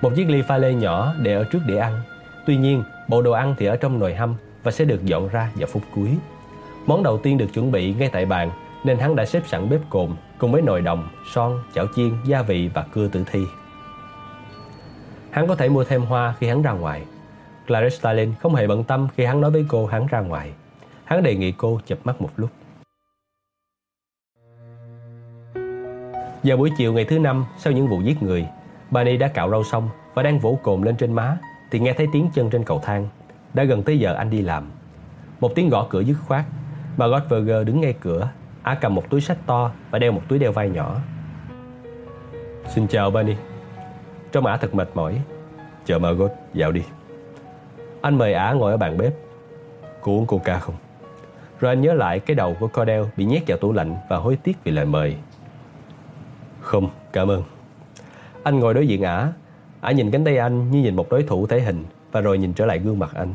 Một chiếc ly pha lê nhỏ để ở trước đĩa ăn. Tuy nhiên, bộ đồ ăn thì ở trong nồi hâm và sẽ được dọn ra vào phút cuối. Món đầu tiên được chuẩn bị ngay tại bàn nên hắn đã xếp sẵn bếp cồn cùng với nồi đồng, son, chảo chiên, gia vị và cưa tử thi. Hắn có thể mua thêm hoa khi hắn ra ngoài. Clarice Stalin không hề bận tâm khi hắn nói với cô hắn ra ngoài. Hắn đề nghị cô chụp mắt một lúc. Vào buổi chiều ngày thứ năm sau những vụ giết người, Barney đã cạo râu xong và đang vỗ cồn lên trên má thì nghe thấy tiếng chân trên cầu thang. Đã gần tới giờ anh đi làm. Một tiếng gõ cửa dứt khoát. mà Godberger đứng ngay cửa. Ả cầm một túi sách to và đeo một túi đeo vai nhỏ. Xin chào Barney. Trong Ả thật mệt mỏi. Chờ Margot, dạo đi. Anh mời Ả ngồi ở bàn bếp. Cô uống coca không? Rồi anh nhớ lại cái đầu của Cordell bị nhét vào tủ lạnh và hối tiếc vì lời mời. Không, cảm ơn. Anh ngồi đối diện ả. Ả nhìn cánh tay anh như nhìn một đối thủ thể hình và rồi nhìn trở lại gương mặt anh.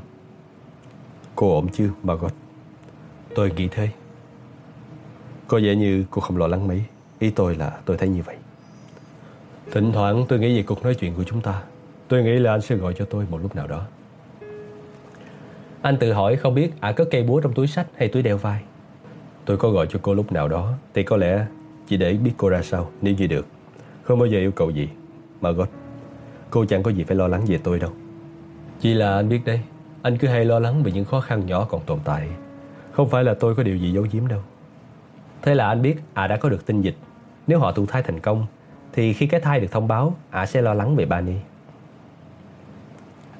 Cô ổn chứ, Margot? Tôi nghĩ thế. Có vẻ như cô không lo lắng mấy. Ý tôi là tôi thấy như vậy. Thỉnh thoảng tôi nghĩ về cuộc nói chuyện của chúng ta. Tôi nghĩ là anh sẽ gọi cho tôi một lúc nào đó. Anh tự hỏi không biết ả có cây búa trong túi sách hay túi đeo vai. Tôi có gọi cho cô lúc nào đó thì có lẽ chỉ để biết cô ra sao nếu như được. Không bao giờ yêu cầu gì. Margot, cô chẳng có gì phải lo lắng về tôi đâu. Chỉ là anh biết đấy, anh cứ hay lo lắng về những khó khăn nhỏ còn tồn tại. Không phải là tôi có điều gì giấu giếm đâu. Thế là anh biết à đã có được tin dịch. Nếu họ thụ thai thành công, thì khi cái thai được thông báo, à sẽ lo lắng về Bani.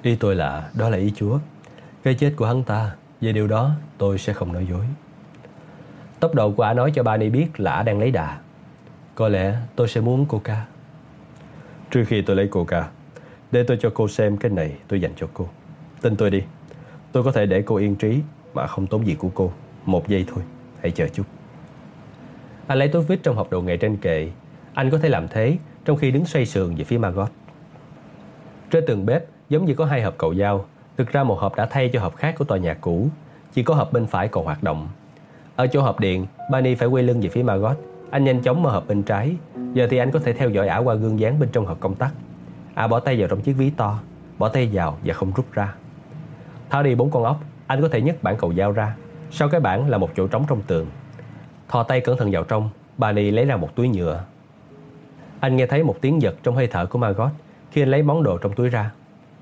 Ý tôi là, đó là ý Chúa. Cái chết của hắn ta, về điều đó tôi sẽ không nói dối. Tốc độ của ả nói cho Bani biết là ả đang lấy đà. Có lẽ tôi sẽ muốn coca. Trước khi tôi lấy coca, để tôi cho cô xem cái này tôi dành cho cô. Tin tôi đi, tôi có thể để cô yên trí mà không tốn gì của cô. Một giây thôi, hãy chờ chút. Anh lấy túi vít trong hộp đồ nghề trên kệ. Anh có thể làm thế trong khi đứng xoay sườn về phía Margot. Trên tường bếp giống như có hai hộp cầu dao. Thực ra một hộp đã thay cho hộp khác của tòa nhà cũ. Chỉ có hộp bên phải còn hoạt động. Ở chỗ hộp điện, Barney phải quay lưng về phía Margot. Anh nhanh chóng mở hộp bên trái. Giờ thì anh có thể theo dõi ả qua gương dáng bên trong hộp công tắc. À bỏ tay vào trong chiếc ví to Bỏ tay vào và không rút ra Tháo đi bốn con ốc Anh có thể nhấc bản cầu dao ra Sau cái bản là một chỗ trống trong tường Thò tay cẩn thận vào trong. Barney lấy ra một túi nhựa. Anh nghe thấy một tiếng giật trong hơi thở của Margot Khi anh lấy món đồ trong túi ra.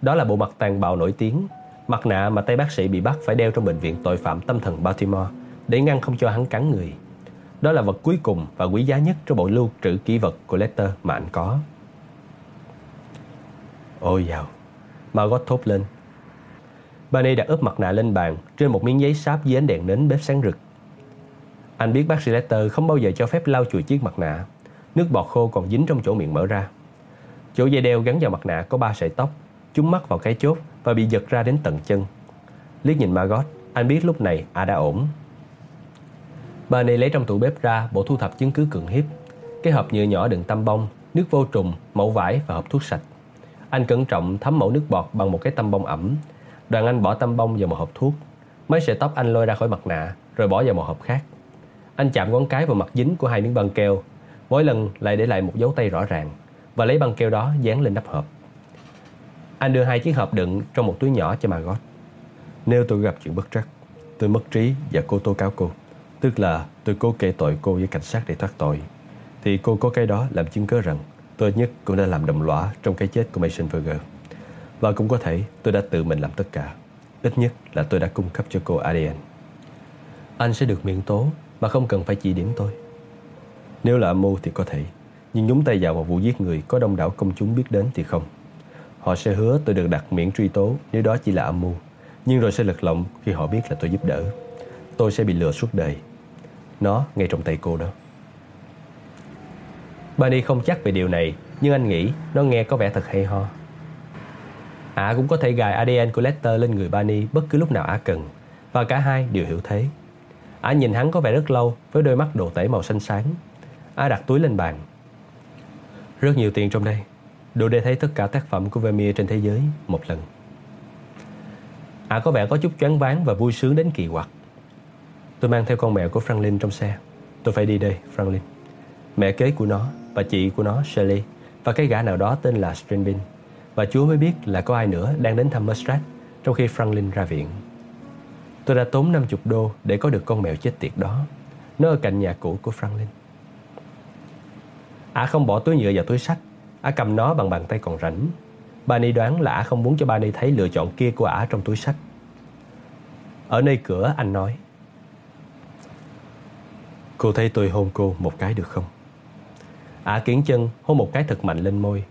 Đó là bộ mặt tàn bạo nổi tiếng. Mặt nạ mà tay bác sĩ bị bắt phải đeo trong bệnh viện tội phạm tâm thần Baltimore Để ngăn không cho hắn cắn người. Đó là vật cuối cùng và quý giá nhất trong bộ lưu trữ kỹ vật của Lester mà anh có. Ôi dào, Margot thốt lên. Barney đặt ướp mặt nạ lên bàn trên một miếng giấy sáp dưới ánh đèn nến bếp sáng rực. Anh biết bác sĩ Letter không bao giờ cho phép lau chùi chiếc mặt nạ. Nước bọt khô còn dính trong chỗ miệng mở ra. Chỗ dây đeo gắn vào mặt nạ có ba sợi tóc. Chúng mắc vào cái chốt và bị giật ra đến tận chân. Liếc nhìn Margot, anh biết lúc này à đã ổn. Barney lấy trong tủ bếp ra bộ thu thập chứng cứ cường hiếp. Cái hộp nhựa nhỏ đựng tăm bông, nước vô trùng, mẫu vải và hộp thuốc sạch. Anh cẩn trọng thấm mẫu nước bọt bằng một cái tăm bông ẩm Đoàn anh bỏ tăm bông vào một hộp thuốc Mấy sợi tóc anh lôi ra khỏi mặt nạ Rồi bỏ vào một hộp khác anh chạm ngón cái vào mặt dính của hai miếng băng keo. Mỗi lần lại để lại một dấu tay rõ ràng Và lấy băng keo đó dán lên nắp hộp. Anh đưa hai chiếc hộp đựng trong một túi nhỏ cho Margot. Nếu tôi gặp chuyện bất trắc, Tôi mất trí và cô tố cáo cô. Tức là tôi cố kể tội cô với cảnh sát để thoát tội. Thì cô có cái đó làm chứng cớ rằng Tôi nhất cũng đã làm đồng lõa trong cái chết của Mason Berger và cũng có thể tôi đã tự mình làm tất cả. Ít nhất là tôi đã cung cấp cho cô ADN Anh sẽ được miễn tố mà không cần phải chỉ điểm tôi. Nếu là âm mưu thì có thể, Nhưng nhúng tay vào một vụ giết người Có đông đảo công chúng biết đến thì không. Họ sẽ hứa tôi được đặt miễn truy tố Nếu đó chỉ là âm mưu, Nhưng rồi sẽ lật lọng khi họ biết là tôi giúp đỡ. Tôi sẽ bị lừa suốt đời. Nó ngay trong tay cô đó. Barney không chắc về điều này, Nhưng anh nghĩ nó nghe có vẻ thật hay ho. Ả cũng có thể gài ADN của Lester lên người Barney bất cứ lúc nào Ả cần, và cả hai đều hiểu thế. Ả nhìn hắn có vẻ rất lâu với đôi mắt đồ tể màu xanh sáng. Ả đặt túi lên bàn. Rất nhiều tiền trong đây, đủ để thấy tất cả tác phẩm của Vermeer trên thế giới một lần. Ả có vẻ có chút choáng váng và vui sướng đến kỳ quặc. Tôi mang theo con mèo của Franklin trong xe. Tôi phải đi đây, Franklin. Mẹ kế của nó và chị của nó, Shirley, và cái gã nào đó tên là Strinbin và Chúa mới biết là có ai nữa đang đến thăm Mustrat trong khi Franklin ra viện. Tôi đã tốn 50 đô để có được con mèo chết tiệt đó. Nó ở cạnh nhà cũ của Franklin. Ả không bỏ túi nhựa vào túi sách. Ả cầm nó bằng bàn tay còn rảnh. Barney đoán là Ả không muốn cho Barney thấy lựa chọn kia của Ả trong túi sách. Ở nơi cửa, anh nói, Cô thấy tôi hôn cô một cái được không? Ả kiến chân, hôn một cái thật mạnh lên môi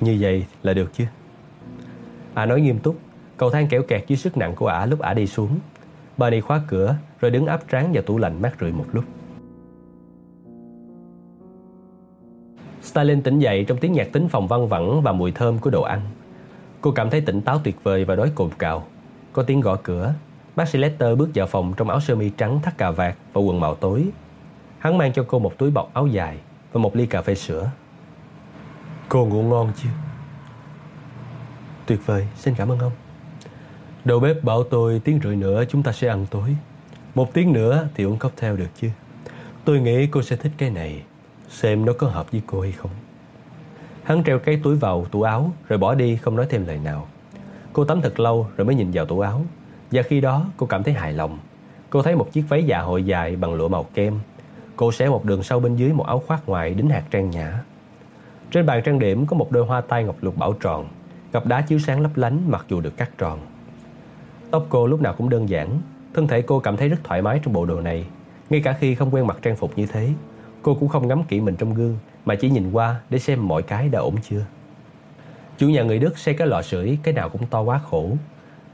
như vậy là được chứ Ả nói nghiêm túc Cầu thang kéo kẹt dưới sức nặng của ả lúc ả đi xuống Barney khóa cửa Rồi đứng áp trán vào tủ lạnh mát rượi một lúc Stalin tỉnh dậy trong tiếng nhạc tính phòng văng vẳng và mùi thơm của đồ ăn. Cô cảm thấy tỉnh táo tuyệt vời và đói cồn cào. Có tiếng gõ cửa. Bác sĩ Lester bước vào phòng trong áo sơ mi trắng thắt cà vạt và quần màu tối. Hắn mang cho cô một túi bọc áo dài và một ly cà phê sữa. Cô ngủ ngon chưa? Tuyệt vời, xin cảm ơn ông. Đầu bếp bảo tôi tiếng rưỡi nữa chúng ta sẽ ăn tối. Một tiếng nữa thì uống cocktail được chứ. Tôi nghĩ cô sẽ thích cái này. Xem nó có hợp với cô hay không. Hắn treo cái túi vào tủ áo rồi bỏ đi không nói thêm lời nào. Cô tắm thật lâu rồi mới nhìn vào tủ áo. Và khi đó cô cảm thấy hài lòng. Cô thấy một chiếc váy dạ hội dài bằng lụa màu kem. Cô xé một đường sau bên dưới một áo khoác ngoài đính hạt trang nhã. Trên bàn trang điểm có một đôi hoa tai ngọc lục bảo tròn, cặp đá chiếu sáng lấp lánh mặc dù được cắt tròn. Tóc cô lúc nào cũng đơn giản, thân thể cô cảm thấy rất thoải mái trong bộ đồ này. Ngay cả khi không quen mặc trang phục như thế, cô cũng không ngắm kỹ mình trong gương mà chỉ nhìn qua để xem mọi cái đã ổn chưa. Chủ nhà người Đức xây cái lò sưởi cái nào cũng to quá khổ.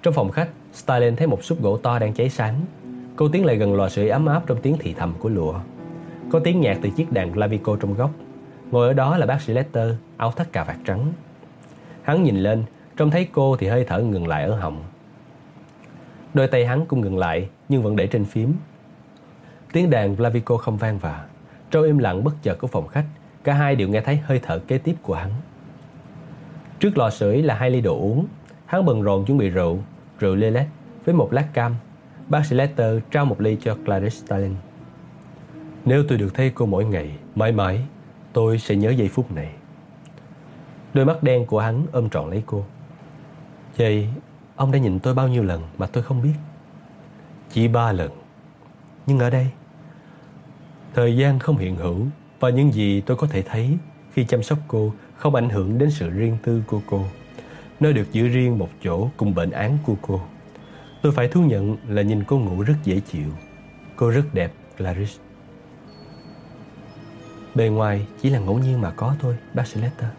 Trong phòng khách, Stalin thấy một súp gỗ to đang cháy sáng. Cô tiến lại gần lò sưởi ấm áp trong tiếng thì thầm của lụa. Có tiếng nhạc từ chiếc đàn clavico trong góc Ngồi ở đó là bác sĩ Lester, áo thắt cà vạt trắng. Hắn nhìn lên, trông thấy cô thì hơi thở ngừng lại ở họng. Đôi tay hắn cũng ngừng lại, nhưng vẫn để trên phím. Tiếng đàn Blavico không vang vả. Trong im lặng bất chợt của phòng khách, cả hai đều nghe thấy hơi thở kế tiếp của hắn. Trước lò sưởi là hai ly đồ uống. Hắn bần rộn chuẩn bị rượu, rượu lê lét với một lát cam. Bác sĩ Lester trao một ly cho Clarice Starling. Nếu tôi được thấy cô mỗi ngày, mãi mãi, Tôi sẽ nhớ giây phút này Đôi mắt đen của hắn ôm trọn lấy cô. Vậy ông đã nhìn tôi bao nhiêu lần mà tôi không biết? Chỉ ba lần. Nhưng ở đây, thời gian không hiện hữu và những gì tôi có thể thấy khi chăm sóc cô không ảnh hưởng đến sự riêng tư của cô. Nó được giữ riêng một chỗ cùng bệnh án của cô. Tôi phải thú nhận là nhìn cô ngủ rất dễ chịu. Cô rất đẹp, Clarice. Bề ngoài chỉ là ngẫu nhiên mà có thôi, bác Slaughter.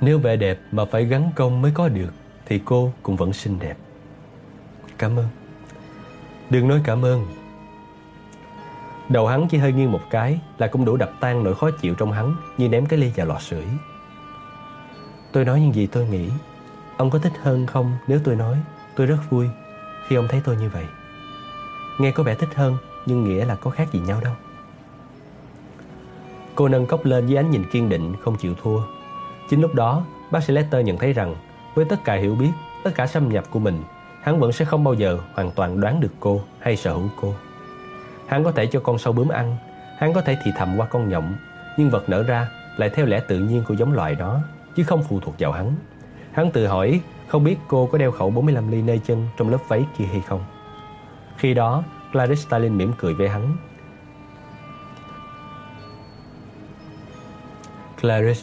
Nếu vẻ đẹp mà phải gắn công mới có được thì cô cũng vẫn xinh đẹp. Cảm ơn. Đừng nói cảm ơn. Đầu hắn chỉ hơi nghiêng một cái là cũng đủ đập tan nỗi khó chịu trong hắn như ném cái ly vào lò sưởi. Tôi nói những gì tôi nghĩ. Ông có thích hơn không nếu tôi nói tôi rất vui khi ông thấy tôi như vậy. Nghe có vẻ thích hơn nhưng nghĩa là có khác gì nhau đâu. Cô nâng cốc lên với ánh nhìn kiên định không chịu thua. Chính lúc đó, bác sĩ Lester nhận thấy rằng với tất cả hiểu biết, tất cả xâm nhập của mình, hắn vẫn sẽ không bao giờ hoàn toàn đoán được cô hay sở hữu cô. Hắn có thể cho con sâu bướm ăn, hắn có thể thì thầm qua con nhộng, nhưng vật nở ra lại theo lẽ tự nhiên của giống loài đó, chứ không phụ thuộc vào hắn. Hắn tự hỏi không biết cô có đeo khẩu 45 ly nơi chân trong lớp váy kia hay không. Khi đó, Clarice Stalin mỉm cười với hắn. Clarice,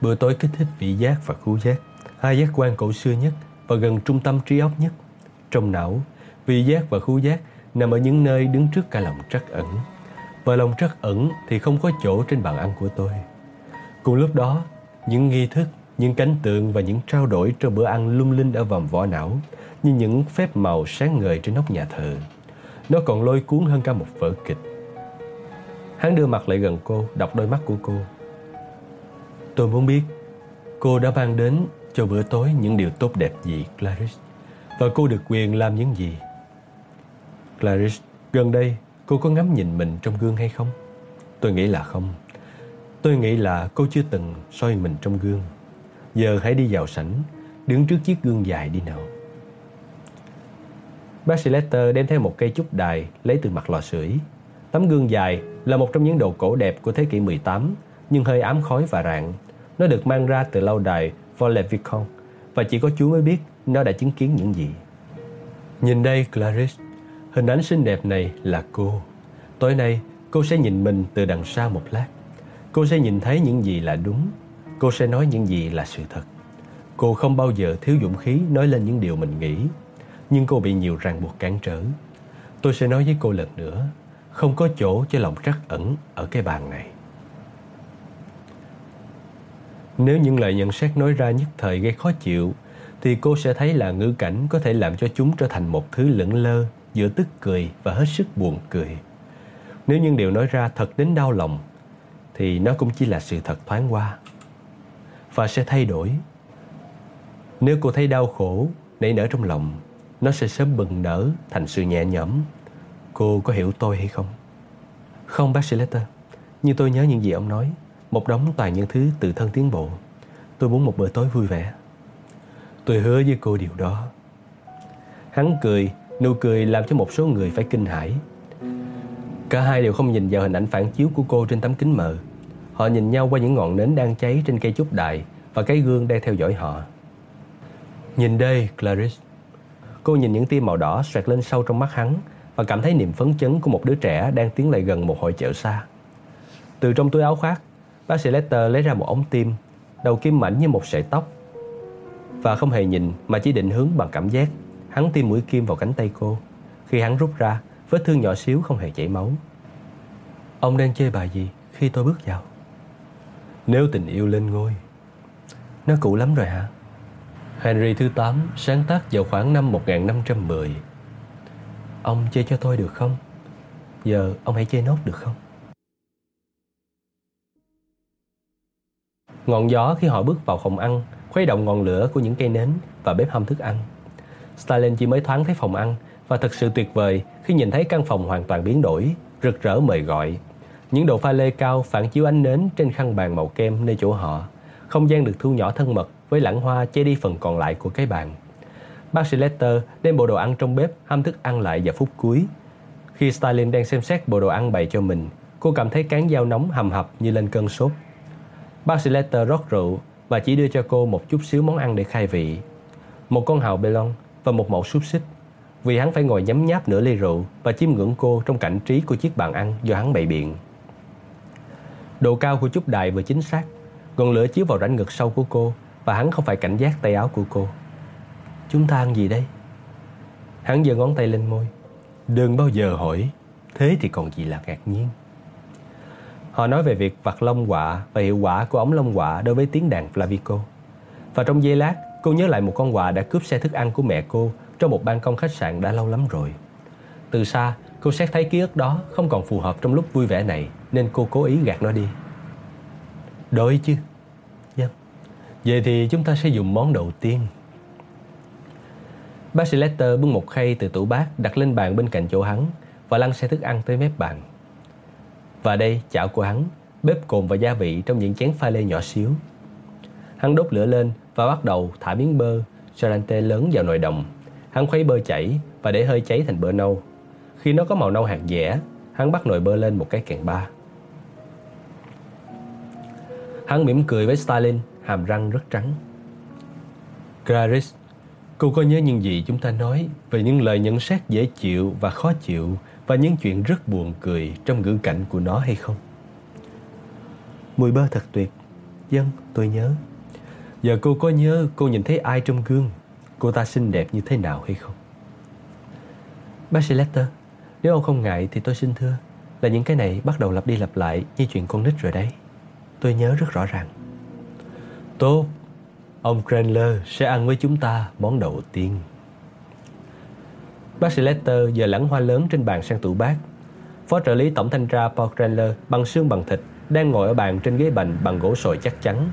bữa tối kích thích vị giác và khứu giác, hai giác quan cổ xưa nhất và gần trung tâm trí óc nhất. Trong não, vị giác và khu giác nằm ở những nơi đứng trước cả lòng trắc ẩn. Và lòng trắc ẩn thì không có chỗ trên bàn ăn của tôi. Cùng lúc đó, những nghi thức, những cảnh tượng và những trao đổi trong bữa ăn lung linh ở vòng vỏ não như những phép màu sáng ngời trên nóc nhà thờ. Nó còn lôi cuốn hơn cả một vở kịch. Hắn đưa mặt lại gần cô, đọc đôi mắt của cô. Tôi muốn biết cô đã mang đến cho bữa tối những điều tốt đẹp gì, Clarice? Và cô được quyền làm những gì? Clarice, gần đây cô có ngắm nhìn mình trong gương hay không? Tôi nghĩ là không. Tôi nghĩ là cô chưa từng soi mình trong gương. Giờ hãy đi vào sảnh, đứng trước chiếc gương dài đi nào. Bác sĩ Lester đem theo một cây trúc đài lấy từ mặt lò sưởi. Tấm gương dài là một trong những đồ cổ đẹp của thế kỷ 18, nhưng hơi ám khói và rạn. Nó được mang ra từ lâu đài Vaux-le-Vicomte và chỉ có Chúa mới biết nó đã chứng kiến những gì. Nhìn đây Clarice, hình ảnh xinh đẹp này là cô. Tối nay, cô sẽ nhìn mình từ đằng sau một lát. Cô sẽ nhìn thấy những gì là đúng. Cô sẽ nói những gì là sự thật. Cô không bao giờ thiếu dũng khí nói lên những điều mình nghĩ. Nhưng cô bị nhiều ràng buộc cản trở. Tôi sẽ nói với cô lần nữa, không có chỗ cho lòng trắc ẩn ở cái bàn này. Nếu những lời nhận xét nói ra nhất thời gây khó chịu, thì cô sẽ thấy là ngữ cảnh có thể làm cho chúng trở thành một thứ lẫn lơ giữa tức cười và hết sức buồn cười. Nếu những điều nói ra thật đến đau lòng, thì nó cũng chỉ là sự thật thoáng qua và sẽ thay đổi. Nếu cô thấy đau khổ nảy nở trong lòng, nó sẽ sớm bừng nở thành sự nhẹ nhõm. Cô có hiểu tôi hay không? Không bác sĩ Lester, như tôi nhớ những gì ông nói, một đống toàn những thứ tự thân tiến bộ. Tôi muốn một bữa tối vui vẻ. Tôi hứa với cô điều đó. Hắn cười, nụ cười làm cho một số người phải kinh hãi. Cả hai đều không nhìn vào hình ảnh phản chiếu của cô trên tấm kính mờ. Họ nhìn nhau qua những ngọn nến đang cháy trên cây trúc đại và cái gương đang theo dõi họ. Nhìn đây, Clarice. Cô nhìn những tia màu đỏ xoẹt lên sâu trong mắt hắn và cảm thấy niềm phấn chấn của một đứa trẻ đang tiến lại gần một hội chợ xa. Từ trong túi áo khoác, bác sĩ Lester lấy ra một ống tim, đầu kim mảnh như một sợi tóc. Và không hề nhìn mà chỉ định hướng bằng cảm giác, hắn tiêm mũi kim vào cánh tay cô. Khi hắn rút ra, vết thương nhỏ xíu không hề chảy máu. Ông đang chơi bài gì khi tôi bước vào? Nếu tình yêu lên ngôi Nó cũ lắm rồi hả? Henry thứ 8 sáng tác vào khoảng năm 1510 Ông chơi cho tôi được không? Giờ ông hãy chơi nốt được không? Ngọn gió khi họ bước vào phòng ăn khuấy động ngọn lửa của những cây nến và bếp hâm thức ăn. Stalin chỉ mới thoáng thấy phòng ăn và thật sự tuyệt vời khi nhìn thấy căn phòng hoàn toàn biến đổi, rực rỡ mời gọi. Những đồ pha lê cao phản chiếu ánh nến trên khăn bàn màu kem nơi chỗ họ. Không gian được thu nhỏ thân mật với lãng hoa che đi phần còn lại của cái bàn. Bác sĩ Lester đem bộ đồ ăn trong bếp hâm thức ăn lại vào phút cuối. Khi Stalin đang xem xét bộ đồ ăn bày cho mình, cô cảm thấy cán dao nóng hầm hập như lên cơn sốt. Bác sĩ Lester rót rượu và chỉ đưa cho cô một chút xíu món ăn để khai vị. Một con hàu belon và một mẫu xúc xích vì hắn phải ngồi nhấm nháp nửa ly rượu và chiêm ngưỡng cô trong cảnh trí của chiếc bàn ăn do hắn bày biện. Độ cao của chút đài vừa chính xác, ngọn lửa chiếu vào rãnh ngực sâu của cô và hắn không phải cảnh giác tay áo của cô. Chúng ta ăn gì đây? Hắn giơ ngón tay lên môi. Đừng bao giờ hỏi, thế thì còn gì là ngạc nhiên. Họ nói về việc vặt lông quạ và hiệu quả của ống lông quạ đối với tiếng đàn Flavico. Và trong giây lát, cô nhớ lại một con quạ đã cướp xe thức ăn của mẹ cô trong một ban công khách sạn đã lâu lắm rồi. Từ xa, cô xét thấy ký ức đó không còn phù hợp trong lúc vui vẻ này nên cô cố ý gạt nó đi. Đói chứ? Dạ. Vậy thì chúng ta sẽ dùng món đầu tiên. Bác sĩ Lester bưng một khay từ tủ bát đặt lên bàn bên cạnh chỗ hắn và lăn xe thức ăn tới mép bàn. Và đây chảo của hắn, bếp cồn và gia vị trong những chén pha lê nhỏ xíu. Hắn đốt lửa lên và bắt đầu thả miếng bơ, charante lớn vào nồi đồng. Hắn khuấy bơ chảy và để hơi cháy thành bơ nâu. Khi nó có màu nâu hạt dẻ, hắn bắt nồi bơ lên một cái kèn ba. Hắn mỉm cười với Stalin, hàm răng rất trắng. Clarice, cô có nhớ những gì chúng ta nói về những lời nhận xét dễ chịu và khó chịu và những chuyện rất buồn cười trong ngữ cảnh của nó hay không? Mùi bơ thật tuyệt. Dân, tôi nhớ. Giờ cô có nhớ cô nhìn thấy ai trong gương? Cô ta xinh đẹp như thế nào hay không? Bác sĩ Lester, nếu ông không ngại thì tôi xin thưa là những cái này bắt đầu lặp đi lặp lại như chuyện con nít rồi đấy. Tôi nhớ rất rõ ràng. Tốt, ông Cranler sẽ ăn với chúng ta món đầu tiên. Bác sĩ Lester giờ lẳng hoa lớn trên bàn sang tủ bát. Phó trợ lý tổng thanh tra Paul Cranler bằng xương bằng thịt đang ngồi ở bàn trên ghế bành bằng gỗ sồi chắc chắn.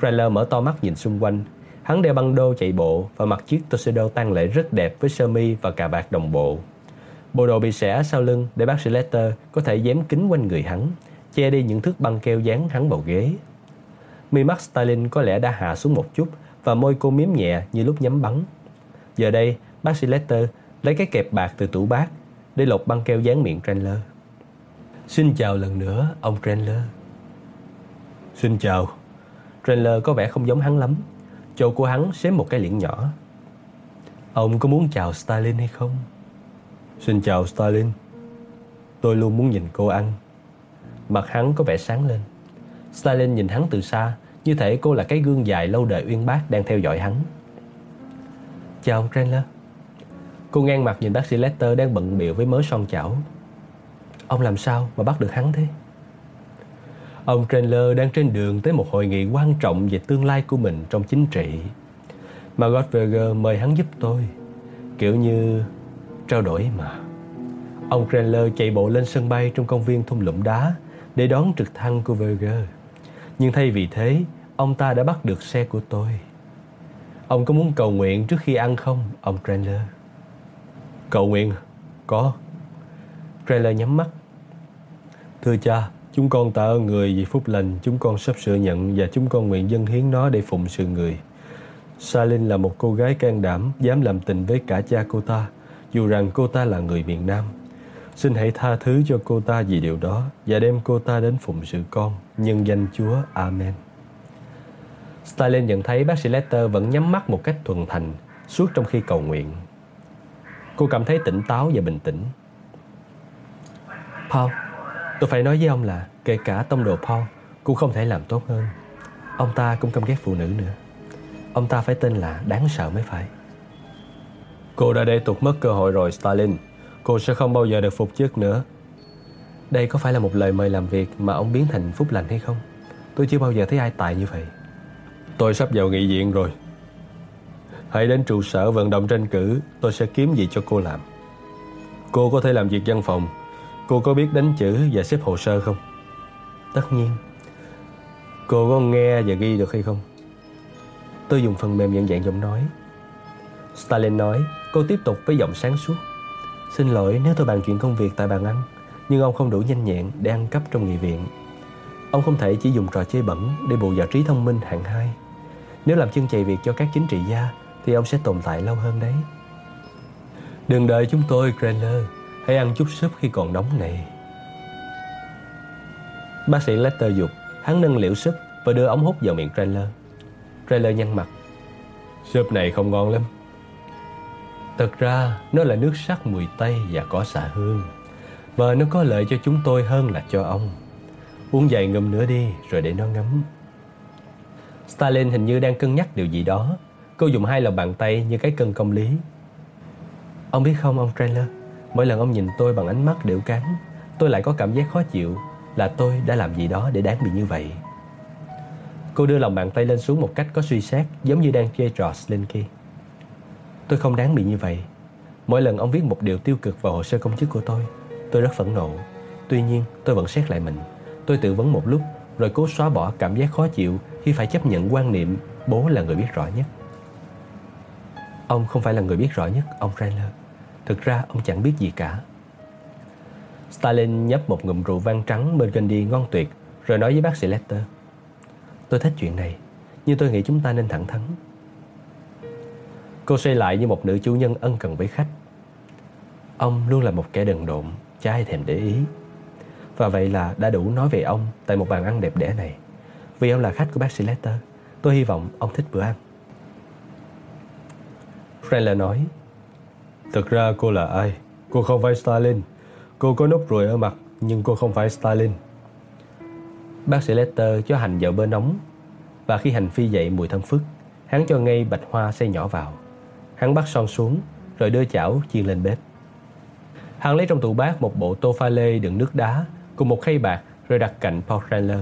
Cranler mở to mắt nhìn xung quanh. Hắn đeo băng đô chạy bộ và mặc chiếc tuxedo tang lễ rất đẹp với sơ mi và cà vạt đồng bộ. Bộ đồ bị xẻ sau lưng để bác sĩ Lester có thể dám kính quanh người hắn, che đi những thước băng keo dán hắn vào ghế. Mi mắt Stalin có lẽ đã hạ xuống một chút và môi cô miếm nhẹ như lúc nhắm bắn. Giờ đây, bác sĩ Lester lấy cái kẹp bạc từ tủ bát để lột băng keo dán miệng Trendler. Xin chào lần nữa, ông Trendler. Xin chào. Trendler có vẻ không giống hắn lắm. Chỗ của hắn xếp một cái liễn nhỏ. Ông có muốn chào Stalin hay không? Xin chào Stalin. Tôi luôn muốn nhìn cô ăn. Mặt hắn có vẻ sáng lên. Stalin nhìn hắn từ xa, như thể cô là cái gương dài lâu đời uyên bác đang theo dõi hắn. Chào ông Chandler. Cô ngang mặt nhìn bác sĩ Lester đang bận biểu với mớ son chảo. Ông làm sao mà bắt được hắn thế? Ông Chandler đang trên đường tới một hội nghị quan trọng về tương lai của mình trong chính trị. Margot Verger mời hắn giúp tôi. Kiểu như trao đổi mà. Ông Chandler chạy bộ lên sân bay trong công viên thung lũng đá để đón trực thăng của Verger. Nhưng thay vì thế, ông ta đã bắt được xe của tôi. Ông có muốn cầu nguyện trước khi ăn không, ông Chandler? Cầu nguyện? Có. Trailer nhắm mắt. Thưa cha, chúng con tạ ơn người vì phúc lành chúng con sắp sửa nhận và chúng con nguyện dâng hiến nó để phụng sự người. Salin là một cô gái can đảm, dám làm tình với cả cha cô ta, dù rằng cô ta là người miền Nam. Xin hãy tha thứ cho cô ta vì điều đó và đem cô ta đến phụng sự con, nhân danh Chúa. Amen. Stalin nhận thấy bác sĩ Lester vẫn nhắm mắt một cách thuần thành suốt trong khi cầu nguyện. Cô cảm thấy tỉnh táo và bình tĩnh. Paul, tôi phải nói với ông là kể cả tông đồ Paul cũng không thể làm tốt hơn. Ông ta cũng căm ghét phụ nữ nữa. Ông ta phải tên là đáng sợ mới phải. Cô đã để tụt mất cơ hội rồi Stalin. Cô sẽ không bao giờ được phục chức nữa. Đây có phải là một lời mời làm việc mà ông biến thành phúc lành hay không? Tôi chưa bao giờ thấy ai tài như vậy. Tôi sắp vào nghị viện rồi. Hãy đến trụ sở vận động tranh cử, tôi sẽ kiếm gì cho cô làm. Cô có thể làm việc văn phòng. Cô có biết đánh chữ và xếp hồ sơ không? Tất nhiên. Cô có nghe và ghi được hay không? Tôi dùng phần mềm nhận dạng giọng nói. Stalin nói, cô tiếp tục với giọng sáng suốt. Xin lỗi nếu tôi bàn chuyện công việc tại bàn ăn, nhưng ông không đủ nhanh nhẹn để ăn cắp trong nghị viện. Ông không thể chỉ dùng trò chơi bẩn để bù vào trí thông minh hạng hai. Nếu làm chân chạy việc cho các chính trị gia, thì ông sẽ tồn tại lâu hơn đấy. Đừng đợi chúng tôi, Cranler. Hãy ăn chút súp khi còn nóng này. Bác sĩ Lester dục, hắn nâng liễu súp và đưa ống hút vào miệng Cranler. Trailer nhăn mặt Súp này không ngon lắm Thật ra nó là nước sắc mùi tây và có xạ hương Và nó có lợi cho chúng tôi hơn là cho ông Uống vài ngâm nữa đi rồi để nó ngấm Stalin hình như đang cân nhắc điều gì đó Cô dùng hai lòng bàn tay như cái cân công lý. Ông biết không, ông Trailer? Mỗi lần ông nhìn tôi bằng ánh mắt điệu cán Tôi lại có cảm giác khó chịu Là tôi đã làm gì đó để đáng bị như vậy. Cô đưa lòng bàn tay lên xuống một cách có suy xét, Giống như đang chơi trò Slinky. Tôi không đáng bị như vậy. Mỗi lần ông viết một điều tiêu cực vào hồ sơ công chức của tôi Tôi rất phẫn nộ. Tuy nhiên, tôi vẫn xét lại mình. Tôi tự vấn một lúc, Rồi cố xóa bỏ cảm giác khó chịu Khi phải chấp nhận quan niệm bố là người biết rõ nhất. Ông không phải là người biết rõ nhất Ông Trailer Thực ra, ông chẳng biết gì cả. Stalin nhấp một ngụm rượu vang trắng Burgundy ngon tuyệt, Rồi nói với bác sĩ Lester Tôi thích chuyện này, Nhưng tôi nghĩ chúng ta nên thẳng thắn. Cô xoay lại như một nữ chủ nhân ân cần với khách. Ông luôn là một kẻ đần độn, Chả ai thèm để ý. Và vậy là đã đủ nói về ông Tại một bàn ăn đẹp đẽ này. Vì ông là khách của bác sĩ Lester Tôi hy vọng ông thích bữa ăn. Freller nói. Thực ra cô là ai? Cô không phải Stalin. Cô có nốt ruồi ở mặt, Nhưng cô không phải Stalin. Bác sĩ Lester cho hành vào bơ nóng. Và khi hành phi dậy mùi thơm phức, Hắn cho ngay bạch hoa xay nhỏ vào. Hắn bắt son xuống, Rồi đưa chảo chiên lên bếp. Hắn lấy trong tủ bát một bộ tô pha lê đựng nước đá Cùng một khay bạc Rồi đặt cạnh Paul Chandler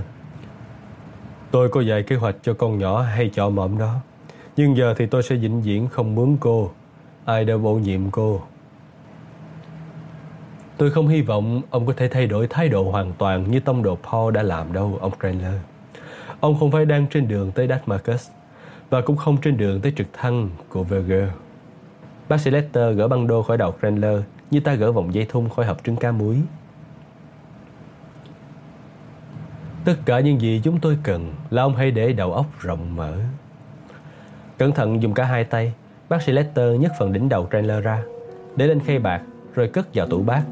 Tôi có vài kế hoạch cho con nhỏ hay cho mộm đó. Nhưng giờ thì tôi sẽ vĩnh viễn không mướn cô Ai đã bổ nhiệm cô Tôi không hy vọng ông có thể thay đổi thái độ hoàn toàn như tông độ Paul đã làm đâu, ông Chandler. Ông không phải đang trên đường tới Damascus và cũng không trên đường tới trực thăng của Verger. Bác sĩ Lester gỡ băng đô khỏi đầu Chandler như ta gỡ vòng dây thun khỏi hộp trứng cá muối. Tất cả những gì chúng tôi cần là ông hãy để đầu óc rộng mở. Cẩn thận dùng cả hai tay, bác sĩ Lester nhấc phần đỉnh đầu Chandler ra, để lên khay bạc rồi cất vào tủ bát.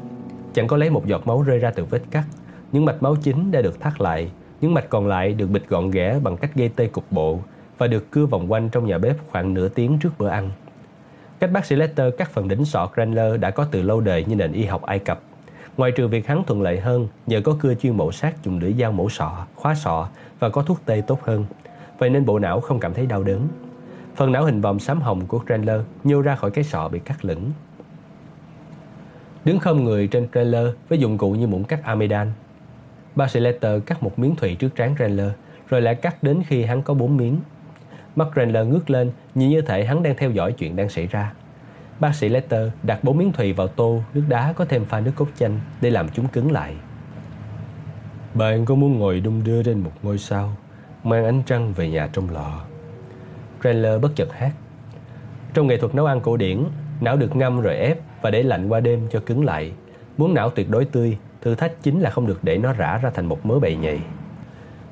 Chẳng có lấy một giọt máu rơi ra từ vết cắt. Những mạch máu chính đã được thắt lại Những mạch còn lại được bịt gọn ghẽ bằng cách gây tê cục bộ Và được cưa vòng quanh trong nhà bếp khoảng nửa tiếng trước bữa ăn. Cách bác sĩ Lester cắt phần đỉnh sọ Cranler đã có từ lâu đời như nền y học Ai Cập. Ngoài trừ việc hắn thuận lợi hơn nhờ có cưa chuyên mổ sát dùng lưỡi dao mổ sọ, khóa sọ và có thuốc tê tốt hơn. Vậy nên bộ não không cảm thấy đau đớn. Phần não hình vòm xám hồng của Cranler nhô ra khỏi cái sọ bị cắt lửng đứng không người trên trailer với dụng cụ như muỗng cắt amidan. Bác sĩ Letter cắt một miếng thủy trước trán trailer, rồi lại cắt đến khi hắn có bốn miếng. Mắt trailer ngước lên, nhìn như thể hắn đang theo dõi chuyện đang xảy ra. Bác sĩ Letter đặt bốn miếng thủy vào tô, nước đá có thêm pha nước cốt chanh để làm chúng cứng lại. Bạn có muốn ngồi đung đưa trên một ngôi sao, mang ánh trăng về nhà trong lọ? Trailer bất chợt hát. Trong nghệ thuật nấu ăn cổ điển, não được ngâm rồi ép và để lạnh qua đêm cho cứng lại. Muốn não tuyệt đối tươi, thử thách chính là không được để nó rã ra thành một mớ bầy nhầy.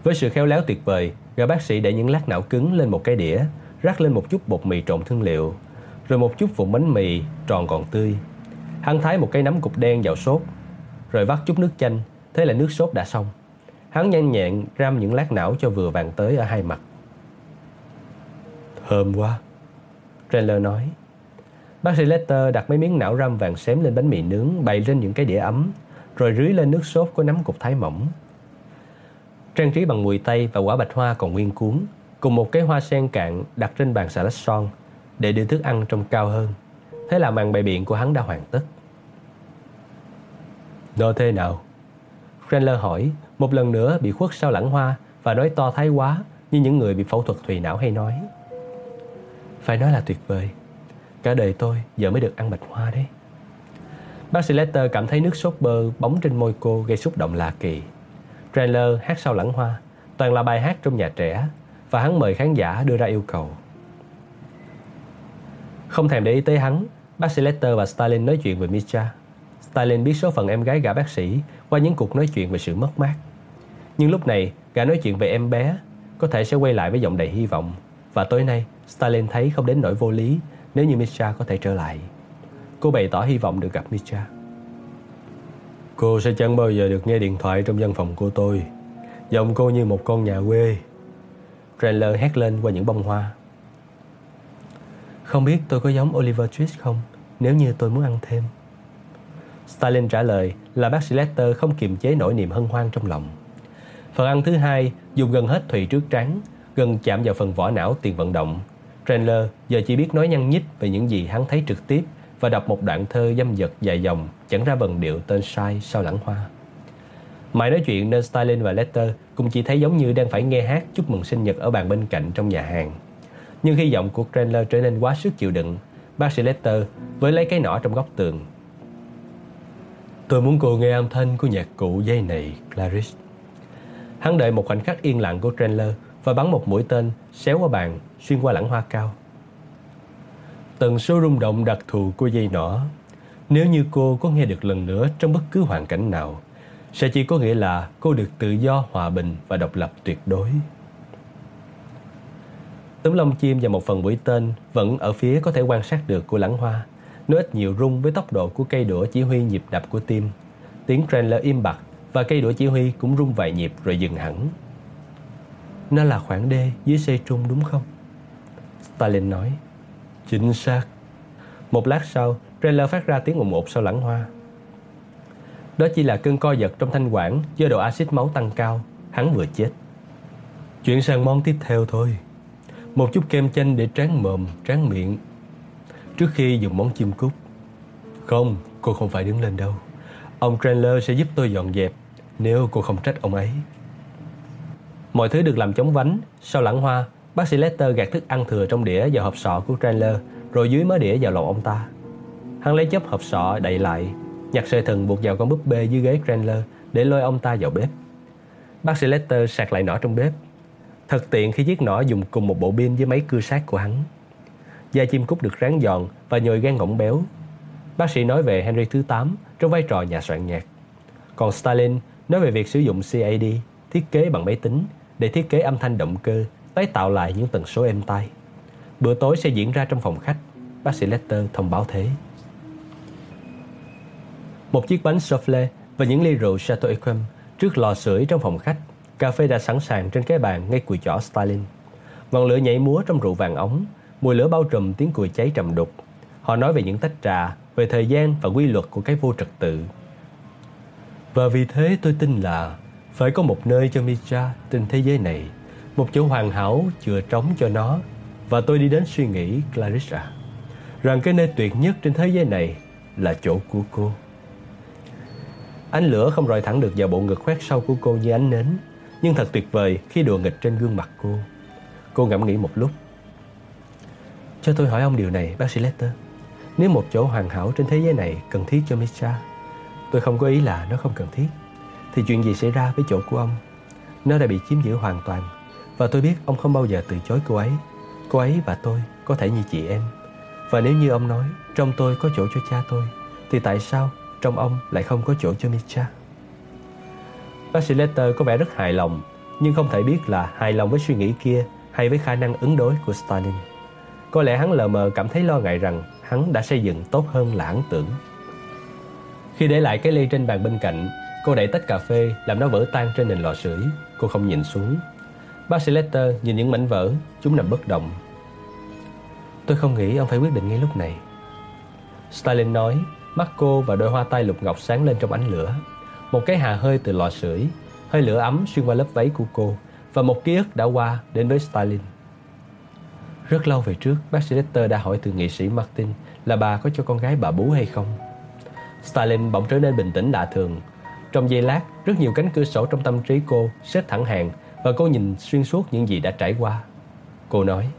Với sự khéo léo tuyệt vời, gã bác sĩ để những lát não cứng lên một cái đĩa, rắc lên một chút bột mì trộn thương liệu, rồi một chút vụn bánh mì tròn còn tươi. Hắn thái một cái nắm cục đen vào sốt, rồi vắt chút nước chanh, thế là nước sốt đã xong. Hắn nhanh nhẹn ram những lát não cho vừa vàng tới ở hai mặt. Thơm quá, Trailer nói. Bác sĩ Lester đặt mấy miếng não răm vàng xém lên bánh mì nướng bày lên những cái đĩa ấm, rồi rưới lên nước sốt có nắm cục thái mỏng. Trang trí bằng mùi tây và quả bạch hoa còn nguyên cuốn, cùng một cái hoa sen cạn đặt trên bàn xà lách son để đưa thức ăn trông cao hơn. Thế là màn bày biện của hắn đã hoàn tất. Nó thế nào? Chandler hỏi, một lần nữa bị khuất sau lãng hoa và nói to thái quá như những người bị phẫu thuật thùy não hay nói. Phải nói là tuyệt vời. Cả đời tôi giờ mới được ăn bạch hoa đấy. Bác sĩ Lester cảm thấy nước sốt bơ bóng trên môi cô gây xúc động lạ kỳ. Trailer hát sau lãng hoa, Toàn là bài hát trong nhà trẻ, Và hắn mời khán giả đưa ra yêu cầu. Không thèm để ý tới hắn, Bác sĩ Lester và Stalin nói chuyện về Misha. Stalin biết số phận em gái gã bác sĩ Qua những cuộc nói chuyện về sự mất mát. Nhưng lúc này, gã nói chuyện về em bé Có thể sẽ quay lại với giọng đầy hy vọng. Và tối nay Stalin thấy không đến nỗi vô lý nếu như Misha có thể trở lại. Cô bày tỏ hy vọng được gặp Misha. Cô sẽ chẳng bao giờ được nghe điện thoại trong văn phòng của tôi. Giọng cô như một con nhà quê. Chandler hét lên qua những bông hoa. Không biết tôi có giống Oliver Twist không nếu như tôi muốn ăn thêm. Stalin trả lời là bác sĩ Lester không kiềm chế nỗi niềm hân hoan trong lòng. Phần ăn thứ hai dùng gần hết thùy trước trắng, gần chạm vào phần vỏ não tiền vận động. Chandler giờ chỉ biết nói nhăn nhít về những gì hắn thấy trực tiếp và đọc một đoạn thơ dâm dật dài dòng chẳng ra vần điệu tên sai sau lãng hoa. Mãi nói chuyện nên Stalin và Lester cũng chỉ thấy giống như đang phải nghe hát chúc mừng sinh nhật ở bàn bên cạnh trong nhà hàng. Nhưng khi giọng của Chandler trở nên quá sức chịu đựng, bác sĩ Lester với lấy cái nỏ trong góc tường. Tôi muốn cô nghe âm thanh của nhạc cụ dây này, Clarice. Hắn đợi một khoảnh khắc yên lặng của Chandler và bắn một mũi tên xéo qua bàn, xuyên qua lãng hoa cao. Tần số rung động đặc thù của dây nỏ, nếu như cô có nghe được lần nữa trong bất cứ hoàn cảnh nào, sẽ chỉ có nghĩa là cô được tự do, hòa bình và độc lập tuyệt đối. Tấm lông chim và một phần mũi tên vẫn ở phía có thể quan sát được của lãng hoa. Nó ít nhiều rung với tốc độ của cây đũa chỉ huy nhịp đập của tim. Tiếng Trailer im bặt và cây đũa chỉ huy cũng rung vài nhịp rồi dừng hẳn. Nó là khoảng D dưới xây trung đúng không? Stalin nói. Chính xác. Một lát sau, Trailer phát ra tiếng ồn ột sau lãng hoa. Đó chỉ là cơn co giật trong thanh quản do độ axit máu tăng cao. Hắn vừa chết. Chuyển sang món tiếp theo thôi. Một chút kem chanh để tráng mồm, tráng miệng Trước khi dùng món chim cút Không, cô không phải đứng lên đâu Ông Chandler sẽ giúp tôi dọn dẹp Nếu cô không trách ông ấy Mọi thứ được làm chống vánh Sau lãng hoa Bác sĩ Lester gạt thức ăn thừa trong đĩa vào hộp sọ của Chandler Rồi dưới mớ đĩa vào lòng ông ta Hắn lấy chớp hộp sọ đậy lại Nhặt sợi thần buộc vào con búp bê dưới ghế Chandler Để lôi ông ta vào bếp Bác sĩ Lester sạc lại nỏ trong bếp Thật tiện khi chiếc nỏ dùng cùng một bộ pin với máy cưa sát của hắn. Da chim cút được ráng giòn và nhồi gan ngỗng béo. Bác sĩ nói về Henry thứ 8 trong vai trò nhà soạn nhạc. Còn Stalin nói về việc sử dụng CAD, thiết kế bằng máy tính để thiết kế âm thanh động cơ, tái tạo lại những tần số êm tai. Bữa tối sẽ diễn ra trong phòng khách, bác sĩ Lester thông báo thế. Một chiếc bánh souffle và những ly rượu Chateau Yquem trước lò sưởi trong phòng khách Cà phê đã sẵn sàng trên cái bàn ngay cùi chỏ Stalin. Ngọn lửa nhảy múa trong rượu vàng ống, mùi lửa bao trùm tiếng cùi cháy trầm đục. Họ nói về những tách trà, về thời gian và quy luật của cái vô trật tự. Và vì thế tôi tin là phải có một nơi cho Mitra trên thế giới này, một chỗ hoàn hảo chừa trống cho nó. Và tôi đi đến suy nghĩ, Clarissa, rằng cái nơi tuyệt nhất trên thế giới này là chỗ của cô. Ánh lửa không rọi thẳng được vào bộ ngực khoét sâu của cô như ánh nến nhưng thật tuyệt vời khi đùa nghịch trên gương mặt cô. Cô ngẫm nghĩ một lúc. Cho tôi hỏi ông điều này, bác sĩ Lester. Nếu một chỗ hoàn hảo trên thế giới này cần thiết cho Misha, tôi không có ý là nó không cần thiết, thì chuyện gì xảy ra với chỗ của ông? Nó đã bị chiếm giữ hoàn toàn, và tôi biết ông không bao giờ từ chối cô ấy. Cô ấy và tôi có thể như chị em. Và nếu như ông nói trong tôi có chỗ cho cha tôi, thì tại sao trong ông lại không có chỗ cho Misha? Bác sĩ Letter có vẻ rất hài lòng, nhưng không thể biết là hài lòng với suy nghĩ kia hay với khả năng ứng đối của Stalin. Có lẽ hắn lờ mờ cảm thấy lo ngại rằng hắn đã xây dựng tốt hơn là hắn tưởng. Khi để lại cái ly trên bàn bên cạnh, cô đẩy tách cà phê làm nó vỡ tan trên nền lò sưởi. Cô không nhìn xuống. Bác sĩ Letter nhìn những mảnh vỡ, chúng nằm bất động. Tôi không nghĩ ông phải quyết định ngay lúc này. Stalin nói, mắt cô và đôi hoa tai lục ngọc sáng lên trong ánh lửa. Một cái hà hơi từ lò sưởi, hơi lửa ấm xuyên qua lớp váy của cô và một ký ức đã qua đến với Stalin. Rất lâu về trước, bác sĩ Lecter đã hỏi từ nghị sĩ Martin là bà có cho con gái bà bú hay không. Stalin bỗng trở nên bình tĩnh lạ thường. Trong giây lát, rất nhiều cánh cửa sổ trong tâm trí cô xếp thẳng hàng Ờ, và cô nhìn xuyên suốt những gì đã trải qua. Cô nói,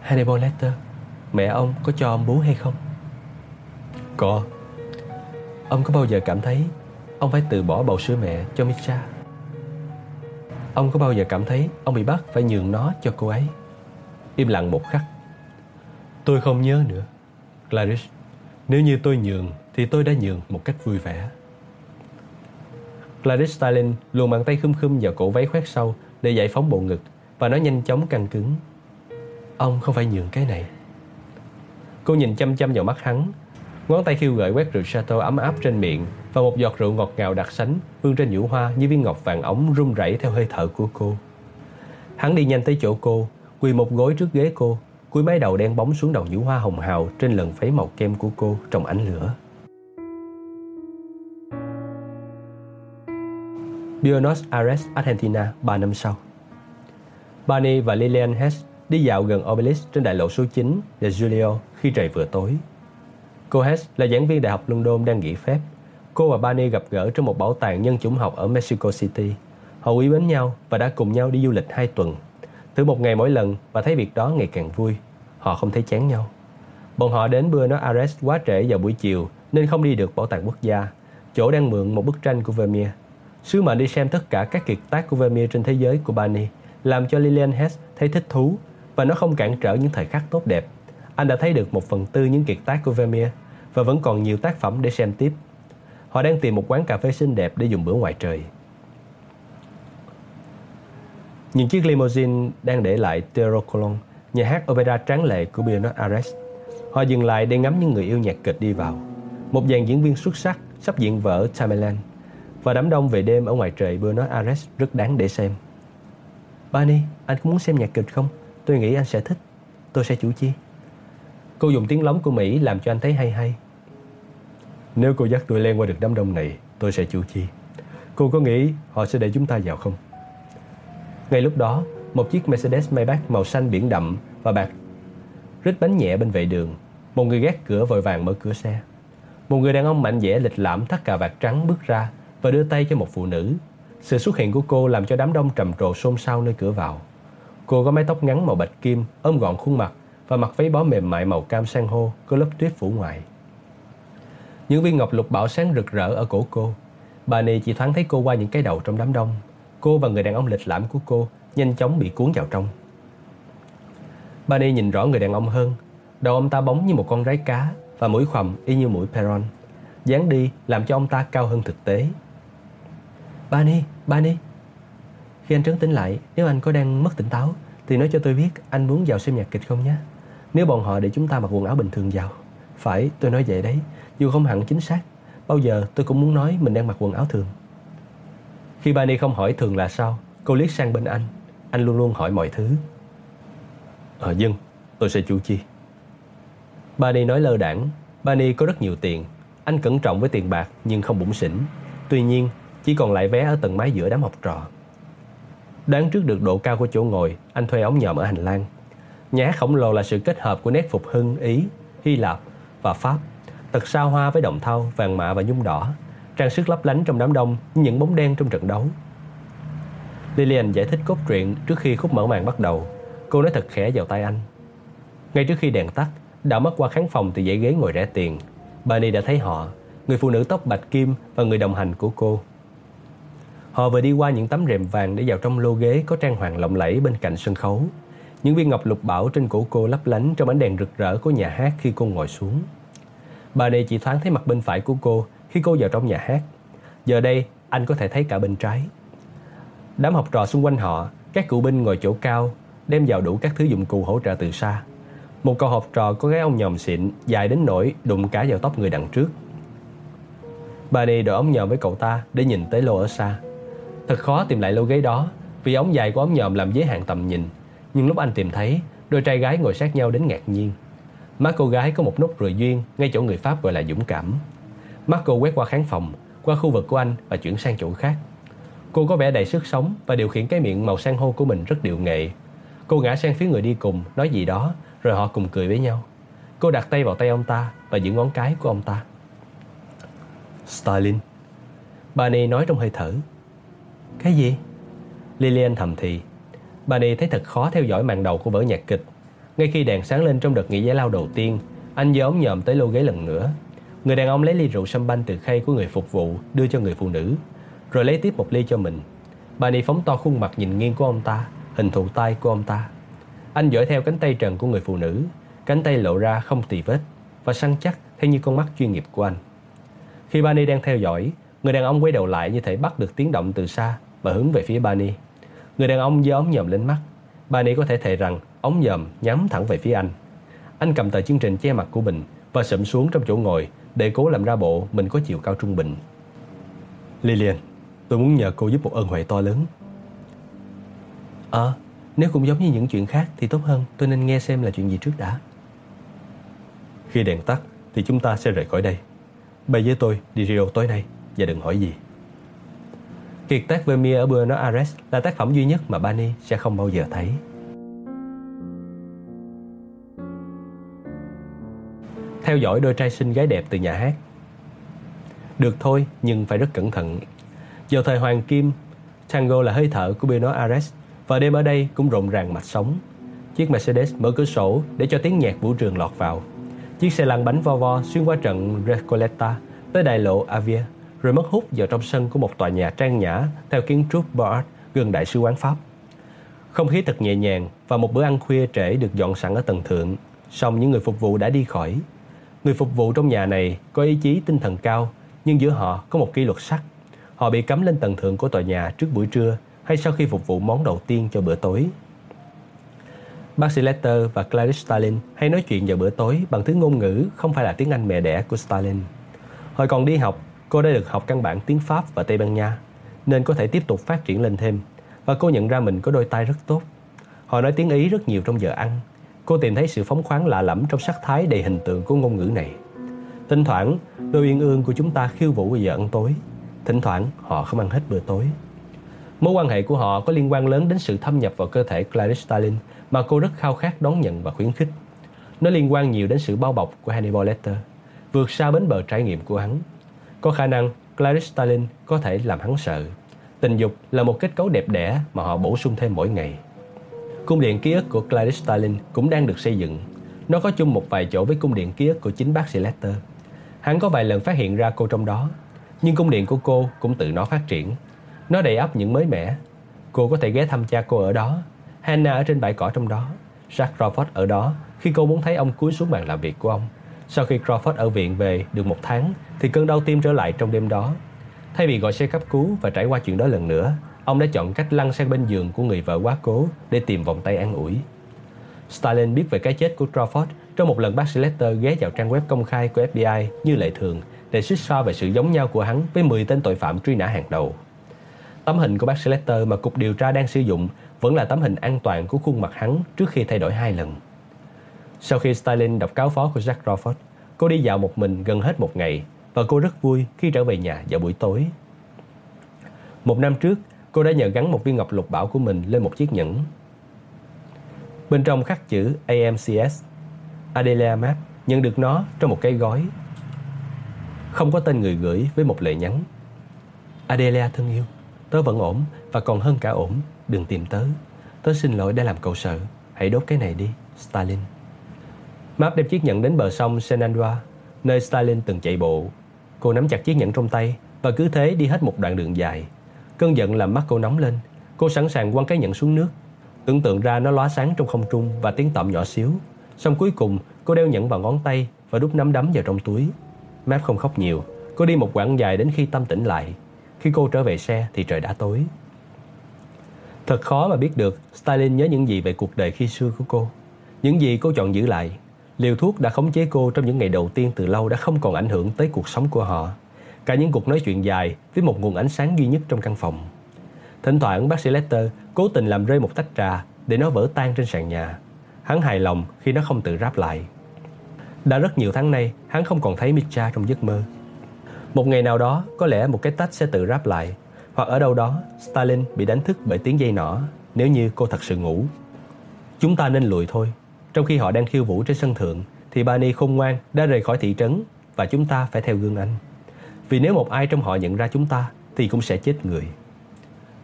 Hannibal Lecter, mẹ ông có cho ông bú hay không? Có, Ông có bao giờ cảm thấy ông phải từ bỏ bầu sữa mẹ cho Misha? Ông có bao giờ cảm thấy ông bị bắt phải nhường nó cho cô ấy? Im lặng một khắc. Tôi không nhớ nữa. Clarice, nếu như tôi nhường thì tôi đã nhường một cách vui vẻ. Clarice Starling luồn bàn tay khum khum vào cổ váy khoét sâu để giải phóng bộ ngực và nó nhanh chóng căng cứng. Ông không phải nhường cái này. Cô nhìn chăm chăm vào mắt hắn Ngón tay khiêu gợi quét rượu Chateau ấm áp trên miệng và một giọt rượu ngọt ngào đặc sánh vương trên nhũ hoa như viên ngọc vàng ống rung rẩy theo hơi thở của cô. Hắn đi nhanh tới chỗ cô, quỳ một gối trước ghế cô, cúi mái đầu đen bóng xuống đầu nhũ hoa hồng hào trên lần phấy màu kem của cô trong ánh lửa. Buenos Aires, Argentina 3 năm sau. Barney và Lillian Hess đi dạo gần Obelisk trên đại lộ số 9 de Julio khi trời vừa tối. Cô Hess là giảng viên Đại học London đang nghỉ phép. Cô và Barney gặp gỡ trong một bảo tàng nhân chủng học ở Mexico City. Họ quý mến nhau và đã cùng nhau đi du lịch hai tuần. Thử một ngày mỗi lần và thấy việc đó ngày càng vui. Họ không thấy chán nhau. Bọn họ đến Buenos Aires quá trễ vào buổi chiều nên không đi được bảo tàng quốc gia, chỗ đang mượn một bức tranh của Vermeer. Sứ mệnh đi xem tất cả các kiệt tác của Vermeer trên thế giới của Barney làm cho Lillian Hess thấy thích thú và nó không cản trở những thời khắc tốt đẹp. Anh đã thấy được một phần tư những kiệt tác của Vermeer và vẫn còn nhiều tác phẩm để xem tiếp. Họ đang tìm một quán cà phê xinh đẹp để dùng bữa ngoài trời. Những chiếc limousine đang để lại Tero Colon, nhà hát opera tráng lệ của Buenos Aires. Họ dừng lại để ngắm những người yêu nhạc kịch đi vào. Một dàn diễn viên xuất sắc sắp diễn vở Tamerlan và đám đông về đêm ở ngoài trời Buenos Aires rất đáng để xem. Barney, anh có muốn xem nhạc kịch không? Tôi nghĩ anh sẽ thích. Tôi sẽ chủ chi. Cô dùng tiếng lóng của Mỹ làm cho anh thấy hay hay. Nếu cô dắt tôi len qua được đám đông này, tôi sẽ chủ chi. Cô có nghĩ họ sẽ để chúng ta vào không? Ngay lúc đó, một chiếc Mercedes Maybach màu xanh biển đậm và bạc rít bánh nhẹ bên vệ đường. Một người gác cửa vội vàng mở cửa xe. Một người đàn ông mạnh dẻ lịch lãm thắt cà vạt trắng bước ra và đưa tay cho một phụ nữ. Sự xuất hiện của cô làm cho đám đông trầm trồ xôn xao nơi cửa vào. Cô có mái tóc ngắn màu bạch kim, ôm gọn khuôn mặt và mặc váy bó mềm mại màu cam san hô có lớp tuyết phủ ngoài. Những viên ngọc lục bảo sáng rực rỡ ở cổ cô. Bà này chỉ thoáng thấy cô qua những cái đầu trong đám đông. Cô và người đàn ông lịch lãm của cô nhanh chóng bị cuốn vào trong. Bà này nhìn rõ người đàn ông hơn. Đầu ông ta bóng như một con rái cá và mũi khoằm y như mũi peron. dáng đi làm cho ông ta cao hơn thực tế. Bani, Bani. Khi anh trấn tĩnh lại, nếu anh có đang mất tỉnh táo, thì nói cho tôi biết anh muốn vào xem nhạc kịch không nhé. Nếu bọn họ để chúng ta mặc quần áo bình thường vào. Phải, tôi nói vậy đấy. Dù không hẳn chính xác, bao giờ tôi cũng muốn nói mình đang mặc quần áo thường. Khi Bani không hỏi thường là sao, cô liếc sang bên anh. Anh luôn luôn hỏi mọi thứ. Ờ dân, tôi sẽ chủ chi. Bani nói lơ đảng. Bani có rất nhiều tiền. Anh cẩn trọng với tiền bạc nhưng không bụng xỉn. Tuy nhiên, chỉ còn lại vé ở tầng mái giữa đám học trò. Đoán trước được độ cao của chỗ ngồi, anh thuê ống nhòm ở hành lang. Nhà hát khổng lồ là sự kết hợp của nét phục hưng Ý, Hy Lạp và Pháp, tật sao hoa với động thau, vàng mạ và nhung đỏ, trang sức lấp lánh trong đám đông như những bóng đen trong trận đấu. Lillian giải thích cốt truyện trước khi khúc mở màn bắt đầu. Cô nói thật khẽ vào tay anh. Ngay trước khi đèn tắt, đã mất qua khán phòng từ dãy ghế ngồi rẻ tiền. Barney đã thấy họ, người phụ nữ tóc bạch kim và người đồng hành của cô. Họ vừa đi qua những tấm rèm vàng để vào trong lô ghế có trang hoàng lộng lẫy bên cạnh sân khấu. Những viên ngọc lục bảo trên cổ cô lấp lánh trong ánh đèn rực rỡ của nhà hát khi cô ngồi xuống. Bà này chỉ thoáng thấy mặt bên phải của cô khi cô vào trong nhà hát. Giờ đây, anh có thể thấy cả bên trái. Đám học trò xung quanh họ, các cựu binh ngồi chỗ cao, đem vào đủ các thứ dụng cụ hỗ trợ từ xa. Một cậu học trò có cái ông nhòm xịn, dài đến nỗi đụng cả vào tóc người đằng trước. Bà đi đội ông nhòm với cậu ta để nhìn tới lô ở xa. Thật khó tìm lại lô ghế đó vì ống dài của ống nhòm làm giới hạn tầm nhìn. Nhưng lúc anh tìm thấy, đôi trai gái ngồi sát nhau đến ngạc nhiên. Má cô gái có một nốt ruồi duyên ngay chỗ người Pháp gọi là dũng cảm. Mắt cô quét qua khán phòng, qua khu vực của anh và chuyển sang chỗ khác. Cô có vẻ đầy sức sống và điều khiển cái miệng màu san hô của mình rất điệu nghệ. Cô ngã sang phía người đi cùng, nói gì đó, rồi họ cùng cười với nhau. Cô đặt tay vào tay ông ta và giữ ngón cái của ông ta. Stalin. Barney nói trong hơi thở. Cái gì? Lillian thầm thì. Barney thấy thật khó theo dõi màn đầu của vở nhạc kịch. Ngay khi đèn sáng lên trong đợt nghỉ giải lao đầu tiên, anh giơ nhòm tới lô ghế lần nữa. Người đàn ông lấy ly rượu sâm banh từ khay của người phục vụ đưa cho người phụ nữ, rồi lấy tiếp một ly cho mình. Barney phóng to khuôn mặt nhìn nghiêng của ông ta, hình thù tay của ông ta. Anh dõi theo cánh tay trần của người phụ nữ, cánh tay lộ ra không tì vết và săn chắc theo như con mắt chuyên nghiệp của anh. Khi Barney đang theo dõi, người đàn ông quay đầu lại như thể bắt được tiếng động từ xa và hướng về phía Barney. Người đàn ông giơ ống nhòm lên mắt. Barney có thể thề rằng ống nhòm nhắm thẳng về phía anh. Anh cầm tờ chương trình che mặt của mình và sụm xuống trong chỗ ngồi để cố làm ra bộ mình có chiều cao trung bình. Lillian, tôi muốn nhờ cô giúp một ơn huệ to lớn. Ờ, Nếu cũng giống như những chuyện khác thì tốt hơn tôi nên nghe xem là chuyện gì trước đã. Khi đèn tắt thì chúng ta sẽ rời khỏi đây. Bay với tôi đi Rio tối nay và đừng hỏi gì. Kiệt tác Vermeer ở Buenos Aires là tác phẩm duy nhất mà Bani sẽ không bao giờ thấy. Theo dõi đôi trai xinh gái đẹp từ nhà hát. Được thôi, nhưng phải rất cẩn thận. Vào thời Hoàng Kim, tango là hơi thở của Buenos Aires và đêm ở đây cũng rộn ràng mạch sống. Chiếc Mercedes mở cửa sổ để cho tiếng nhạc vũ trường lọt vào. Chiếc xe lăn bánh vo vo xuyên qua trận Recoleta tới đại lộ Avia rồi mất hút vào trong sân của một tòa nhà trang nhã theo kiến trúc Boart gần đại sứ quán Pháp. Không khí thật nhẹ nhàng và một bữa ăn khuya trễ được dọn sẵn ở tầng thượng. Song những người phục vụ đã đi khỏi. Người phục vụ trong nhà này có ý chí tinh thần cao, nhưng giữa họ có một kỷ luật sắt. Họ bị cấm lên tầng thượng của tòa nhà trước buổi trưa hay sau khi phục vụ món đầu tiên cho bữa tối. Bác sĩ Letter và Clarice Stalin hay nói chuyện vào bữa tối bằng thứ ngôn ngữ không phải là tiếng Anh mẹ đẻ của Stalin. Hồi còn đi học, cô đã được học căn bản tiếng Pháp và Tây Ban Nha, nên có thể tiếp tục phát triển lên thêm. Và cô nhận ra mình có đôi tay rất tốt. Họ nói tiếng Ý rất nhiều trong giờ ăn. Cô tìm thấy sự phóng khoáng lạ lẫm trong sắc thái đầy hình tượng của ngôn ngữ này. Thỉnh thoảng, đôi uyên ương của chúng ta khiêu vũ vào giờ ăn tối. Thỉnh thoảng, họ không ăn hết bữa tối. Mối quan hệ của họ có liên quan lớn đến sự thâm nhập vào cơ thể Clarice Stalin mà cô rất khao khát đón nhận và khuyến khích. Nó liên quan nhiều đến sự bao bọc của Hannibal Lecter, vượt xa bến bờ trải nghiệm của hắn. Có khả năng Clarice Stalin có thể làm hắn sợ. Tình dục là một kết cấu đẹp đẽ mà họ bổ sung thêm mỗi ngày. Cung điện ký ức của Clarice Stalin cũng đang được xây dựng. Nó có chung một vài chỗ với cung điện ký ức của chính bác sĩ Lester. Hắn có vài lần phát hiện ra cô trong đó, nhưng cung điện của cô cũng tự nó phát triển. Nó đầy ắp những mới mẻ. Cô có thể ghé thăm cha cô ở đó, Hannah ở trên bãi cỏ trong đó, Jack Crawford ở đó khi cô muốn thấy ông cúi xuống bàn làm việc của ông. Sau khi Crawford ở viện về được một tháng thì cơn đau tim trở lại trong đêm đó. Thay vì gọi xe cấp cứu và trải qua chuyện đó lần nữa, ông đã chọn cách lăn sang bên giường của người vợ quá cố để tìm vòng tay an ủi. Stalin biết về cái chết của Crawford trong một lần bác sĩ Lester ghé vào trang web công khai của FBI như lệ thường để xích so về sự giống nhau của hắn với 10 tên tội phạm truy nã hàng đầu. Tấm hình của bác sĩ Lester mà cục điều tra đang sử dụng vẫn là tấm hình an toàn của khuôn mặt hắn trước khi thay đổi hai lần. Sau khi Stalin đọc cáo phó của Jack Crawford, cô đi dạo một mình gần hết một ngày và cô rất vui khi trở về nhà vào buổi tối. Một năm trước, cô đã nhờ gắn một viên ngọc lục bảo của mình lên một chiếc nhẫn. Bên trong khắc chữ AMCS. Adelia Map nhận được nó trong một cái gói. Không có tên người gửi với một lời nhắn. Adelia thân yêu, tớ vẫn ổn và còn hơn cả ổn, đừng tìm tớ. Tớ xin lỗi đã làm cậu sợ, hãy đốt cái này đi, Stalin. Map đem chiếc nhẫn đến bờ sông Senandua, nơi Stalin từng chạy bộ. Cô nắm chặt chiếc nhẫn trong tay và cứ thế đi hết một đoạn đường dài. Cơn giận làm mắt cô nóng lên. Cô sẵn sàng quăng cái nhẫn xuống nước. Tưởng tượng ra nó lóa sáng trong không trung và tiếng tọm nhỏ xíu. Xong cuối cùng, cô đeo nhẫn vào ngón tay và đút nắm đấm vào trong túi. Map không khóc nhiều. Cô đi một quãng dài đến khi tâm tỉnh lại. Khi cô trở về xe thì trời đã tối. Thật khó mà biết được Stalin nhớ những gì về cuộc đời khi xưa của cô. Những gì cô chọn giữ lại. Liều thuốc đã khống chế cô trong những ngày đầu tiên từ lâu đã không còn ảnh hưởng tới cuộc sống của họ. Cả những cuộc nói chuyện dài với một nguồn ánh sáng duy nhất trong căn phòng. Thỉnh thoảng bác sĩ Lester cố tình làm rơi một tách trà để nó vỡ tan trên sàn nhà. Hắn hài lòng khi nó không tự ráp lại. Đã rất nhiều tháng nay, hắn không còn thấy Mitra trong giấc mơ. Một ngày nào đó, có lẽ một cái tách sẽ tự ráp lại hoặc ở đâu đó Stalin bị đánh thức bởi tiếng dây nỏ nếu như cô thật sự ngủ. Chúng ta nên lùi thôi. Trong khi họ đang khiêu vũ trên sân thượng, thì Bani khôn ngoan đã rời khỏi thị trấn và chúng ta phải theo gương anh. Vì nếu một ai trong họ nhận ra chúng ta, thì cũng sẽ chết người.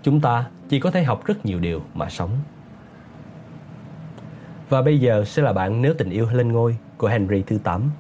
Chúng ta chỉ có thể học rất nhiều điều mà sống. Và bây giờ sẽ là bạn Nếu tình yêu lên ngôi của Henry thứ 8.